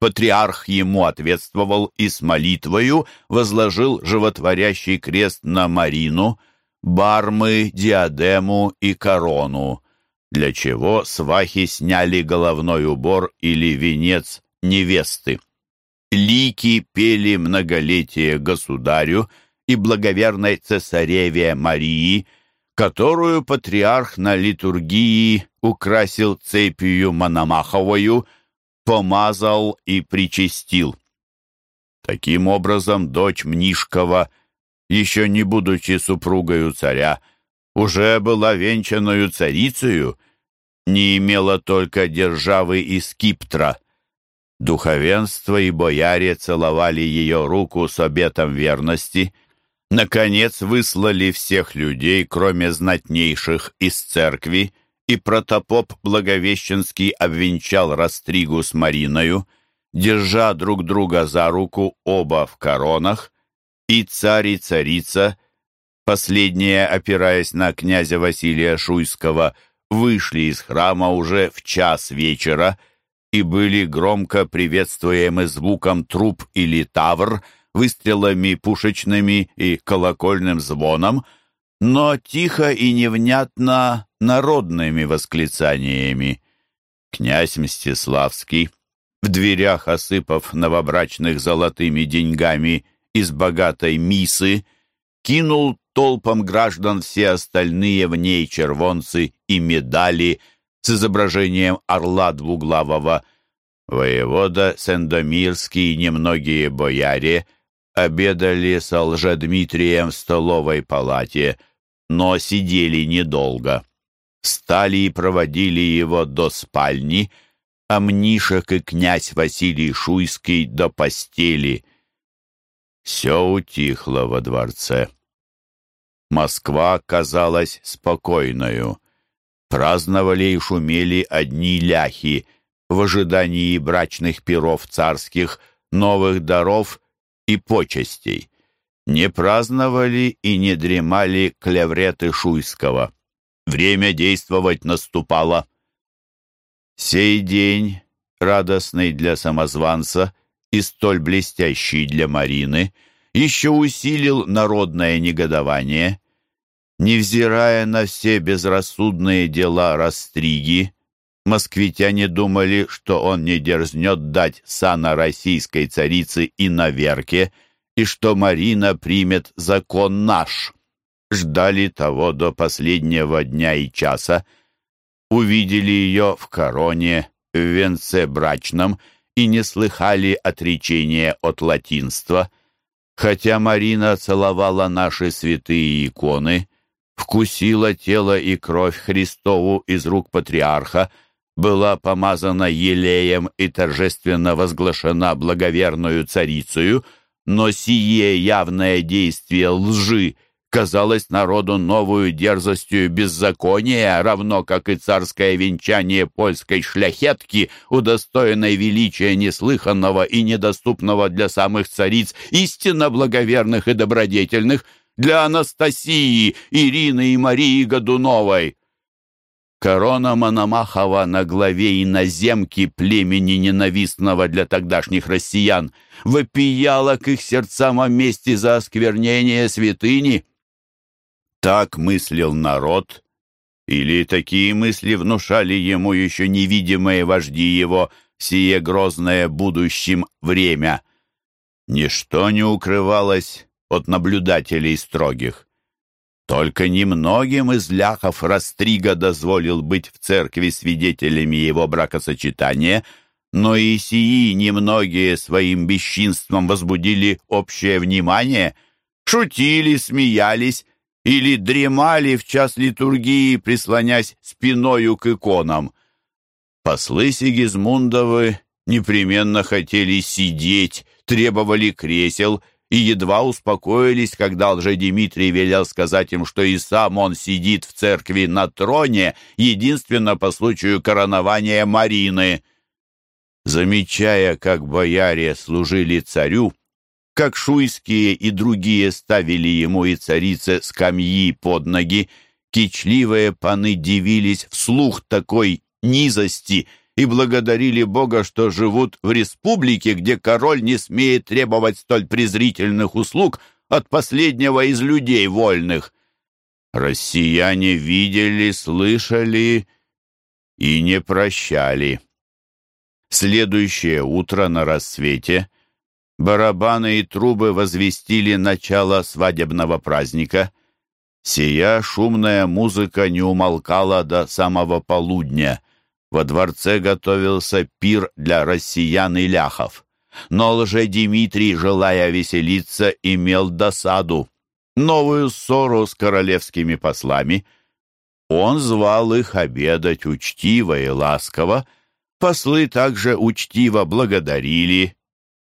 Патриарх ему ответствовал и с молитвою возложил животворящий крест на Марину, бармы, диадему и корону, для чего свахи сняли головной убор или венец невесты. Лики пели многолетие государю и благоверной цесареве Марии, которую патриарх на литургии украсил цепью Мономаховою, помазал и причастил. Таким образом, дочь Мнишкова, еще не будучи супругою царя, уже была венчанную царицею, не имела только державы и скиптра. Духовенство и бояре целовали ее руку с обетом верности — Наконец выслали всех людей, кроме знатнейших, из церкви, и протопоп Благовещенский обвенчал Растригу с Мариною, держа друг друга за руку оба в коронах, и царь и царица, последняя, опираясь на князя Василия Шуйского, вышли из храма уже в час вечера и были громко приветствуемы звуком труп или тавр, выстрелами пушечными и колокольным звоном, но тихо и невнятно народными восклицаниями. Князь Мстиславский, в дверях осыпав новобрачных золотыми деньгами из богатой мисы, кинул толпам граждан все остальные в ней червонцы и медали с изображением орла двуглавого. Воевода Сендомирский и немногие бояре обедали с Лжедмитрием в столовой палате, но сидели недолго. Встали и проводили его до спальни, а Мнишек и князь Василий Шуйский до постели. Все утихло во дворце. Москва казалась спокойною. Праздновали и шумели одни ляхи в ожидании брачных перов царских, новых даров и почестей. Не праздновали и не дремали клевреты Шуйского. Время действовать наступало. Сей день, радостный для самозванца и столь блестящий для Марины, еще усилил народное негодование. Невзирая на все безрассудные дела Растриги, москвитяне думали, что он не дерзнет дать сана российской царицы и наверке, и что Марина примет закон наш. Ждали того до последнего дня и часа, увидели ее в короне, в венце брачном и не слыхали отречения от латинства. Хотя Марина целовала наши святые иконы, вкусила тело и кровь Христову из рук патриарха, была помазана елеем и торжественно возглашена благоверную царицею, но сие явное действие лжи, казалось народу новую дерзостью беззакония, равно как и царское венчание польской шляхетки, удостоенной величия неслыханного и недоступного для самых цариц, истинно благоверных и добродетельных, для Анастасии, Ирины и Марии Годуновой. Корона Мономахова на главе иноземки племени ненавистного для тогдашних россиян вопияла к их сердцам о мести за осквернение святыни. Так мыслил народ, или такие мысли внушали ему еще невидимые вожди его сие грозное будущим время. Ничто не укрывалось от наблюдателей строгих. Только немногим из ляхов Растрига дозволил быть в церкви свидетелями его бракосочетания, но и сии немногие своим бесчинством возбудили общее внимание, шутили, смеялись или дремали в час литургии, прислонясь спиною к иконам. Послы Сигизмундовы непременно хотели сидеть, требовали кресел — и едва успокоились, когда лже-Дмитрий велел сказать им, что и сам он сидит в церкви на троне, единственно по случаю коронования Марины. Замечая, как бояре служили царю, как шуйские и другие ставили ему и царице скамьи под ноги, кичливые паны дивились вслух такой низости — и благодарили Бога, что живут в республике, где король не смеет требовать столь презрительных услуг от последнего из людей вольных. Россияне видели, слышали и не прощали. Следующее утро на рассвете барабаны и трубы возвестили начало свадебного праздника. Сия шумная музыка не умолкала до самого полудня — во дворце готовился пир для россиян и ляхов. Но лже-Дмитрий, желая веселиться, имел досаду. Новую ссору с королевскими послами. Он звал их обедать учтиво и ласково. Послы также учтиво благодарили.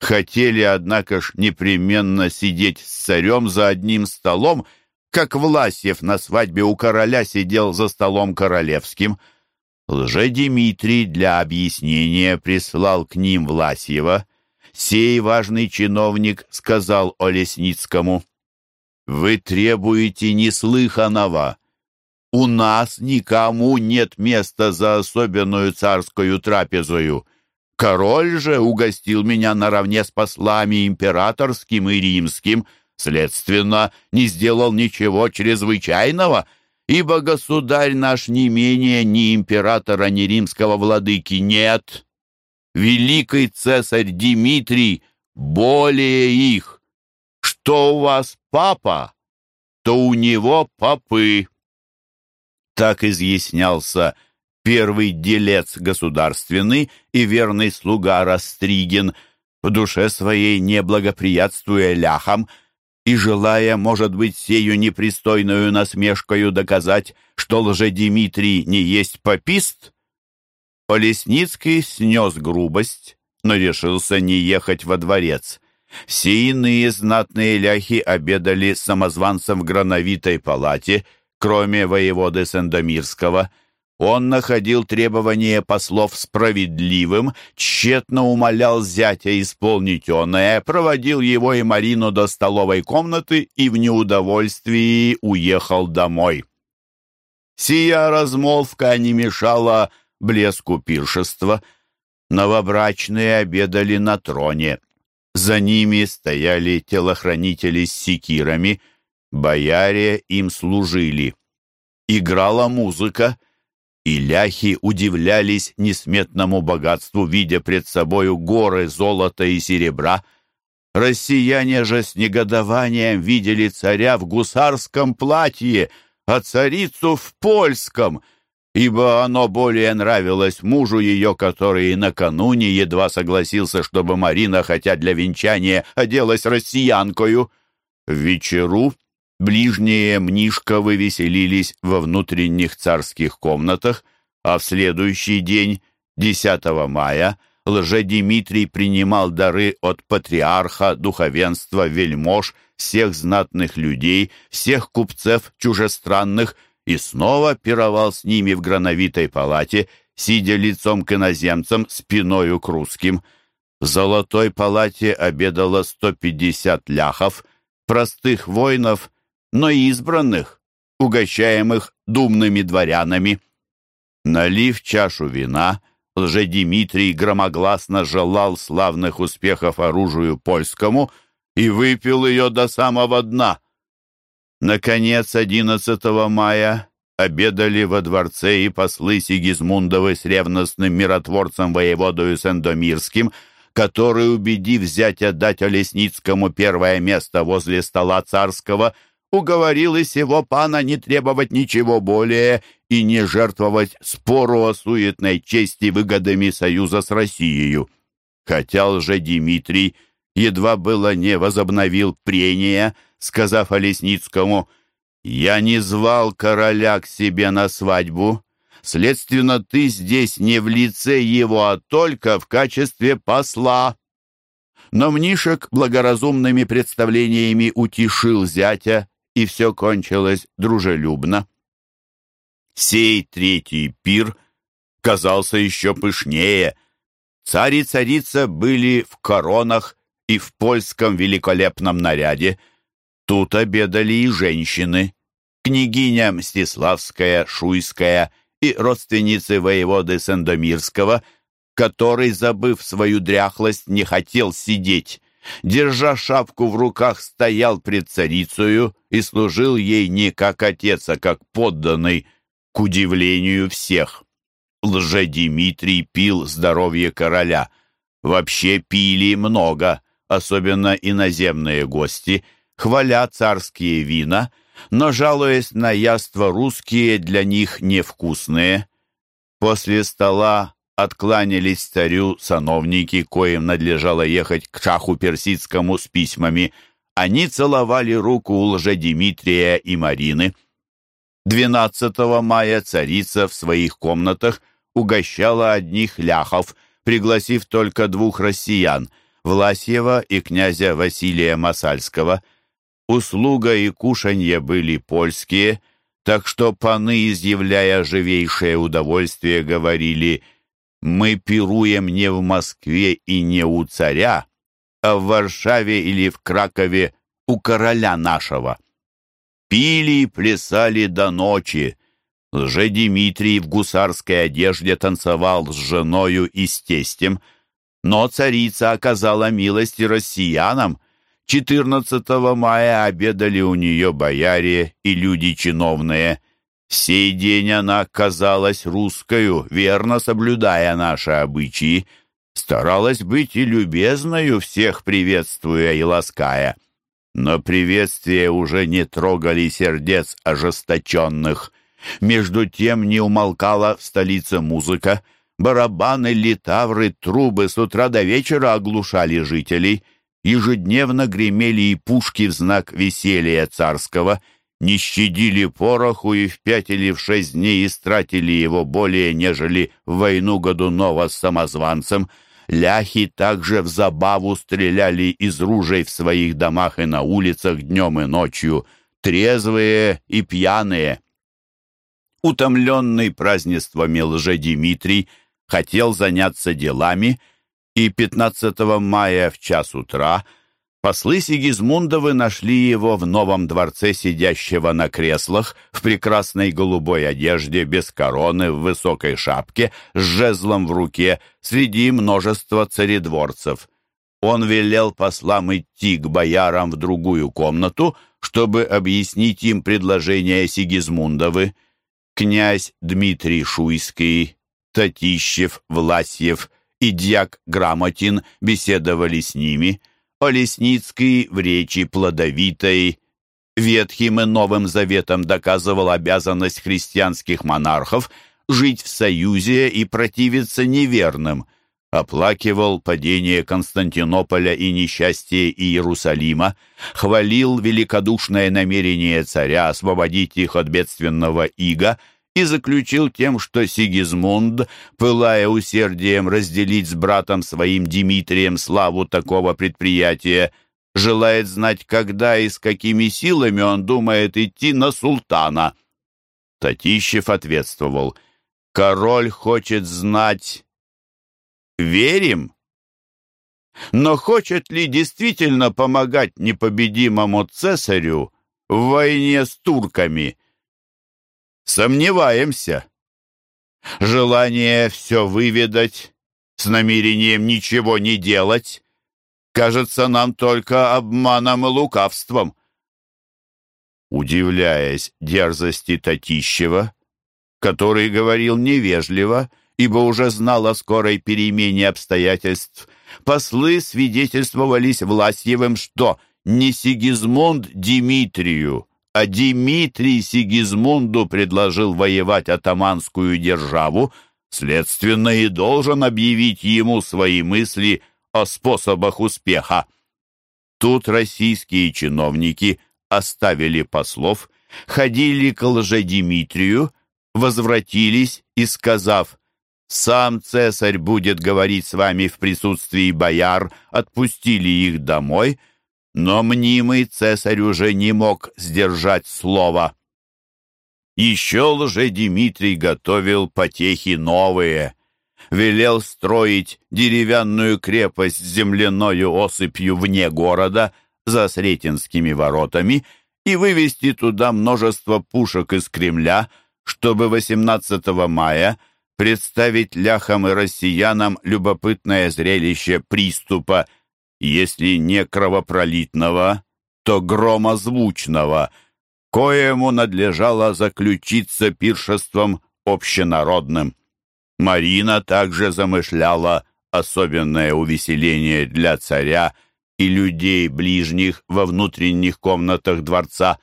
Хотели, однако ж, непременно сидеть с царем за одним столом, как Власьев на свадьбе у короля сидел за столом королевским — Лже-Дмитрий для объяснения прислал к ним Власьева. Сей важный чиновник сказал Олесницкому, «Вы требуете неслыханного. У нас никому нет места за особенную царскую трапезою. Король же угостил меня наравне с послами императорским и римским, следственно, не сделал ничего чрезвычайного» ибо государь наш не менее ни императора, ни римского владыки нет. Великий цесарь Дмитрий более их. Что у вас папа, то у него попы. Так изъяснялся первый делец государственный и верный слуга Растригин, в душе своей неблагоприятствуя ляхам, и желая, может быть, сею непристойную насмешкою доказать, что лже-Дмитрий не есть попист, Полесницкий снес грубость, но решился не ехать во дворец. Все иные знатные ляхи обедали самозванцем в грановитой палате, кроме воеводы Сандомирского — он находил требования послов справедливым, тщетно умолял зятя исполнить оное, проводил его и Марину до столовой комнаты и в неудовольствии уехал домой. Сия размолвка не мешала блеску пиршества. Новобрачные обедали на троне. За ними стояли телохранители с секирами, бояре им служили. Играла музыка, и ляхи удивлялись несметному богатству, видя пред собою горы золота и серебра. Россияне же с негодованием видели царя в гусарском платье, а царицу в польском, ибо оно более нравилось мужу ее, который накануне едва согласился, чтобы Марина, хотя для венчания, оделась россиянкою. В вечеру Ближние Мнишковы веселились во внутренних царских комнатах, а в следующий день, 10 мая, лже-Дмитрий принимал дары от патриарха, духовенства, вельмож, всех знатных людей, всех купцев чужестранных и снова пировал с ними в грановитой палате, сидя лицом к иноземцам, спиною к русским. В золотой палате обедало 150 ляхов, простых воинов, но избранных, угощаемых думными дворянами. Налив чашу вина, лжедимитрий громогласно желал славных успехов оружию польскому и выпил ее до самого дна. Наконец, 11 мая обедали во дворце и послы Сигизмундовы с ревностным миротворцем воеводою Сендомирским, который, убедив взять отдать Олесницкому первое место возле стола царского, уговорил и сего пана не требовать ничего более и не жертвовать спору о суетной чести выгодами союза с Россией. Хотя лже Дмитрий едва было не возобновил прения, сказав Олесницкому «Я не звал короля к себе на свадьбу, следственно, ты здесь не в лице его, а только в качестве посла». Но Мнишек благоразумными представлениями утешил зятя и все кончилось дружелюбно. Сей третий пир казался еще пышнее. Царь и царица были в коронах и в польском великолепном наряде. Тут обедали и женщины. Княгиня Мстиславская, Шуйская и родственницы воеводы Сендомирского, который, забыв свою дряхлость, не хотел сидеть держа шапку в руках, стоял пред царицею и служил ей не как отец, а как подданный, к удивлению всех. Лже-Димитрий пил здоровье короля. Вообще пили много, особенно иноземные гости, хваля царские вина, но жалуясь на яства русские, для них невкусные. После стола откланялись царю сановники, коим надлежало ехать к шаху персидскому с письмами. Они целовали руку лжедимитрия и Марины. 12 мая царица в своих комнатах угощала одних ляхов, пригласив только двух россиян – Власьева и князя Василия Масальского. Услуга и кушанье были польские, так что паны, изъявляя живейшее удовольствие, говорили – мы пируем не в Москве и не у царя, а в Варшаве или в Кракове у короля нашего. Пили и плясали до ночи. Лже-Дмитрий в гусарской одежде танцевал с женою и с тестем, но царица оказала милость россиянам. 14 мая обедали у нее бояре и люди чиновные. Сей день она казалась русскою, верно соблюдая наши обычаи, старалась быть и любезною, всех приветствуя и лаская. Но приветствия уже не трогали сердец ожесточенных. Между тем не умолкала в столице музыка. Барабаны, литавры, трубы с утра до вечера оглушали жителей. Ежедневно гремели и пушки в знак веселья царского — не щадили пороху и в пять или в шесть дней истратили его более, нежели в войну Годунова с самозванцем. Ляхи также в забаву стреляли из ружей в своих домах и на улицах днем и ночью, трезвые и пьяные. Утомленный празднествами лже-Димитрий хотел заняться делами, и 15 мая в час утра – Послы Сигизмундовы нашли его в новом дворце, сидящего на креслах, в прекрасной голубой одежде, без короны, в высокой шапке, с жезлом в руке, среди множества царедворцев. Он велел послам идти к боярам в другую комнату, чтобы объяснить им предложение Сигизмундовы. Князь Дмитрий Шуйский, Татищев, Власьев и дьяк Грамотин беседовали с ними – Олесницкий в речи плодовитой. Ветхим и Новым Заветом доказывал обязанность христианских монархов жить в союзе и противиться неверным, оплакивал падение Константинополя и несчастье Иерусалима, хвалил великодушное намерение царя освободить их от бедственного ига – и заключил тем, что Сигизмунд, пылая усердием разделить с братом своим Дмитрием славу такого предприятия, желает знать, когда и с какими силами он думает идти на султана. Татищев ответствовал, «Король хочет знать, верим?» Но хочет ли действительно помогать непобедимому цесарю в войне с турками? Сомневаемся. Желание все выведать с намерением ничего не делать кажется нам только обманом и лукавством. Удивляясь дерзости Татищева, который говорил невежливо, ибо уже знал о скорой перемене обстоятельств, послы свидетельствовались Власьевым, что не Сигизмунд Димитрию, а Димитрий Сигизмунду предложил воевать атаманскую державу, следственно и должен объявить ему свои мысли о способах успеха. Тут российские чиновники оставили послов, ходили к лжедимитрию, возвратились и, сказав сам цесарь будет говорить с вами в присутствии бояр, отпустили их домой, но мнимый цесарь уже не мог сдержать слова. Еще лже-Дмитрий готовил потехи новые, велел строить деревянную крепость с земляною осыпью вне города, за Сретенскими воротами, и вывести туда множество пушек из Кремля, чтобы 18 мая – представить ляхам и россиянам любопытное зрелище приступа, если не кровопролитного, то громозвучного, коему надлежало заключиться пиршеством общенародным. Марина также замышляла особенное увеселение для царя и людей ближних во внутренних комнатах дворца,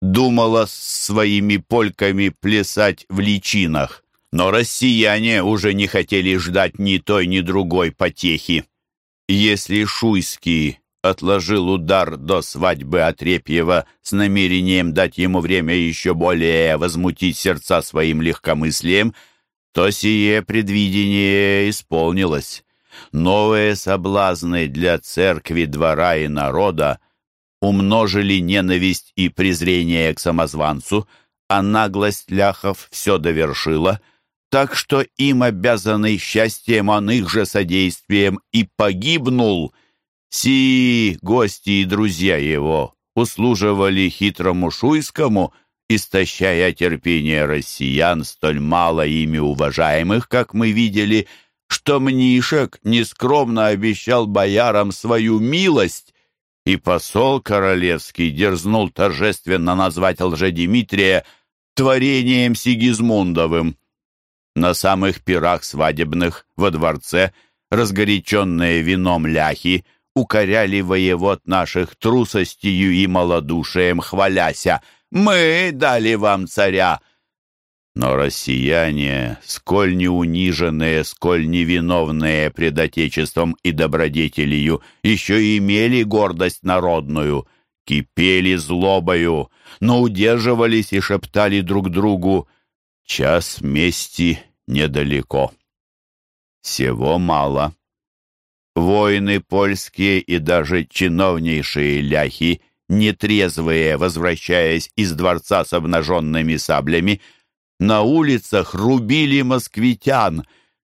думала с своими польками плясать в личинах. Но россияне уже не хотели ждать ни той, ни другой потехи. Если Шуйский отложил удар до свадьбы Отрепьева с намерением дать ему время еще более возмутить сердца своим легкомыслием, то сие предвидение исполнилось. Новые соблазны для церкви, двора и народа умножили ненависть и презрение к самозванцу, а наглость ляхов все довершила — так что им обязанный счастьем, он их же содействием и погибнул. Си гости и друзья его услуживали хитрому Шуйскому, истощая терпение россиян, столь мало ими уважаемых, как мы видели, что Мнишек нескромно обещал боярам свою милость, и посол королевский дерзнул торжественно назвать лжедимитрия творением Сигизмундовым. На самых пирах свадебных во дворце разгоряченные вином ляхи укоряли воевод наших трусостью и малодушием, хваляся «Мы дали вам царя!» Но россияне, сколь не униженные, сколь невиновные пред Отечеством и добродетелью, еще имели гордость народную, кипели злобою, но удерживались и шептали друг другу Час мести недалеко. Всего мало. Воины польские и даже чиновнейшие ляхи, нетрезвые, возвращаясь из дворца с обнаженными саблями, на улицах рубили москвитян,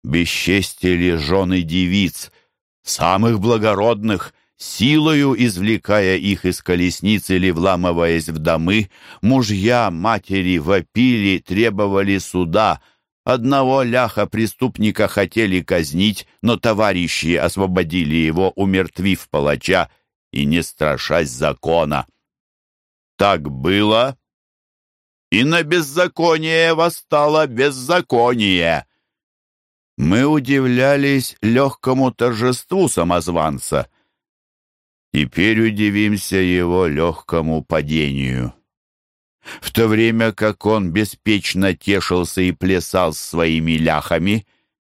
бесчестили жены девиц, самых благородных, Силою извлекая их из колесниц или вламываясь в домы, мужья, матери вопили, требовали суда. Одного ляха-преступника хотели казнить, но товарищи освободили его, умертвив палача и не страшась закона. Так было, и на беззаконие восстало беззаконие. Мы удивлялись легкому торжеству самозванца — Теперь удивимся его легкому падению. В то время как он беспечно тешился и плясал с своими ляхами,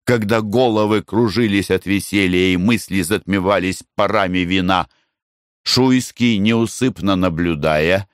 когда головы кружились от веселья и мысли затмевались парами вина, Шуйский, неусыпно наблюдая,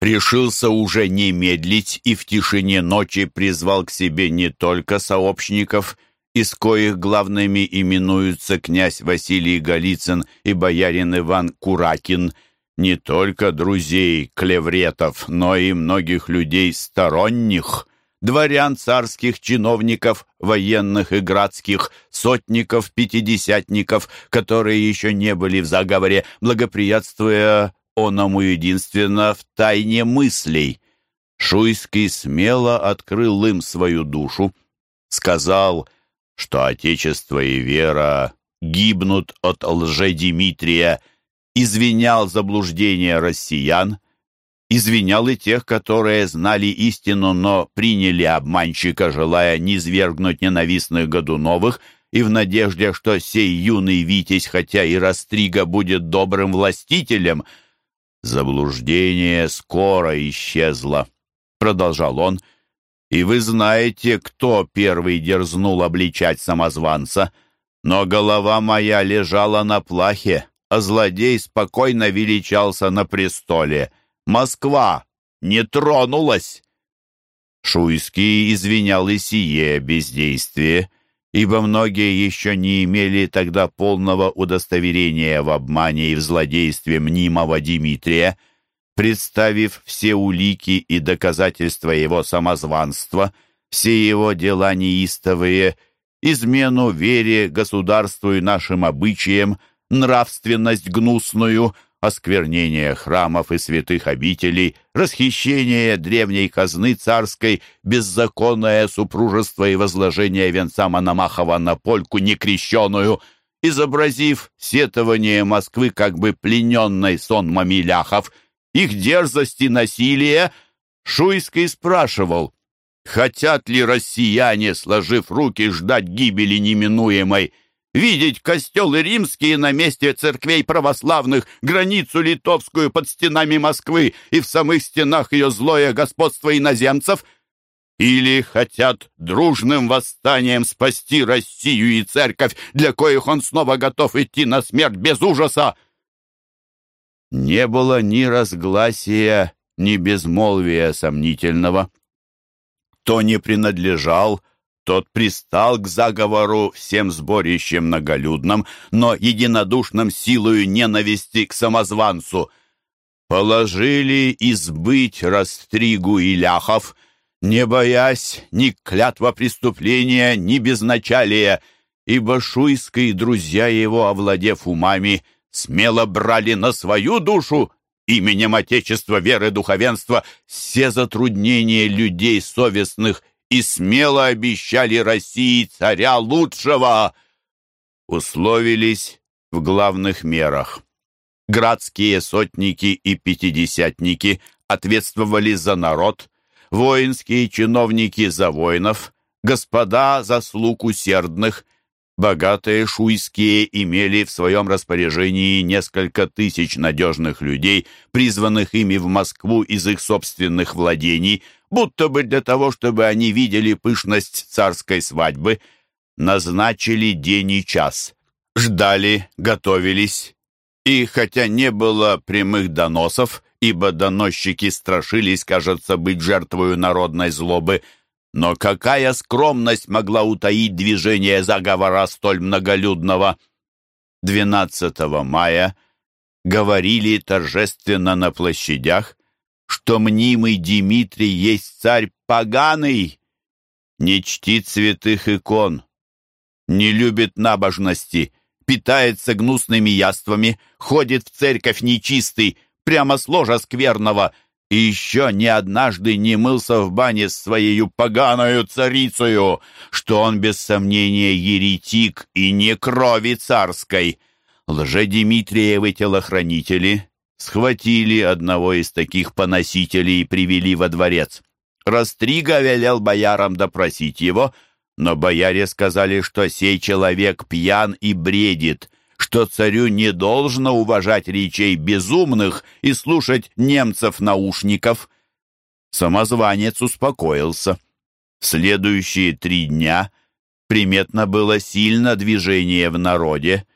решился уже не медлить и в тишине ночи призвал к себе не только сообщников из коих главными именуются князь Василий Голицын и боярин Иван Куракин, не только друзей клевретов, но и многих людей сторонних, дворян царских, чиновников, военных и градских, сотников, пятидесятников, которые еще не были в заговоре, благоприятствуя оному единственно в тайне мыслей. Шуйский смело открыл им свою душу, сказал, что Отечество и вера гибнут от лже Дмитрия, извинял заблуждение россиян, извинял и тех, которые знали истину, но приняли обманщика, желая низвергнуть ненавистных Годуновых, и в надежде, что сей юный Витязь, хотя и Растрига, будет добрым властителем. Заблуждение скоро исчезло, продолжал он, и вы знаете, кто первый дерзнул обличать самозванца, но голова моя лежала на плахе, злодей спокойно величался на престоле. Москва не тронулась. Шуйский извинял и сие бездействие, ибо многие еще не имели тогда полного удостоверения в обмане и в злодействе мнимого Дмитрия, представив все улики и доказательства его самозванства, все его дела неистовые, измену вере, государству и нашим обычаям, нравственность гнусную, осквернение храмов и святых обителей, расхищение древней казны царской, беззаконное супружество и возложение венца Мономахова на польку некрещенную, изобразив сетование Москвы как бы плененной сон мамиляхов, их дерзость и насилие, Шуйский спрашивал, хотят ли россияне, сложив руки, ждать гибели неминуемой, видеть костелы римские на месте церквей православных, границу литовскую под стенами Москвы и в самых стенах ее злое господство иноземцев? Или хотят дружным восстанием спасти Россию и церковь, для коих он снова готов идти на смерть без ужаса? Не было ни разгласия, ни безмолвия сомнительного. Кто не принадлежал тот пристал к заговору всем сборищем многолюдным, но единодушным силою ненависти к самозванцу. Положили избыть Растригу и Ляхов, не боясь ни клятва преступления, ни безначалия, ибо Шуйский друзья его, овладев умами, смело брали на свою душу именем Отечества, веры, духовенства все затруднения людей совестных и смело обещали России царя лучшего. Условились в главных мерах. Градские сотники и пятидесятники ответствовали за народ, воинские чиновники за воинов, господа за слуг усердных, богатые шуйские имели в своем распоряжении несколько тысяч надежных людей, призванных ими в Москву из их собственных владений – будто бы для того, чтобы они видели пышность царской свадьбы, назначили день и час, ждали, готовились. И хотя не было прямых доносов, ибо доносчики страшились, кажется, быть жертвою народной злобы, но какая скромность могла утаить движение заговора столь многолюдного? 12 мая говорили торжественно на площадях, что мнимый Дмитрий есть царь поганый, не чтит святых икон, не любит набожности, питается гнусными яствами, ходит в церковь нечистый, прямо с ложа скверного, и еще ни однажды не мылся в бане с своею поганою царицею, что он без сомнения еретик и не крови царской. Лже-Дмитриевы телохранители схватили одного из таких поносителей и привели во дворец. Растрига велел боярам допросить его, но бояре сказали, что сей человек пьян и бредит, что царю не должно уважать речей безумных и слушать немцев-наушников. Самозванец успокоился. Следующие три дня приметно было сильно движение в народе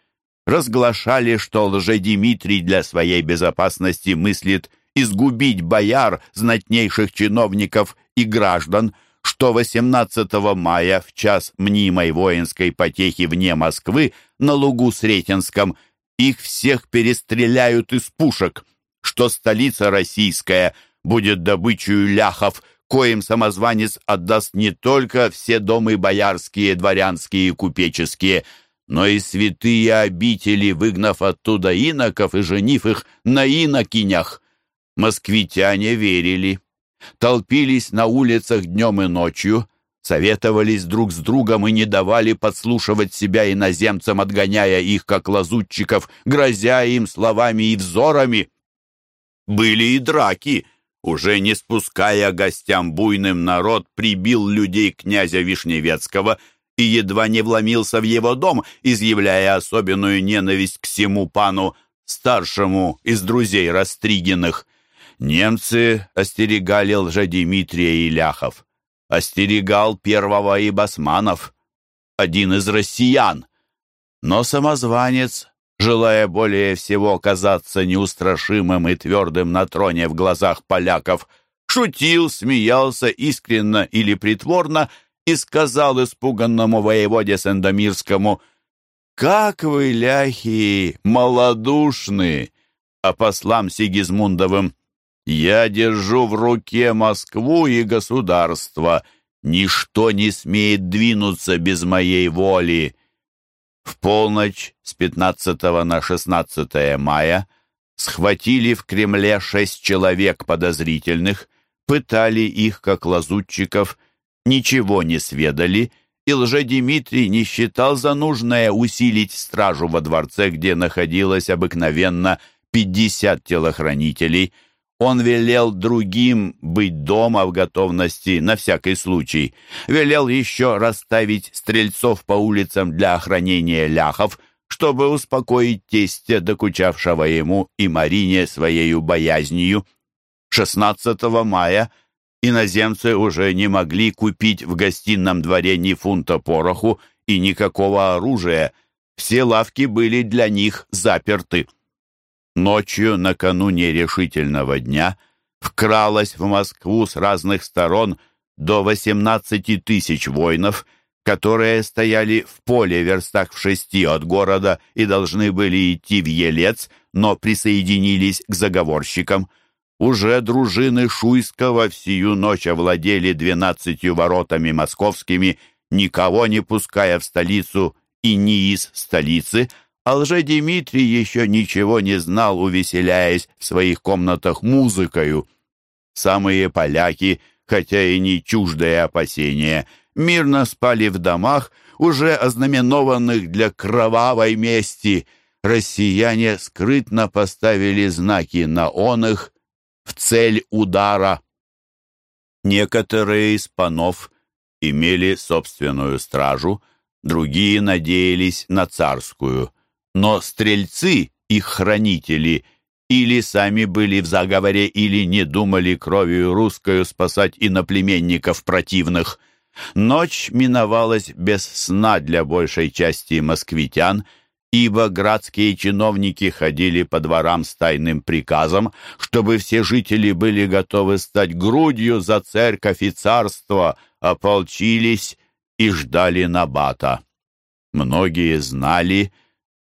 разглашали, что лже-Дмитрий для своей безопасности мыслит изгубить бояр, знатнейших чиновников и граждан, что 18 мая в час мнимой воинской потехи вне Москвы на лугу Сретенском их всех перестреляют из пушек, что столица российская будет добычей ляхов, коим самозванец отдаст не только все дома боярские, дворянские и купеческие, но и святые обители, выгнав оттуда иноков и женив их на инокинях. Москвитяне верили, толпились на улицах днем и ночью, советовались друг с другом и не давали подслушивать себя иноземцам, отгоняя их, как лазутчиков, грозя им словами и взорами. Были и драки. Уже не спуская гостям буйным народ, прибил людей князя Вишневецкого и едва не вломился в его дом, изъявляя особенную ненависть к всему пану, старшему из друзей Растригиных. Немцы остерегали лжедимитрия и Ляхов. Остерегал первого и Басманов, один из россиян. Но самозванец, желая более всего казаться неустрашимым и твердым на троне в глазах поляков, шутил, смеялся искренно или притворно и сказал испуганному воеводе Сендомирскому «Как вы, ляхи, малодушны!» А послам Сигизмундовым я держу в руке Москву и государство. Ничто не смеет двинуться без моей воли. В полночь с 15 на 16 мая схватили в Кремле шесть человек подозрительных, пытали их, как лазутчиков, ничего не сведали, и лжедимитрий не считал за нужное усилить стражу во дворце, где находилось обыкновенно 50 телохранителей – он велел другим быть дома в готовности на всякий случай. Велел еще расставить стрельцов по улицам для охранения ляхов, чтобы успокоить тестя, докучавшего ему и Марине своею боязнью. 16 мая иноземцы уже не могли купить в гостином дворе ни фунта пороху и никакого оружия. Все лавки были для них заперты. Ночью, накануне решительного дня, вкралось в Москву с разных сторон до 18 тысяч воинов, которые стояли в поле верстах в шести от города и должны были идти в Елец, но присоединились к заговорщикам. Уже дружины Шуйского всю ночь овладели двенадцатью воротами московскими, никого не пуская в столицу и не из столицы, а лже-Дмитрий еще ничего не знал, увеселяясь в своих комнатах музыкою. Самые поляки, хотя и не чуждые опасения, мирно спали в домах, уже ознаменованных для кровавой мести. Россияне скрытно поставили знаки на он их в цель удара. Некоторые из панов имели собственную стражу, другие надеялись на царскую – но стрельцы, их хранители, или сами были в заговоре, или не думали кровью русскую спасать иноплеменников противных. Ночь миновалась без сна для большей части москвитян, ибо градские чиновники ходили по дворам с тайным приказом, чтобы все жители были готовы стать грудью за церковь и царство, ополчились и ждали Набата. Многие знали,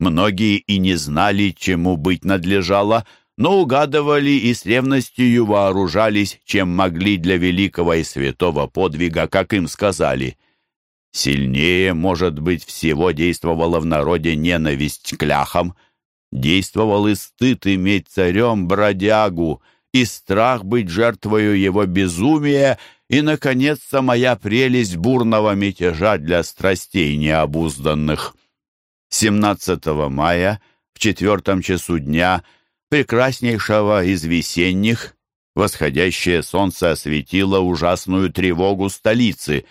Многие и не знали, чему быть надлежало, но угадывали и с ревностью вооружались, чем могли для великого и святого подвига, как им сказали. Сильнее, может быть, всего действовала в народе ненависть к ляхам, действовал и стыд иметь царем бродягу, и страх быть жертвою его безумия, и, наконец, самая прелесть бурного мятежа для страстей необузданных. 17 мая в четвертом часу дня, прекраснейшего из весенних, восходящее солнце осветило ужасную тревогу столицы.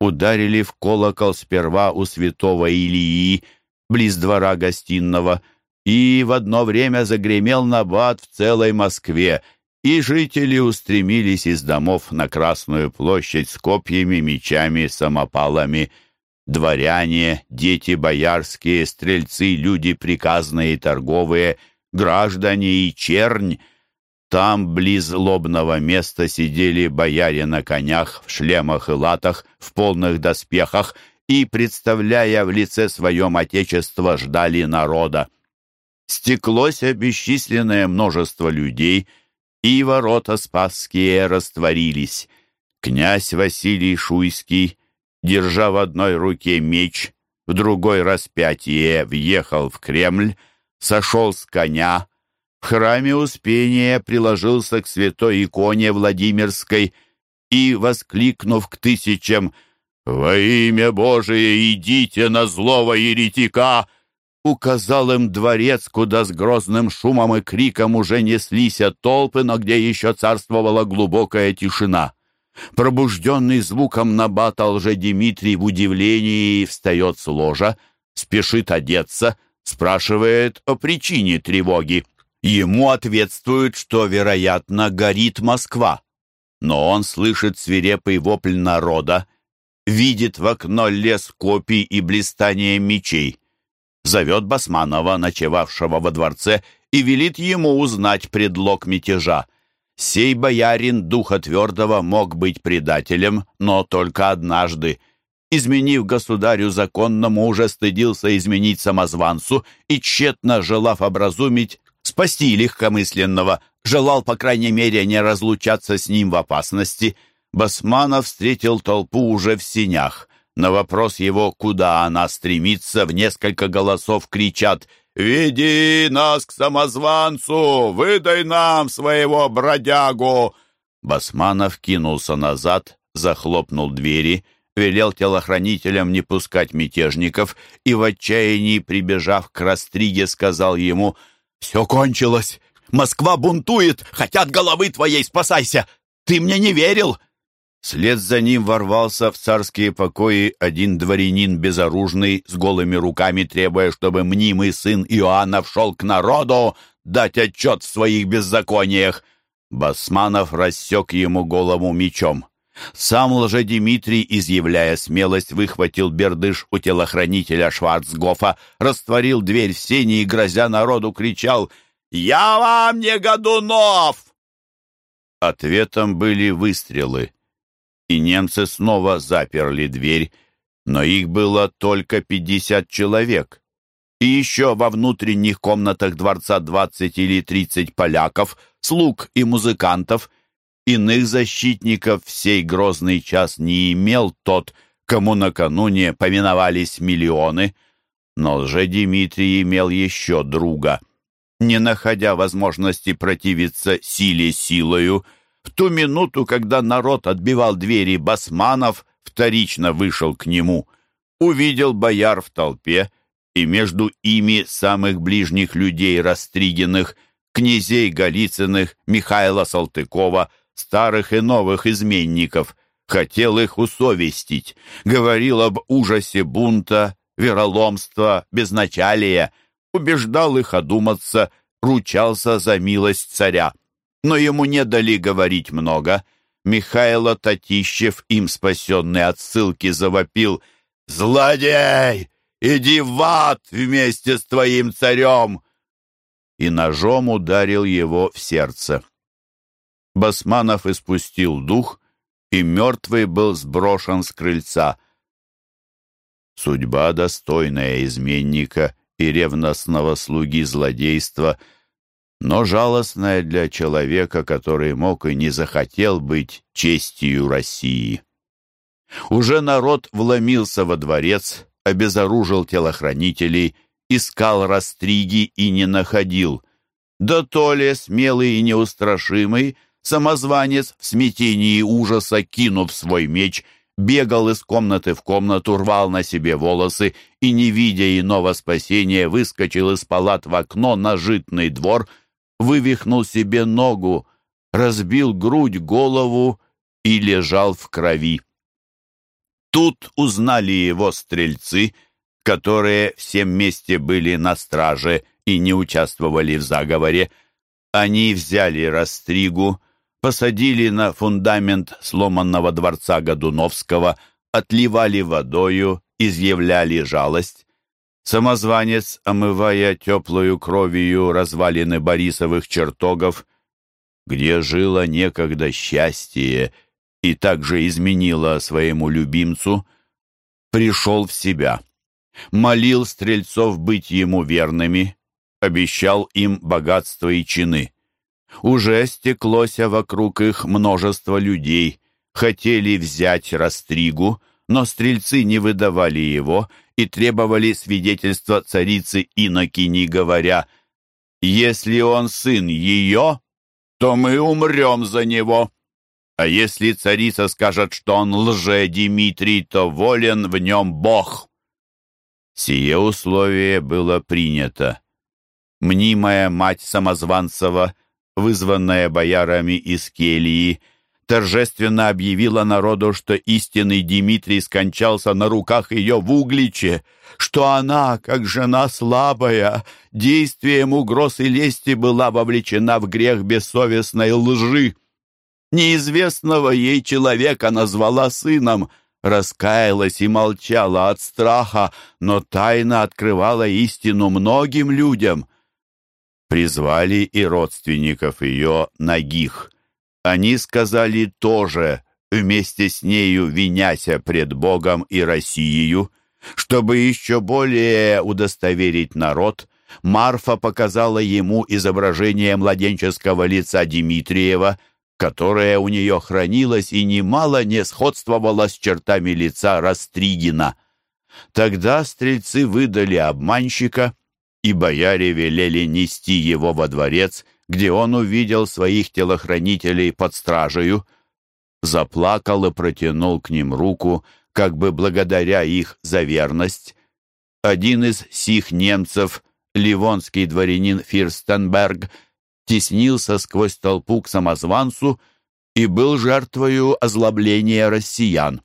Ударили в колокол сперва у святого Илии, близ двора гостиного, и в одно время загремел набат в целой Москве, и жители устремились из домов на Красную площадь с копьями, мечами, самопалами — Дворяне, дети боярские, стрельцы, люди приказные и торговые, граждане и чернь. Там, близ лобного места, сидели бояре на конях, в шлемах и латах, в полных доспехах и, представляя в лице своем отечество, ждали народа. Стеклося бесчисленное множество людей, и ворота спасские растворились. Князь Василий Шуйский, держа в одной руке меч, в другой распятие, въехал в Кремль, сошел с коня, в храме Успения приложился к святой иконе Владимирской и, воскликнув к тысячам «Во имя Божие идите на злого еретика!» указал им дворец, куда с грозным шумом и криком уже неслись толпы, но где еще царствовала глубокая тишина. Пробужденный звуком набата лже-Димитрий в удивлении встает с ложа, спешит одеться, спрашивает о причине тревоги. Ему ответствуют, что, вероятно, горит Москва. Но он слышит свирепый вопль народа, видит в окно лес копий и блистание мечей. Зовет Басманова, ночевавшего во дворце, и велит ему узнать предлог мятежа. Сей боярин духа твердого мог быть предателем, но только однажды. Изменив государю законному, уже стыдился изменить самозванцу и, тщетно желав образумить, спасти легкомысленного, желал, по крайней мере, не разлучаться с ним в опасности. Басманов встретил толпу уже в синях. На вопрос его, куда она стремится, в несколько голосов кричат «Веди нас к самозванцу! Выдай нам своего бродягу!» Басманов кинулся назад, захлопнул двери, велел телохранителям не пускать мятежников и в отчаянии, прибежав к Растриге, сказал ему — «Все кончилось! Москва бунтует! Хотят головы твоей, спасайся! Ты мне не верил!» След за ним ворвался в царские покои один дворянин безоружный, с голыми руками, требуя, чтобы мнимый сын Иоанна вшел к народу дать отчет в своих беззакониях. Басманов рассек ему голову мечом. Сам лжедимитрий, изъявляя смелость, выхватил бердыш у телохранителя Шварцгофа, растворил дверь в сене и, грозя народу, кричал «Я вам не Годунов!» Ответом были выстрелы, и немцы снова заперли дверь, но их было только пятьдесят человек. И еще во внутренних комнатах дворца двадцать или тридцать поляков, слуг и музыкантов — Иных защитников в сей грозный час не имел тот, кому накануне повиновались миллионы. Но лже-Дмитрий имел еще друга. Не находя возможности противиться силе силою, в ту минуту, когда народ отбивал двери басманов, вторично вышел к нему. Увидел бояр в толпе, и между ими самых ближних людей Растригиных, князей Голицыных, Михаила Салтыкова, старых и новых изменников, хотел их усовестить, говорил об ужасе бунта, вероломства, безначалия, убеждал их одуматься, ручался за милость царя. Но ему не дали говорить много. Михайло Татищев, им спасенный от ссылки, завопил «Злодей! Иди в ад вместе с твоим царем!» и ножом ударил его в сердце. Басманов испустил дух, и мертвый был сброшен с крыльца. Судьба, достойная изменника и ревностного слуги злодейства, но жалостная для человека, который мог и не захотел быть честью России. Уже народ вломился во дворец, обезоружил телохранителей, искал растриги и не находил. Да то ли смелый и неустрашимый Самозванец в смятении ужаса, кинув свой меч, бегал из комнаты в комнату, рвал на себе волосы и, не видя иного спасения, выскочил из палат в окно на житный двор, вывихнул себе ногу, разбил грудь, голову и лежал в крови. Тут узнали его стрельцы, которые всем вместе были на страже и не участвовали в заговоре. Они взяли Растригу, посадили на фундамент сломанного дворца Годуновского, отливали водою, изъявляли жалость. Самозванец, омывая теплую кровью развалины Борисовых чертогов, где жило некогда счастье и также изменило своему любимцу, пришел в себя, молил стрельцов быть ему верными, обещал им богатство и чины. Уже стеклося вокруг их множество людей, хотели взять Растригу, но стрельцы не выдавали его и требовали свидетельства царицы Инокини, говоря, «Если он сын ее, то мы умрем за него. А если царица скажет, что он лже-Димитрий, то волен в нем Бог». Сие условие было принято. Мнимая мать Самозванцева, вызванная боярами из Келии, торжественно объявила народу, что истинный Дмитрий скончался на руках ее в Угличе, что она, как жена слабая, действием угроз и лести была вовлечена в грех бессовестной лжи. Неизвестного ей человека назвала сыном, раскаялась и молчала от страха, но тайно открывала истину многим людям. Призвали и родственников ее ногих — они сказали тоже, вместе с нею виняся пред Богом и Россией, чтобы еще более удостоверить народ, Марфа показала ему изображение младенческого лица Дмитриева, которое у нее хранилось и немало не сходствовало с чертами лица Растригина. Тогда стрельцы выдали обманщика, и бояре велели нести его во дворец где он увидел своих телохранителей под стражею, заплакал и протянул к ним руку, как бы благодаря их за верность. Один из сих немцев, ливонский дворянин Фирстенберг, теснился сквозь толпу к самозванцу и был жертвою озлобления россиян.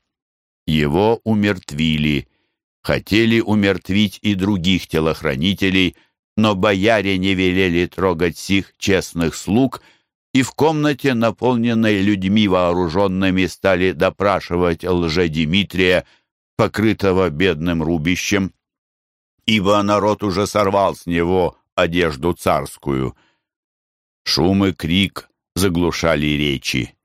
Его умертвили, хотели умертвить и других телохранителей – но бояре не велели трогать сих честных слуг, и в комнате, наполненной людьми вооруженными, стали допрашивать лже-Димитрия, покрытого бедным рубищем, ибо народ уже сорвал с него одежду царскую. Шум и крик заглушали речи.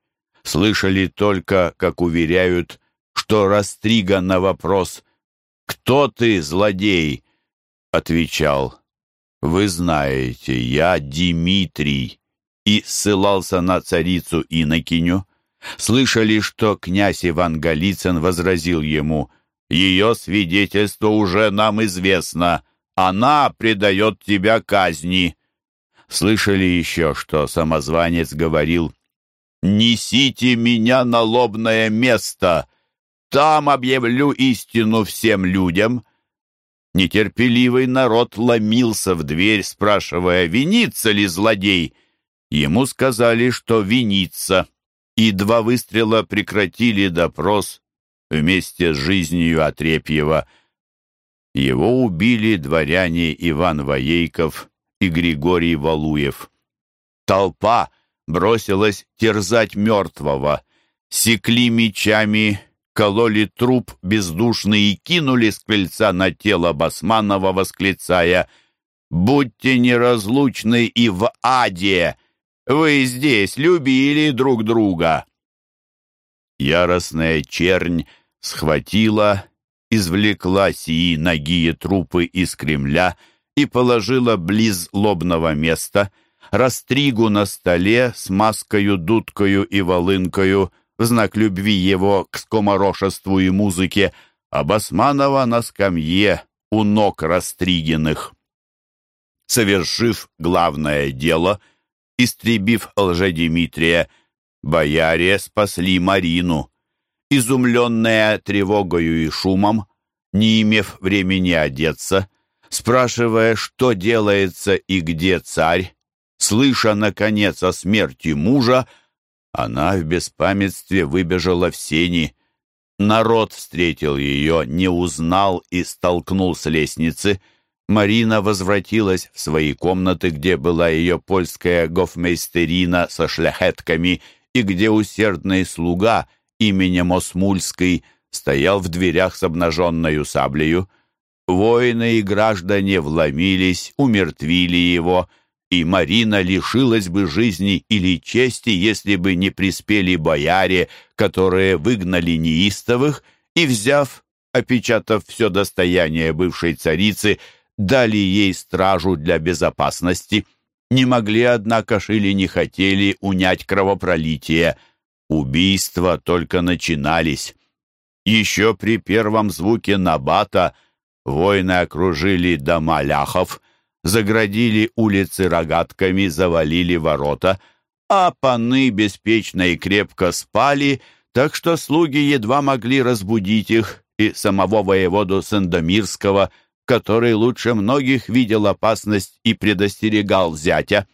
Слышали только, как уверяют, что Растрига на вопрос «Кто ты, злодей?» отвечал «Вы знаете, я Дмитрий» и ссылался на царицу Инокиню. Слышали, что князь Иван Голицын возразил ему «Ее свидетельство уже нам известно, она предает тебя казни». Слышали еще, что самозванец говорил «Несите меня на лобное место, там объявлю истину всем людям». Нетерпеливый народ ломился в дверь, спрашивая, винится ли злодей. Ему сказали, что винится, и два выстрела прекратили допрос вместе с жизнью Отрепьева. Его убили дворяне Иван Воейков и Григорий Валуев. Толпа бросилась терзать мертвого, секли мечами, кололи труп бездушный и кинули с на тело Басманова, восклицая «Будьте неразлучны и в аде! Вы здесь любили друг друга!» Яростная чернь схватила, извлекла сии ногие трупы из Кремля и положила близ лобного места, растригу на столе с маскою, дудкою и волынкою — в знак любви его к скоморошеству и музыке, а Басманова на скамье у ног Растригиных. Совершив главное дело, истребив лжедимитрия, бояре спасли Марину. Изумленная тревогою и шумом, не имев времени одеться, спрашивая, что делается и где царь, слыша, наконец, о смерти мужа, она в беспамятстве выбежала в сени. Народ встретил ее, не узнал и столкнул с лестницы. Марина возвратилась в свои комнаты, где была ее польская гофмейстерина со шляхетками и где усердный слуга именем Осмульской стоял в дверях с обнаженной саблею. Воины и граждане вломились, умертвили его, и Марина лишилась бы жизни или чести, если бы не приспели бояре, которые выгнали неистовых и, взяв, опечатав все достояние бывшей царицы, дали ей стражу для безопасности. Не могли, однако, или не хотели унять кровопролитие. Убийства только начинались. Еще при первом звуке набата воины окружили дома ляхов, заградили улицы рогатками, завалили ворота, а паны беспечно и крепко спали, так что слуги едва могли разбудить их, и самого воеводу Сандомирского – который лучше многих видел опасность и предостерегал зятя.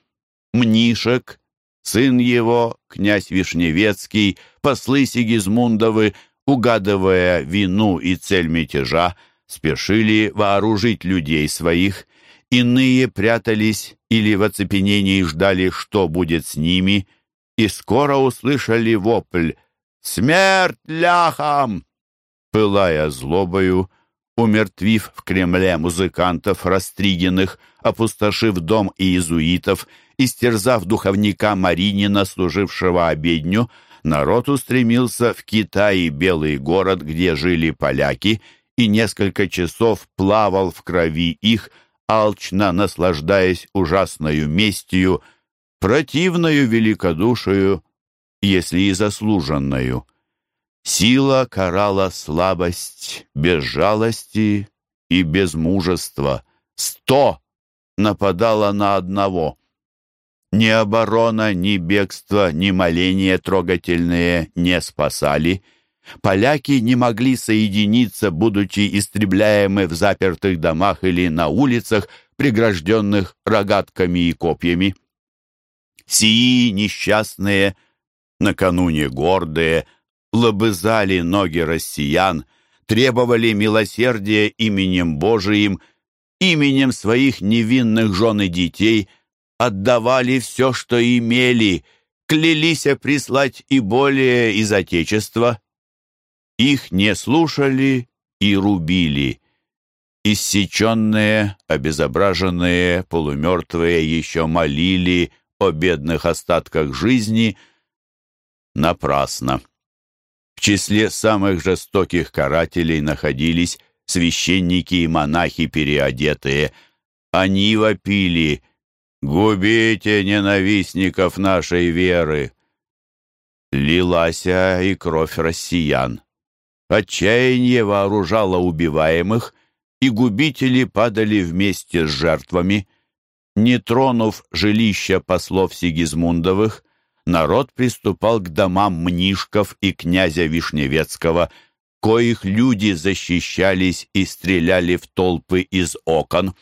Мнишек, сын его, князь Вишневецкий, послы Сигизмундовы, угадывая вину и цель мятежа, спешили вооружить людей своих. Иные прятались или в оцепенении ждали, что будет с ними, и скоро услышали вопль «Смерть ляхам!» Пылая злобою, умертвив в Кремле музыкантов Растригиных, опустошив дом иезуитов, истерзав духовника Маринина, служившего обедню, народ устремился в Китай, Белый город, где жили поляки, и несколько часов плавал в крови их, алчно наслаждаясь ужасною местью, противною великодушию, если и заслуженную. Сила карала слабость без жалости и без мужества. Сто нападала на одного. Ни оборона, ни бегство, ни моления трогательные не спасали. Поляки не могли соединиться, будучи истребляемы в запертых домах или на улицах, прегражденных рогатками и копьями. Сии несчастные, накануне гордые, лобызали ноги россиян, требовали милосердия именем Божиим, именем своих невинных жен и детей, отдавали все, что имели, клялись прислать и более из Отечества. Их не слушали и рубили. Иссеченные, обезображенные, полумертвые еще молили о бедных остатках жизни напрасно. В числе самых жестоких карателей находились священники и монахи переодетые. Они вопили «Губите ненавистников нашей веры!» Лилась и кровь россиян. Отчаяние вооружало убиваемых, и губители падали вместе с жертвами. Не тронув жилища послов Сигизмундовых, народ приступал к домам Мнишков и князя Вишневецкого, коих люди защищались и стреляли в толпы из окон.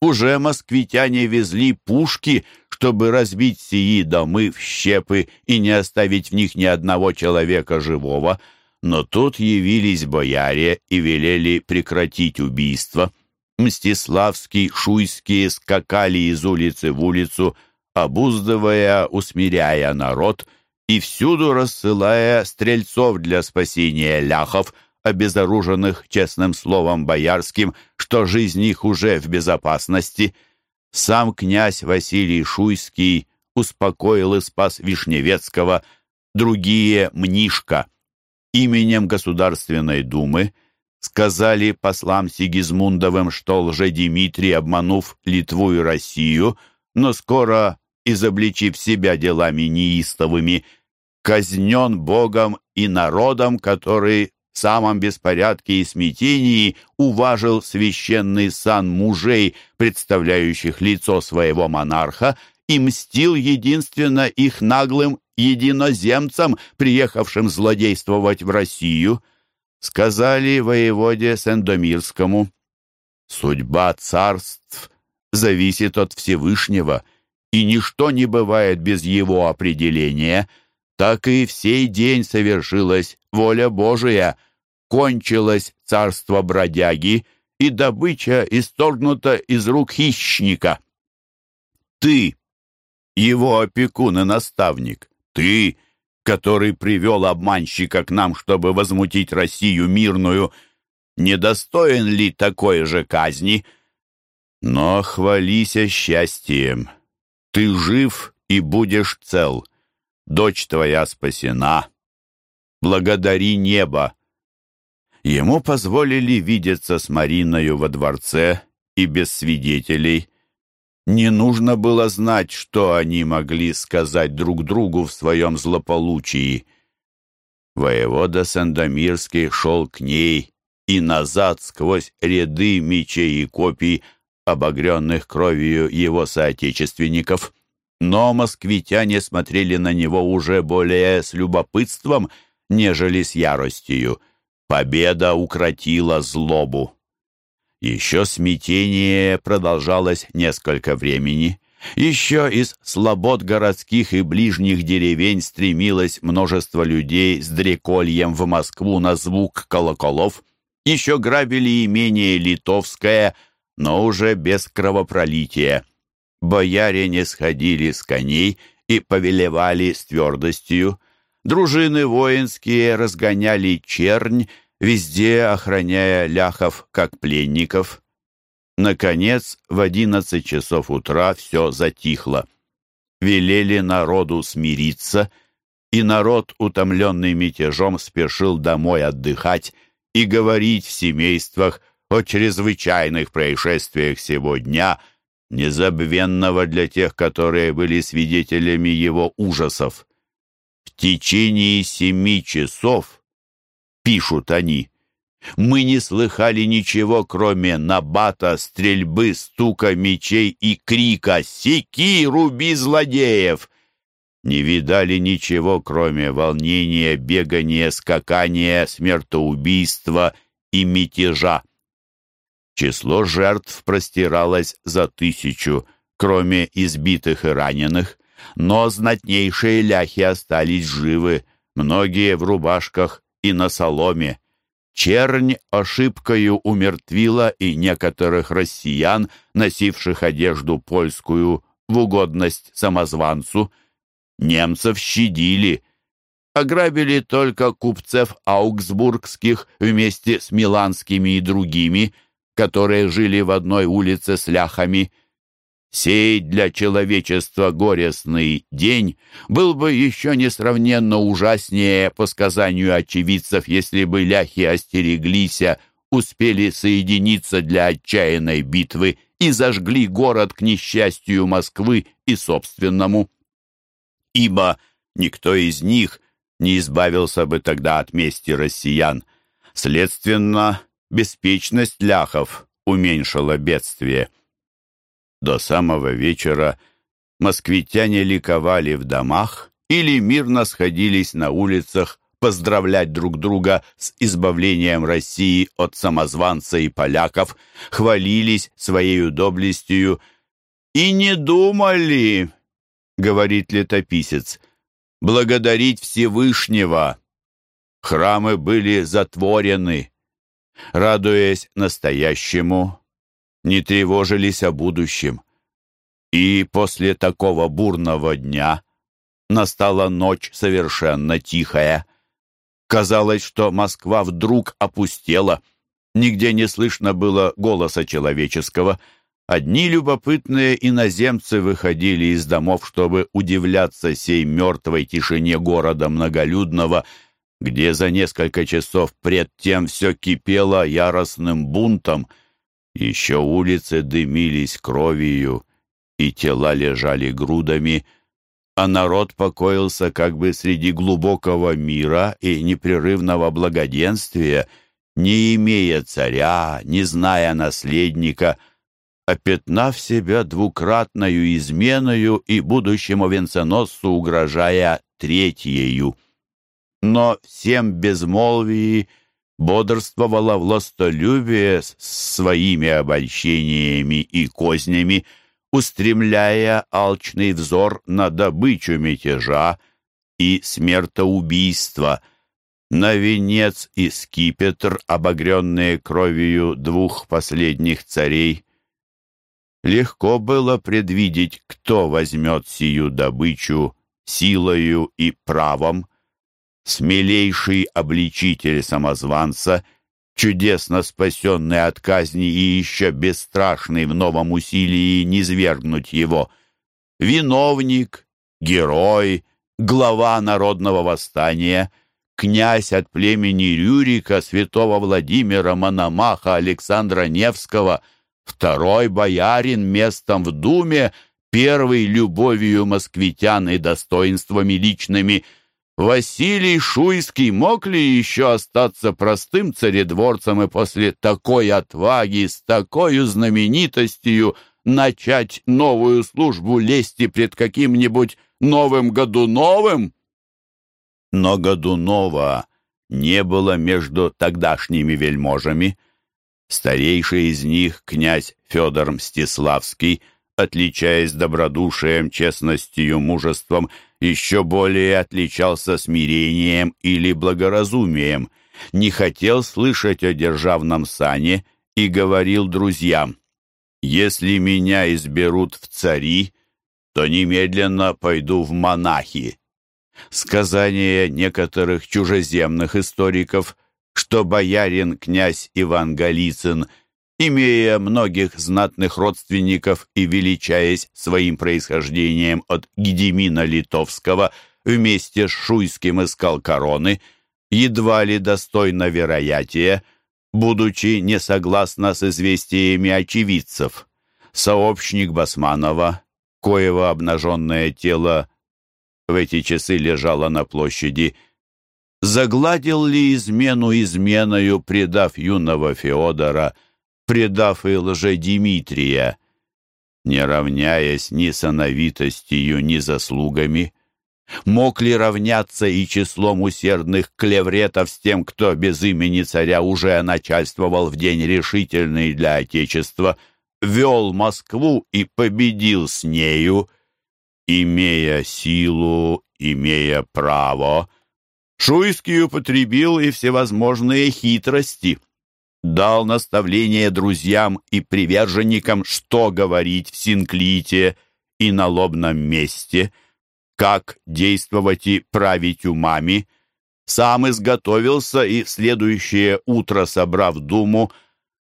Уже москвитяне везли пушки, чтобы разбить сии домы в щепы и не оставить в них ни одного человека живого, но тут явились бояре и велели прекратить убийство. Мстиславский, Шуйские скакали из улицы в улицу, обуздывая, усмиряя народ и всюду рассылая стрельцов для спасения ляхов, обезоруженных честным словом боярским, что жизнь их уже в безопасности. Сам князь Василий Шуйский успокоил и спас Вишневецкого, другие — Мнишка. Именем Государственной Думы сказали послам Сигизмундовым, что лже-Дмитрий, обманув Литву и Россию, но скоро изобличив себя делами неистовыми, казнен Богом и народом, который в самом беспорядке и смятении уважил священный сан мужей, представляющих лицо своего монарха, и мстил единственно их наглым единоземцам, приехавшим злодействовать в Россию, сказали воеводе Сендомирскому. «Судьба царств зависит от Всевышнего» и ничто не бывает без его определения, так и в сей день совершилась воля Божия, кончилось царство бродяги, и добыча исторгнута из рук хищника. Ты, его опекун и наставник, ты, который привел обманщика к нам, чтобы возмутить Россию мирную, недостоин ли такой же казни? Но хвалися счастьем, Ты жив и будешь цел. Дочь твоя спасена. Благодари небо. Ему позволили видеться с Мариною во дворце и без свидетелей. Не нужно было знать, что они могли сказать друг другу в своем злополучии. Воевода Сандомирский шел к ней и назад сквозь ряды мечей и копий, обогренных кровью его соотечественников. Но москвитяне смотрели на него уже более с любопытством, нежели с яростью. Победа укротила злобу. Еще смятение продолжалось несколько времени. Еще из слобод городских и ближних деревень стремилось множество людей с дрекольем в Москву на звук колоколов. Еще грабили имение Литовское, но уже без кровопролития. Бояре не сходили с коней и повелевали с твердостью. Дружины воинские разгоняли чернь, везде охраняя ляхов как пленников. Наконец, в одиннадцать часов утра все затихло. Велели народу смириться, и народ, утомленный мятежом, спешил домой отдыхать и говорить в семействах о чрезвычайных происшествиях сего дня, незабвенного для тех, которые были свидетелями его ужасов. В течение семи часов пишут они. Мы не слыхали ничего, кроме набата, стрельбы, стука мечей и крика «Секи, руби злодеев!» Не видали ничего, кроме волнения, бегания, скакания, смертоубийства и мятежа. Число жертв простиралось за тысячу, кроме избитых и раненых, но знатнейшие ляхи остались живы, многие в рубашках и на соломе. Чернь ошибкою умертвила и некоторых россиян, носивших одежду польскую в угодность самозванцу. Немцев щадили. Ограбили только купцев аугсбургских вместе с миланскими и другими, которые жили в одной улице с ляхами – Сей для человечества горестный день был бы еще несравненно ужаснее по сказанию очевидцев, если бы ляхи остереглися, успели соединиться для отчаянной битвы и зажгли город к несчастью Москвы и собственному. Ибо никто из них не избавился бы тогда от мести россиян. Следственно, беспечность ляхов уменьшила бедствие. До самого вечера москвитяне ликовали в домах или мирно сходились на улицах поздравлять друг друга с избавлением России от самозванца и поляков, хвалились своей доблестью и не думали, говорит летописец, благодарить Всевышнего. Храмы были затворены. Радуясь настоящему, не тревожились о будущем. И после такого бурного дня настала ночь совершенно тихая. Казалось, что Москва вдруг опустела. Нигде не слышно было голоса человеческого. Одни любопытные иноземцы выходили из домов, чтобы удивляться сей мертвой тишине города многолюдного, где за несколько часов пред тем все кипело яростным бунтом — еще улицы дымились кровью, и тела лежали грудами, а народ покоился как бы среди глубокого мира и непрерывного благоденствия, не имея царя, не зная наследника, опятнав себя двукратною изменою и будущему венценосцу угрожая третьею. Но всем безмолвии — бодрствовала властолюбие с своими обольщениями и кознями, устремляя алчный взор на добычу мятежа и смертоубийства, на венец и скипетр, обогренные кровью двух последних царей. Легко было предвидеть, кто возьмет сию добычу силою и правом, смелейший обличитель самозванца, чудесно спасенный от казни и еще бесстрашный в новом усилии низвергнуть его. виновник, герой, глава народного восстания, князь от племени Рюрика, святого Владимира Мономаха Александра Невского, второй боярин местом в Думе, первый любовью москвитян и достоинствами личными – Василий Шуйский мог ли еще остаться простым царедворцем и после такой отваги, с такой знаменитостью начать новую службу лести пред каким-нибудь новым Годуновым? Но Годунова не было между тогдашними вельможами. Старейший из них, князь Федор Мстиславский, отличаясь добродушием, честностью, мужеством, еще более отличался смирением или благоразумием, не хотел слышать о державном сане и говорил друзьям, «Если меня изберут в цари, то немедленно пойду в монахи». Сказания некоторых чужеземных историков, что боярин князь Иван Голицын – имея многих знатных родственников и величаясь своим происхождением от Гедемина Литовского, вместе с Шуйским искал короны, едва ли достойно вероятия, будучи не согласно с известиями очевидцев. Сообщник Басманова, коего обнаженное тело в эти часы лежало на площади, загладил ли измену изменою, предав юного Феодора, предав и лже-Димитрия, не равняясь ни сановитостью, ни заслугами, мог ли равняться и числом усердных клевретов с тем, кто без имени царя уже начальствовал в день решительный для Отечества, вел Москву и победил с нею, имея силу, имея право, Шуйский употребил и всевозможные хитрости — дал наставление друзьям и приверженникам, что говорить в Синклите и на лобном месте, как действовать и править умами, сам изготовился и в следующее утро, собрав думу,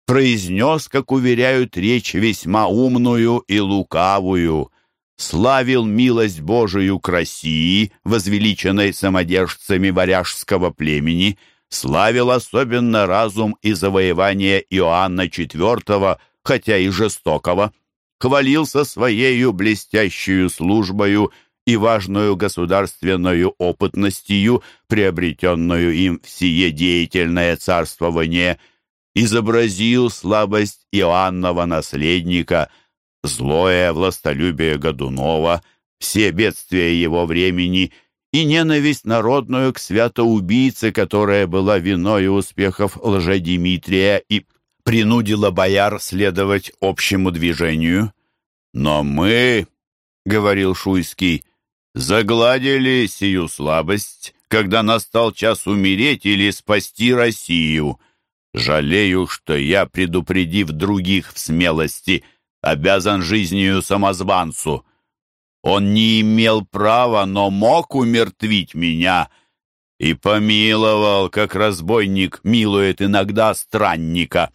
произнес, как уверяют, речь весьма умную и лукавую, славил милость Божию к России, возвеличенной самодержцами варяжского племени — славил особенно разум и завоевание Иоанна IV, хотя и жестокого, хвалился своею блестящую службою и важную государственную опытностью, приобретенную им в сие деятельное царствование, изобразил слабость Иоаннова наследника, злое властолюбие Годунова, все бедствия его времени — и ненависть народную к святоубийце, которая была виной успехов лжедимитрия и принудила бояр следовать общему движению. «Но мы, — говорил Шуйский, — загладили сию слабость, когда настал час умереть или спасти Россию. Жалею, что я, предупредив других в смелости, обязан жизнью самозванцу». Он не имел права, но мог умертвить меня и помиловал, как разбойник милует иногда странника.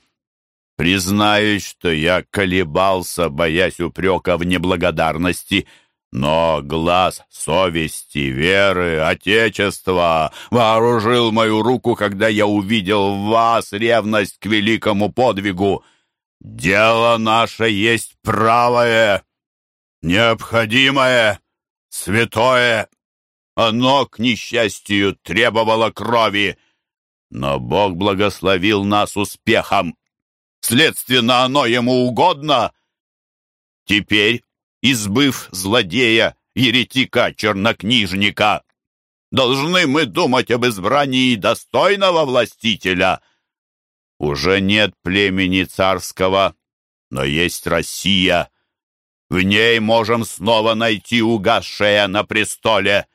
Признаюсь, что я колебался, боясь упрека в неблагодарности, но глаз совести, веры, отечества вооружил мою руку, когда я увидел в вас ревность к великому подвигу. Дело наше есть правое, необходимое, святое. Оно, к несчастью, требовало крови, но Бог благословил нас успехом. Следственно, оно ему угодно. Теперь, избыв злодея, еретика, чернокнижника, должны мы думать об избрании достойного властителя. Уже нет племени царского, но есть Россия — в ней можем снова найти угасшее на престоле.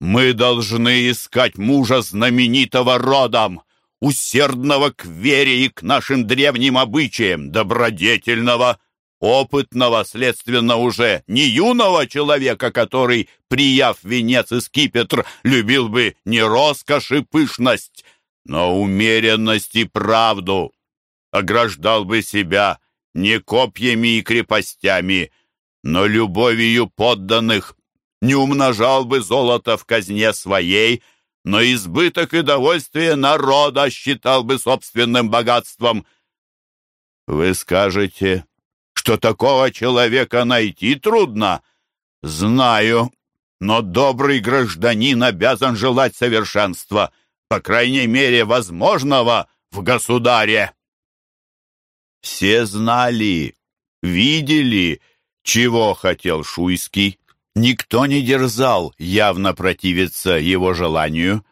Мы должны искать мужа знаменитого родом, усердного к вере и к нашим древним обычаям, добродетельного, опытного, следственно, уже не юного человека, который, прияв венец и скипетр, любил бы не роскошь и пышность, но умеренность и правду, ограждал бы себя не копьями и крепостями, но любовью подданных не умножал бы золото в казне своей, но избыток и довольствие народа считал бы собственным богатством. Вы скажете, что такого человека найти трудно? Знаю, но добрый гражданин обязан желать совершенства, по крайней мере, возможного в государе. Все знали, видели, чего хотел Шуйский. Никто не дерзал явно противиться его желанию.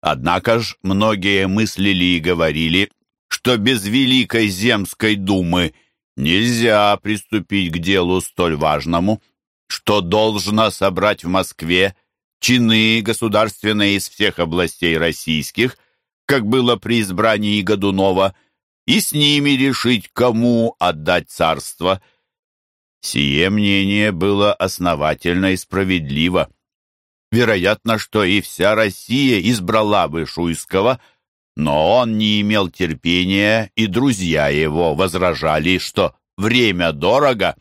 Однако ж многие мыслили и говорили, что без Великой Земской Думы нельзя приступить к делу столь важному, что должно собрать в Москве чины государственные из всех областей российских, как было при избрании Годунова, и с ними решить, кому отдать царство – Сие мнение было основательно и справедливо. Вероятно, что и вся Россия избрала бы Шуйского, но он не имел терпения, и друзья его возражали, что время дорого,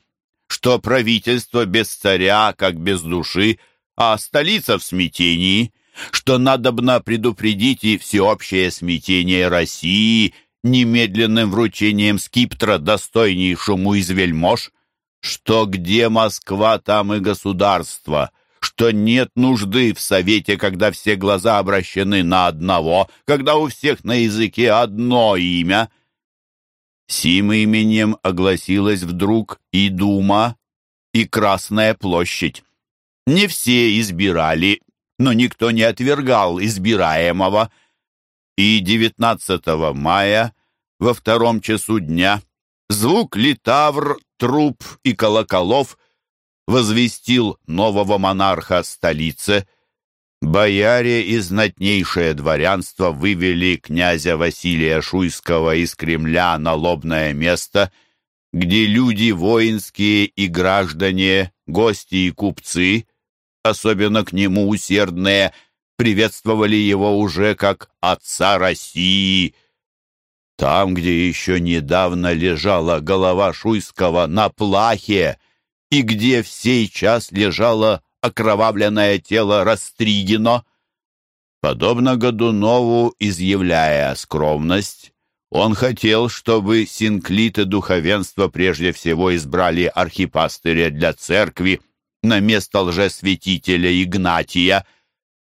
что правительство без царя, как без души, а столица в смятении, что надобно предупредить и всеобщее смятение России немедленным вручением скиптра достойнейшему из вельмож, что где Москва, там и государство, что нет нужды в совете, когда все глаза обращены на одного, когда у всех на языке одно имя. Сим именем огласилась вдруг и Дума, и Красная площадь. Не все избирали, но никто не отвергал избираемого. И 19 мая во втором часу дня звук литавр труп и колоколов возвестил нового монарха столице. Бояре и знатнейшее дворянство вывели князя Василия Шуйского из Кремля на лобное место, где люди воинские и граждане, гости и купцы, особенно к нему усердные, приветствовали его уже как отца России — там, где еще недавно лежала голова Шуйского на плахе, и где в сей час лежало окровавленное тело Растригино. Подобно Годунову, изъявляя скромность, он хотел, чтобы синклиты духовенства прежде всего избрали архипастыря для церкви на место лжесвятителя Игнатия.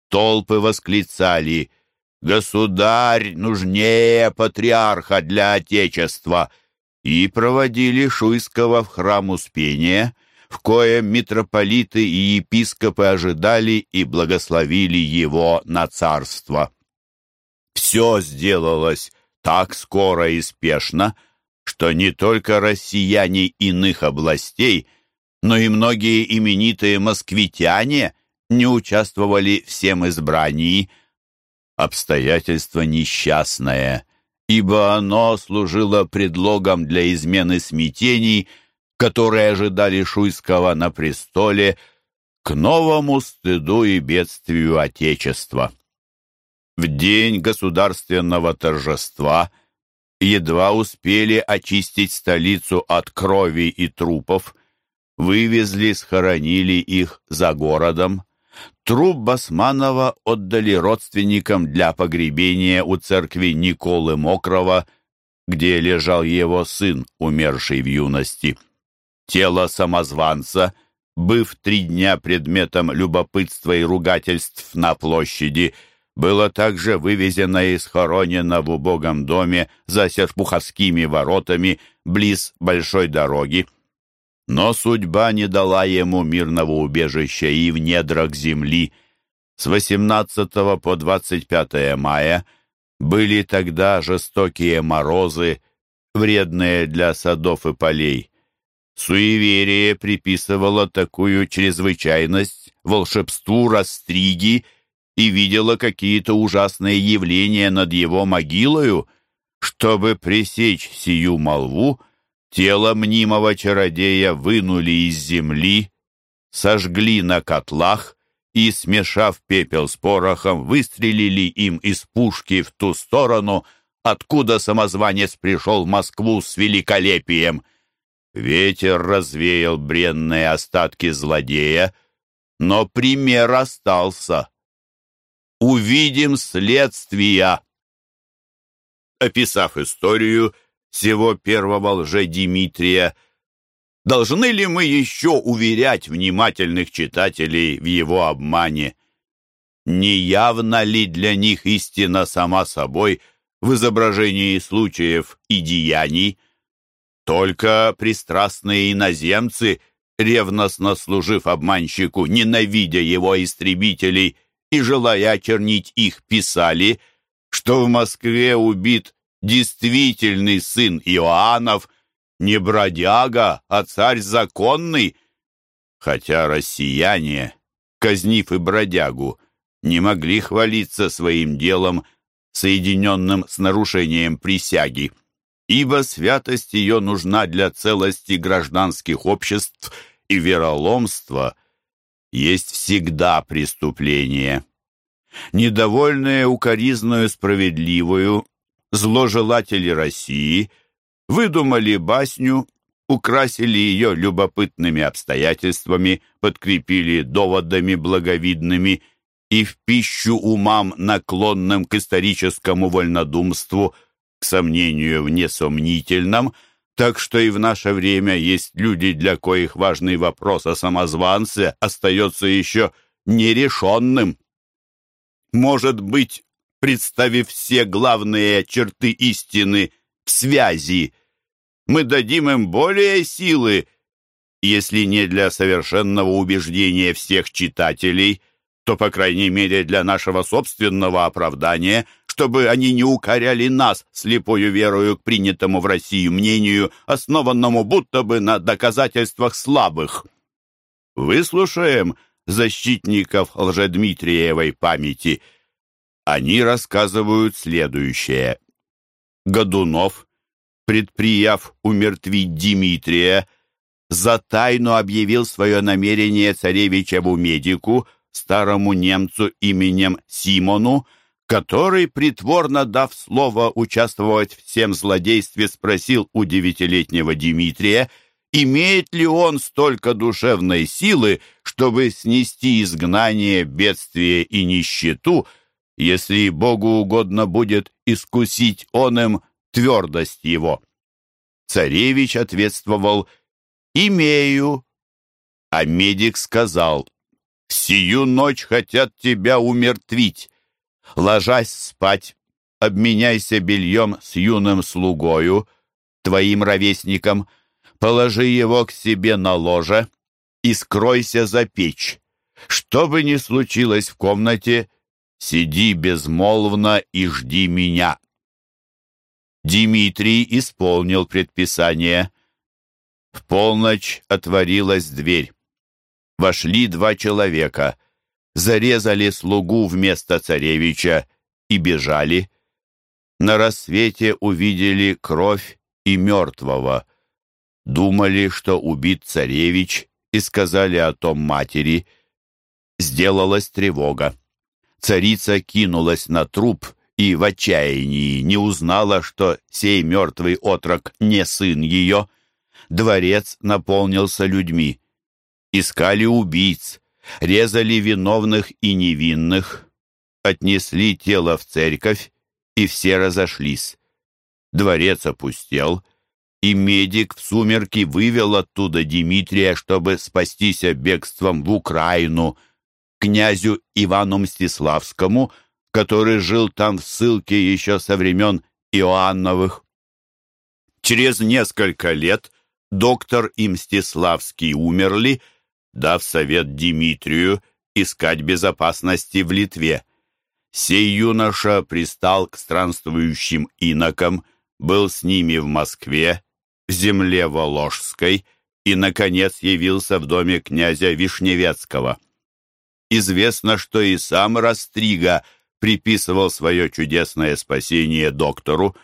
Толпы восклицали Государь нужнее патриарха для Отечества, и проводили Шуйского в храм Успения, в коем митрополиты и епископы ожидали и благословили его на царство. Все сделалось так скоро и спешно, что не только россияне иных областей, но и многие именитые москвитяне не участвовали всем избрании – обстоятельство несчастное, ибо оно служило предлогом для измены смятений, которые ожидали Шуйского на престоле, к новому стыду и бедствию Отечества. В день государственного торжества едва успели очистить столицу от крови и трупов, вывезли, схоронили их за городом, Труп Басманова отдали родственникам для погребения у церкви Николы Мокрова, где лежал его сын, умерший в юности. Тело самозванца, быв три дня предметом любопытства и ругательств на площади, было также вывезено и схоронено в убогом доме за Серпуховскими воротами близ большой дороги. Но судьба не дала ему мирного убежища и в недрах земли. С 18 по 25 мая были тогда жестокие морозы, вредные для садов и полей. Суеверие приписывало такую чрезвычайность волшебству Растриги и видело какие-то ужасные явления над его могилою. Чтобы пресечь сию молву, Тело мнимого чародея вынули из земли, сожгли на котлах и, смешав пепел с порохом, выстрелили им из пушки в ту сторону, откуда самозванец пришел в Москву с великолепием. Ветер развеял бренные остатки злодея, но пример остался. Увидим следствия. Описав историю всего первого лже-Димитрия, должны ли мы еще уверять внимательных читателей в его обмане? Не явна ли для них истина сама собой в изображении случаев и деяний? Только пристрастные иноземцы, ревностно служив обманщику, ненавидя его истребителей и желая очернить их, писали, что в Москве убит действительный сын Иоаннов, не бродяга, а царь законный, хотя россияне, казнив и бродягу, не могли хвалиться своим делом, соединенным с нарушением присяги ибо святость ее нужна для целости гражданских обществ, и вероломство есть всегда преступление. Недовольные укоризною справедливую, зложелатели России выдумали басню, украсили ее любопытными обстоятельствами, подкрепили доводами благовидными и в пищу умам, наклонным к историческому вольнодумству – к сомнению в несомнительном, так что и в наше время есть люди, для коих важный вопрос о самозванце остается еще нерешенным. Может быть, представив все главные черты истины в связи, мы дадим им более силы, если не для совершенного убеждения всех читателей, то, по крайней мере, для нашего собственного оправдания – чтобы они не укоряли нас слепою верою к принятому в России мнению, основанному будто бы на доказательствах слабых. Выслушаем защитников лжедмитриевой памяти. Они рассказывают следующее. Годунов, предприяв умертвить Дмитрия, за тайну объявил свое намерение царевичеву медику, старому немцу именем Симону, который, притворно дав слово участвовать всем злодействе, спросил у девятилетнего Дмитрия, имеет ли он столько душевной силы, чтобы снести изгнание, бедствие и нищету, если Богу угодно будет искусить он им твердость его. Царевич ответствовал «Имею». А медик сказал «Сию ночь хотят тебя умертвить». Ложась спать, обменяйся бельем с юным слугою, твоим ровесником, положи его к себе на ложе и скройся за печь. Что бы ни случилось в комнате, сиди безмолвно и жди меня. Дмитрий исполнил предписание. В полночь отворилась дверь. Вошли два человека — зарезали слугу вместо царевича и бежали. На рассвете увидели кровь и мертвого. Думали, что убит царевич, и сказали о том матери. Сделалась тревога. Царица кинулась на труп и в отчаянии не узнала, что сей мертвый отрок не сын ее. Дворец наполнился людьми. Искали убийц, резали виновных и невинных, отнесли тело в церковь, и все разошлись. Дворец опустел, и медик в сумерки вывел оттуда Дмитрия, чтобы спастись бегством в Украину, князю Ивану Мстиславскому, который жил там в ссылке еще со времен Иоанновых. Через несколько лет доктор и Мстиславский умерли, дав совет Дмитрию искать безопасности в Литве. Сей юноша пристал к странствующим инокам, был с ними в Москве, в земле Воложской и, наконец, явился в доме князя Вишневецкого. Известно, что и сам Растрига приписывал свое чудесное спасение доктору,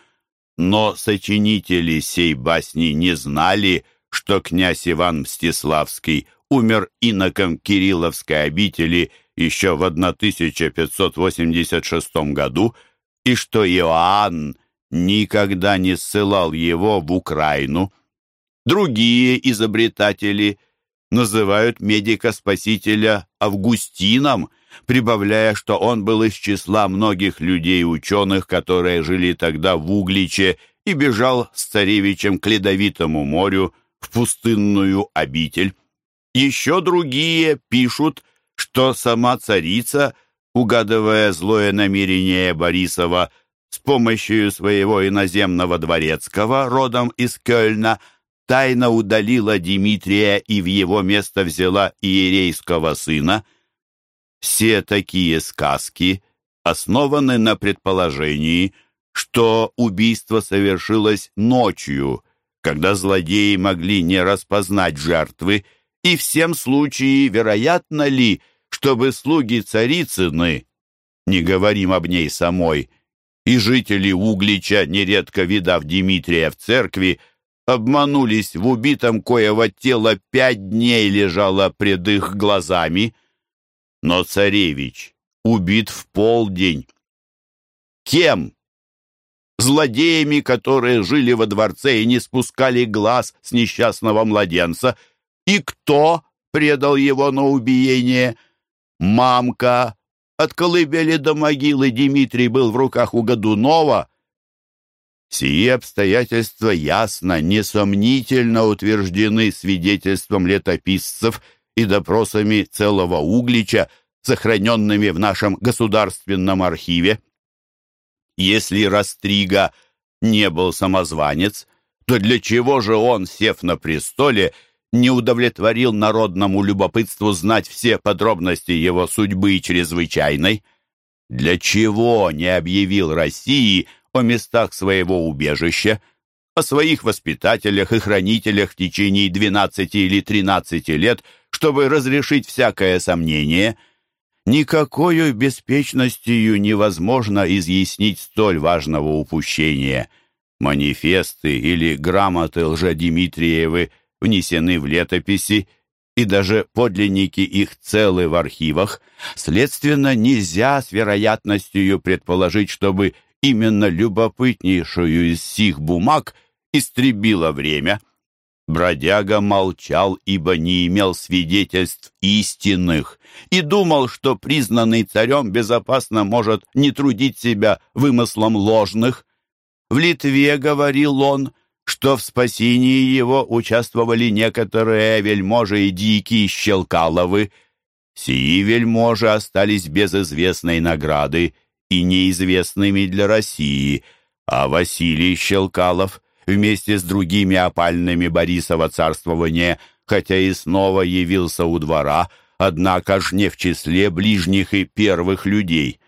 но сочинители сей басни не знали, что князь Иван Мстиславский умер иноком Кирилловской обители еще в 1586 году, и что Иоанн никогда не ссылал его в Украину. Другие изобретатели называют медика-спасителя Августином, прибавляя, что он был из числа многих людей-ученых, которые жили тогда в Угличе и бежал с царевичем к Ледовитому морю в пустынную обитель. Еще другие пишут, что сама царица, угадывая злое намерение Борисова, с помощью своего иноземного дворецкого, родом из Кёльна, тайно удалила Дмитрия и в его место взяла иерейского сына. Все такие сказки основаны на предположении, что убийство совершилось ночью, когда злодеи могли не распознать жертвы, и всем случае вероятно ли, чтобы слуги царицыны, не говорим об ней самой, и жители Углича, нередко видав Дмитрия в церкви, обманулись в убитом, коего тело пять дней лежало пред их глазами. Но царевич убит в полдень. Кем? Злодеями, которые жили во дворце и не спускали глаз с несчастного младенца. И кто предал его на убиение? Мамка. От колыбели до могилы Дмитрий был в руках у Годунова — Сие обстоятельства ясно, несомнительно утверждены свидетельством летописцев и допросами целого Углича, сохраненными в нашем государственном архиве. Если Растрига не был самозванец, то для чего же он, сев на престоле, не удовлетворил народному любопытству знать все подробности его судьбы чрезвычайной? Для чего не объявил России о местах своего убежища, о своих воспитателях и хранителях в течение 12 или 13 лет, чтобы разрешить всякое сомнение. Никакой беспечностью невозможно изъяснить столь важного упущения. Манифесты или грамоты лжедимитриевы внесены в летописи, и даже подлинники их целы в архивах, следственно, нельзя с вероятностью предположить, чтобы именно любопытнейшую из сих бумаг истребило время. Бродяга молчал, ибо не имел свидетельств истинных, и думал, что признанный царем безопасно может не трудить себя вымыслом ложных. В Литве, говорил он, что в спасении его участвовали некоторые вельможи и дикие щелкаловы. Сии вельможи остались без известной награды, и неизвестными для России, а Василий Щелкалов вместе с другими опальными Борисова царствования, хотя и снова явился у двора, однако ж не в числе ближних и первых людей.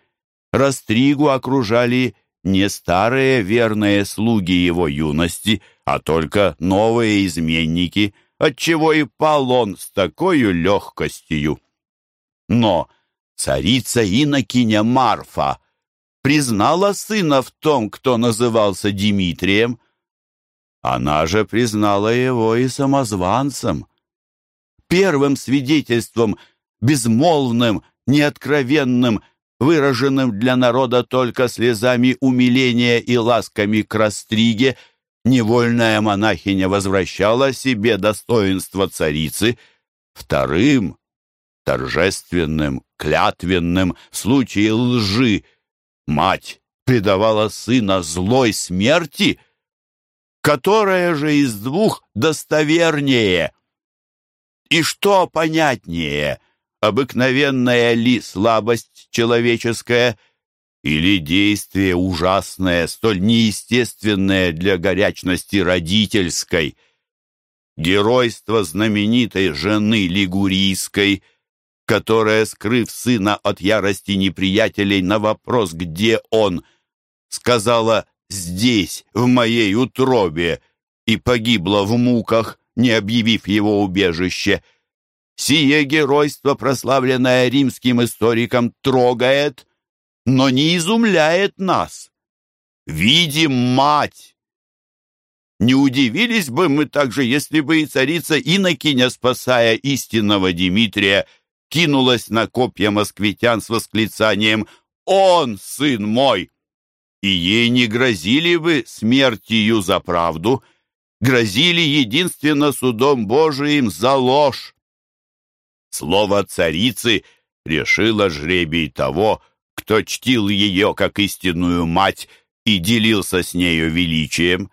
Растригу окружали не старые верные слуги его юности, а только новые изменники, отчего и пал он с такой легкостью. Но царица Инокиня Марфа признала сына в том, кто назывался Дмитрием. Она же признала его и самозванцем. Первым свидетельством, безмолвным, неоткровенным, выраженным для народа только слезами умиления и ласками к растриге, невольная монахиня возвращала себе достоинство царицы. Вторым, торжественным, клятвенным, в случае лжи, Мать предавала сына злой смерти, которая же из двух достовернее. И что понятнее, обыкновенная ли слабость человеческая или действие ужасное, столь неестественное для горячности родительской? Геройство знаменитой жены Лигурийской – которая, скрыв сына от ярости неприятелей на вопрос, где он, сказала «здесь, в моей утробе», и погибла в муках, не объявив его убежище. Сие геройство, прославленное римским историком, трогает, но не изумляет нас. Видим мать! Не удивились бы мы также, если бы и царица Инокиня, спасая истинного Дмитрия, кинулась на копья москвитян с восклицанием «Он, сын мой!» И ей не грозили бы смертью за правду, грозили единственно судом Божиим за ложь. Слово царицы решило жребий того, кто чтил ее как истинную мать и делился с нею величием.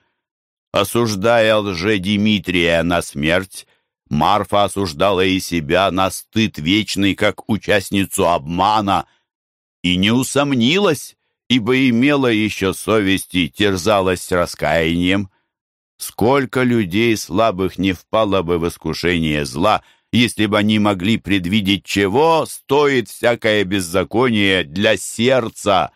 Осуждая лже-Димитрия на смерть, Марфа осуждала и себя на стыд вечный, как участницу обмана, и не усомнилась, ибо имела еще совесть и терзалась раскаянием. Сколько людей слабых не впало бы в искушение зла, если бы они могли предвидеть, чего стоит всякое беззаконие для сердца.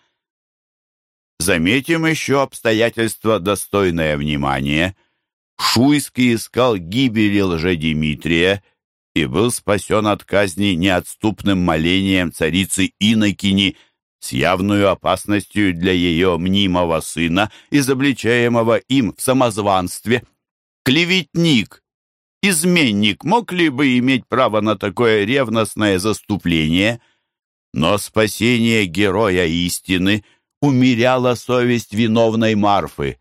Заметим еще обстоятельство, достойное внимания. Шуйский искал гибели лжедимитрия и был спасен от казни неотступным молением царицы Инокини с явной опасностью для ее мнимого сына, изобличаемого им в самозванстве. Клеветник, изменник мог ли бы иметь право на такое ревностное заступление? Но спасение героя истины умеряло совесть виновной Марфы.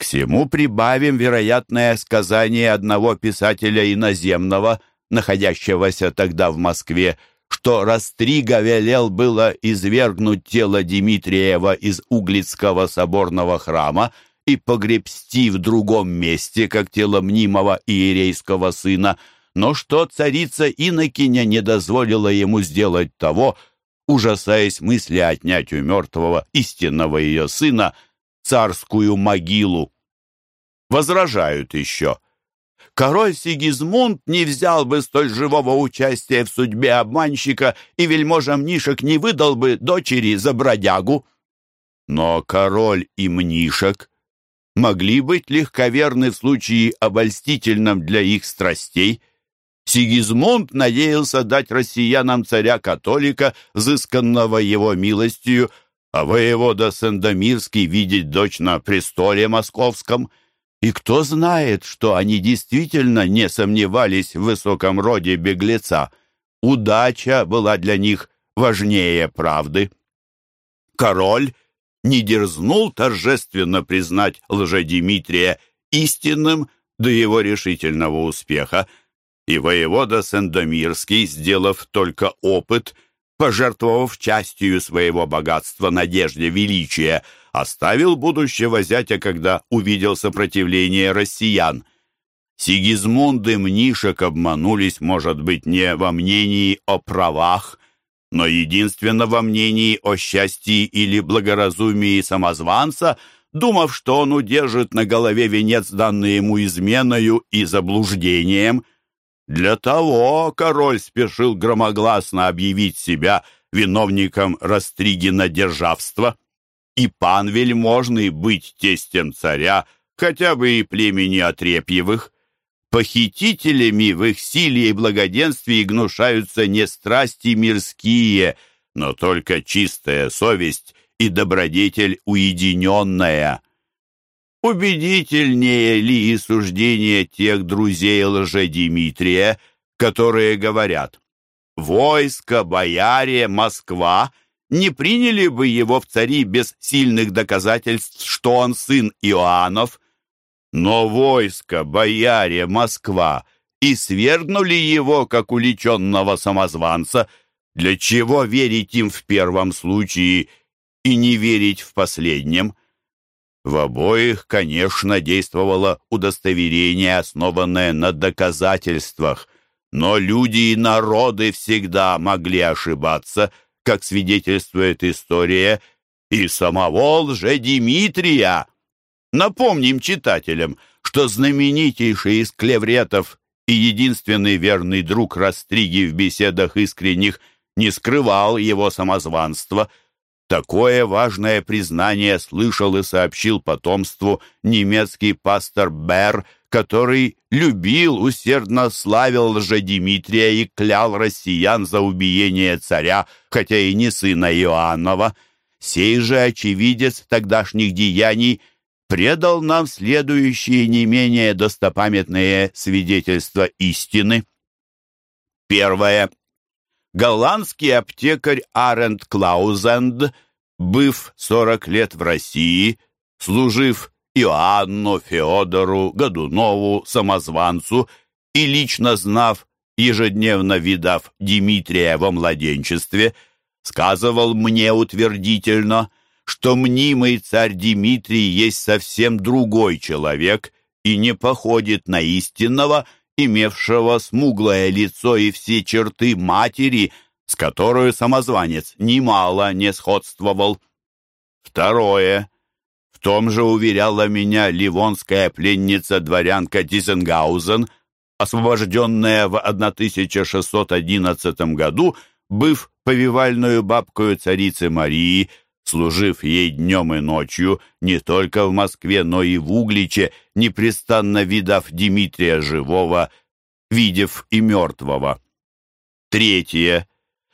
К всему прибавим вероятное сказание одного писателя иноземного, находящегося тогда в Москве, что Растрига велел было извергнуть тело Дмитриева из Углицкого соборного храма и погребсти в другом месте, как тело мнимого иерейского сына, но что царица Инокиня не дозволила ему сделать того, ужасаясь мысли отнять у мертвого истинного ее сына царскую могилу. Возражают еще – король Сигизмунд не взял бы столь живого участия в судьбе обманщика и вельможа Мнишек не выдал бы дочери за бродягу. Но король и Мнишек могли быть легковерны в случае обольстительном для их страстей. Сигизмунд надеялся дать россиянам царя-католика, взысканного его милостью, а воевода Сандомирский видеть дочь на престоле московском — и кто знает, что они действительно не сомневались в высоком роде беглеца. Удача была для них важнее правды. Король не дерзнул торжественно признать лжедимитрия истинным до его решительного успеха, и воевода Сендомирский, сделав только опыт, пожертвовав частью своего богатства надежде величия, оставил будущего зятя, когда увидел сопротивление россиян. Сигизмунд и Мнишек обманулись, может быть, не во мнении о правах, но единственно во мнении о счастье или благоразумии самозванца, думав, что он удержит на голове венец, данный ему изменою и заблуждением. Для того король спешил громогласно объявить себя виновником Растригина державства и пан вельможный быть тестем царя, хотя бы и племени Отрепьевых. Похитителями в их силе и благоденствии гнушаются не страсти мирские, но только чистая совесть и добродетель уединенная. Убедительнее ли и суждение тех друзей лже-Димитрия, которые говорят «Войско, бояре, Москва не приняли бы его в цари без сильных доказательств, что он сын Иоаннов. Но войско, бояре, Москва и свергнули его, как уличенного самозванца. Для чего верить им в первом случае и не верить в последнем? В обоих, конечно, действовало удостоверение, основанное на доказательствах, но люди и народы всегда могли ошибаться – как свидетельствует история, и самого лже-Димитрия. Напомним читателям, что знаменитейший из клевретов и единственный верный друг Растриги в беседах искренних не скрывал его самозванства. Такое важное признание слышал и сообщил потомству немецкий пастор Берр, который любил, усердно славил лжедимитрия и клял россиян за убиение царя, хотя и не сына Иоаннова. Сей же очевидец тогдашних деяний предал нам следующие не менее достопамятные свидетельства истины. Первое. Голландский аптекарь Арент Клаузенд, быв 40 лет в России, служив Иоанну, Феодору, Годунову, Самозванцу и лично знав, ежедневно видав Дмитрия во младенчестве, сказывал мне утвердительно, что мнимый царь Дмитрий есть совсем другой человек и не походит на истинного, имевшего смуглое лицо и все черты матери, с которой самозванец немало не сходствовал. Второе. В том же уверяла меня ливонская пленница-дворянка Дизенгаузен, освобожденная в 1611 году, быв повивальную бабкою царицы Марии, служив ей днем и ночью, не только в Москве, но и в Угличе, непрестанно видав Дмитрия живого, видев и мертвого. Третье.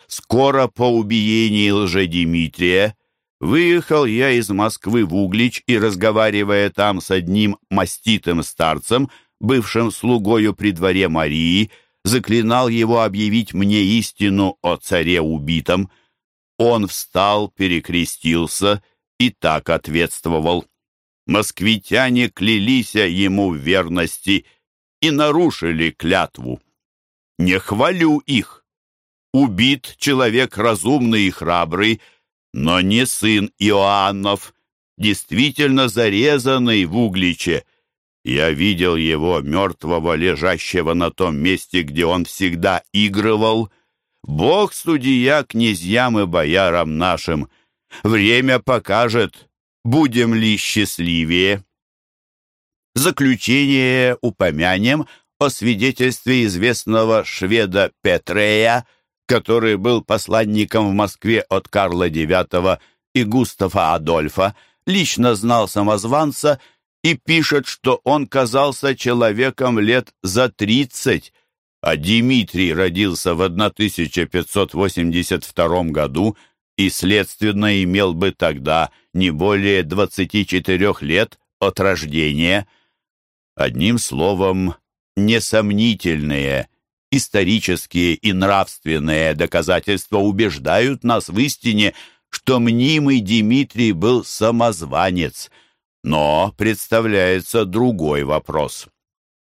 Скоро по убиении лже-Дмитрия выехал я из Москвы в Углич и, разговаривая там с одним маститым старцем, бывшим слугою при дворе Марии, заклинал его объявить мне истину о царе убитом. Он встал, перекрестился и так ответствовал. Москвитяне клялись ему в верности и нарушили клятву. Не хвалю их. Убит человек разумный и храбрый, но не сын Иоаннов, действительно зарезанный в Угличе. Я видел его мертвого, лежащего на том месте, где он всегда игрывал. Бог судья князьям и боярам нашим. Время покажет, будем ли счастливее. Заключение упомянем о свидетельстве известного шведа Петрея, который был посланником в Москве от Карла IX и Густава Адольфа, лично знал самозванца и пишет, что он казался человеком лет за тридцать, а Дмитрий родился в 1582 году и, следственно, имел бы тогда не более 24 лет от рождения. Одним словом, несомнительные исторические и нравственные доказательства убеждают нас в истине, что мнимый Дмитрий был самозванец – но представляется другой вопрос.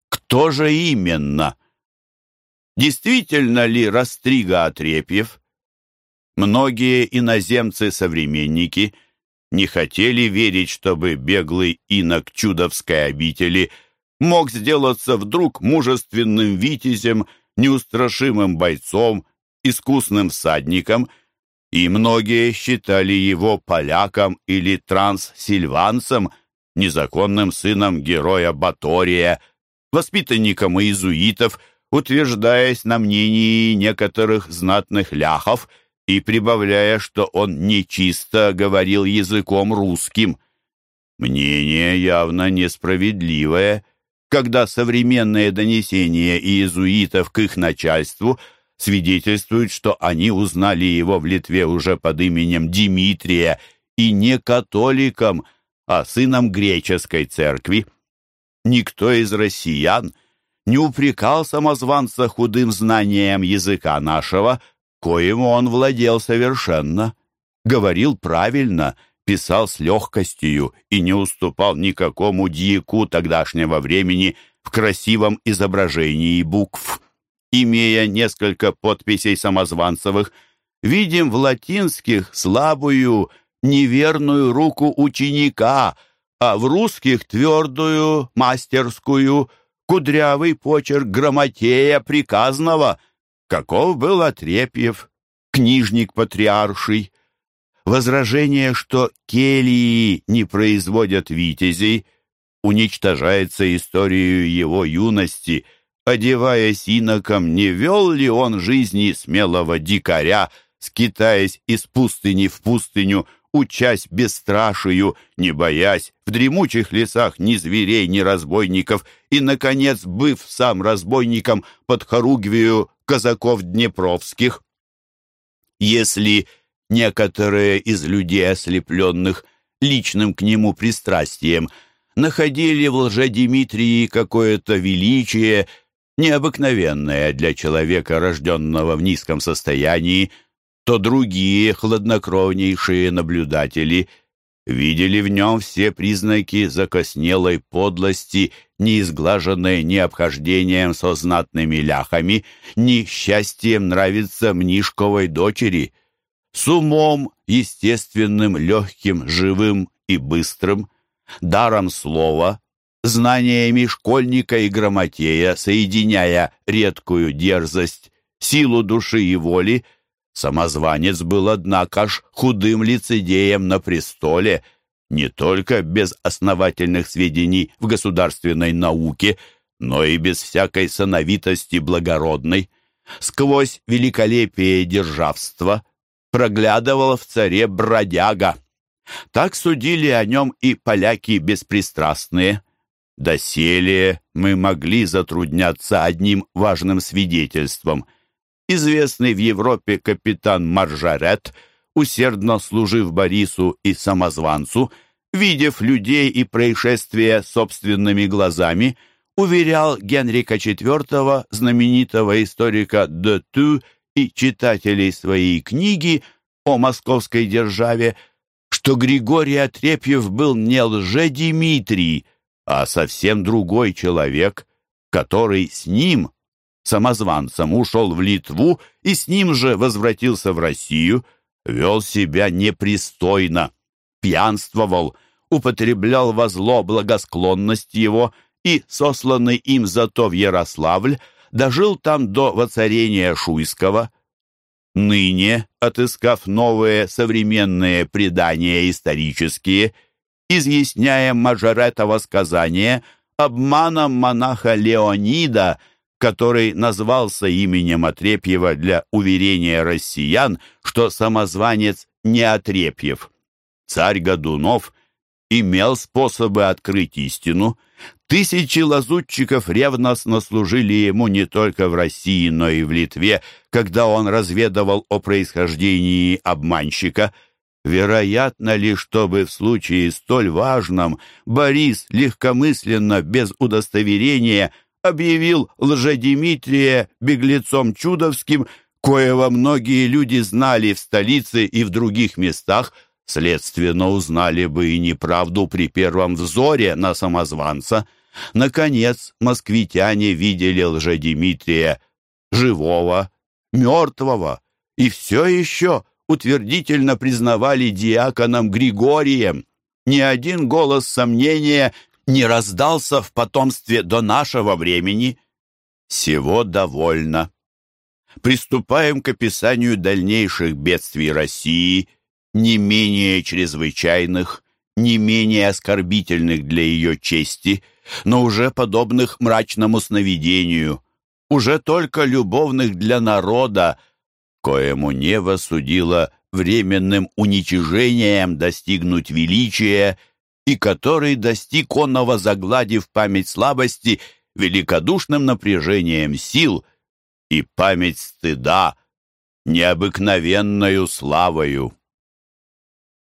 Кто же именно? Действительно ли Растрига Отрепьев? Многие иноземцы-современники не хотели верить, чтобы беглый инок чудовской обители мог сделаться вдруг мужественным витязем, неустрашимым бойцом, искусным всадником, и многие считали его поляком или транссильванцем – незаконным сыном героя Батория, воспитанником иезуитов, утверждаясь на мнении некоторых знатных ляхов и прибавляя, что он нечисто говорил языком русским. Мнение явно несправедливое, когда современные донесения иезуитов к их начальству свидетельствуют, что они узнали его в Литве уже под именем Дмитрия и не католиком, а сыном греческой церкви. Никто из россиян не упрекал самозванца худым знанием языка нашего, коим он владел совершенно, говорил правильно, писал с легкостью и не уступал никакому дьяку тогдашнего времени в красивом изображении букв. Имея несколько подписей самозванцевых, видим в латинских слабую, неверную руку ученика, а в русских твердую, мастерскую, кудрявый почерк грамотея приказного, каков был Отрепьев, книжник патриарший. Возражение, что келии не производят витязей, уничтожается историю его юности, одеваясь иноком, не вел ли он жизни смелого дикаря, скитаясь из пустыни в пустыню, учась бесстрашию, не боясь в дремучих лесах ни зверей, ни разбойников, и, наконец, быв сам разбойником под хоругвию казаков днепровских. Если некоторые из людей, ослепленных личным к нему пристрастием, находили в лже-Димитрии какое-то величие, необыкновенное для человека, рожденного в низком состоянии, то другие хладнокровнейшие наблюдатели видели в нем все признаки закоснелой подлости, не изглаженной ни обхождением со знатными ляхами, ни счастьем нравится Мнишковой дочери. С умом, естественным, легким, живым и быстрым, даром слова, знаниями школьника и грамотея, соединяя редкую дерзость, силу души и воли, самозванец был, однако ж, худым лицедеем на престоле, не только без основательных сведений в государственной науке, но и без всякой сановитости благородной. Сквозь великолепие державства проглядывал в царе бродяга. Так судили о нем и поляки беспристрастные. Доселе мы могли затрудняться одним важным свидетельством. Известный в Европе капитан Маржарет, усердно служив Борису и самозванцу, видев людей и происшествия собственными глазами, уверял Генрика IV, знаменитого историка де Ту и читателей своей книги о московской державе, что Григорий Отрепьев был не лже-Димитрий, а совсем другой человек, который с ним, самозванцем, ушел в Литву и с ним же возвратился в Россию, вел себя непристойно, пьянствовал, употреблял во зло благосклонность его и, сосланный им зато в Ярославль, дожил там до воцарения Шуйского. Ныне, отыскав новые современные предания исторические, изъясняя Мажоретово сказание обманом монаха Леонида, который назвался именем Отрепьева для уверения россиян, что самозванец не Отрепьев. Царь Годунов имел способы открыть истину. Тысячи лазутчиков ревностно служили ему не только в России, но и в Литве, когда он разведывал о происхождении обманщика – Вероятно ли, чтобы в случае столь важном Борис легкомысленно, без удостоверения, объявил лжедимитрия беглецом Чудовским, коего многие люди знали в столице и в других местах, следственно, узнали бы и неправду при первом взоре на самозванца. Наконец, москвитяне видели лжедимитрия живого, мертвого и все еще утвердительно признавали диаконом Григорием. Ни один голос сомнения не раздался в потомстве до нашего времени. Всего довольно. Приступаем к описанию дальнейших бедствий России, не менее чрезвычайных, не менее оскорбительных для ее чести, но уже подобных мрачному сновидению, уже только любовных для народа, коему Нева судила временным уничижением достигнуть величия, и который достиг онного, загладив память слабости великодушным напряжением сил и память стыда необыкновенною славою.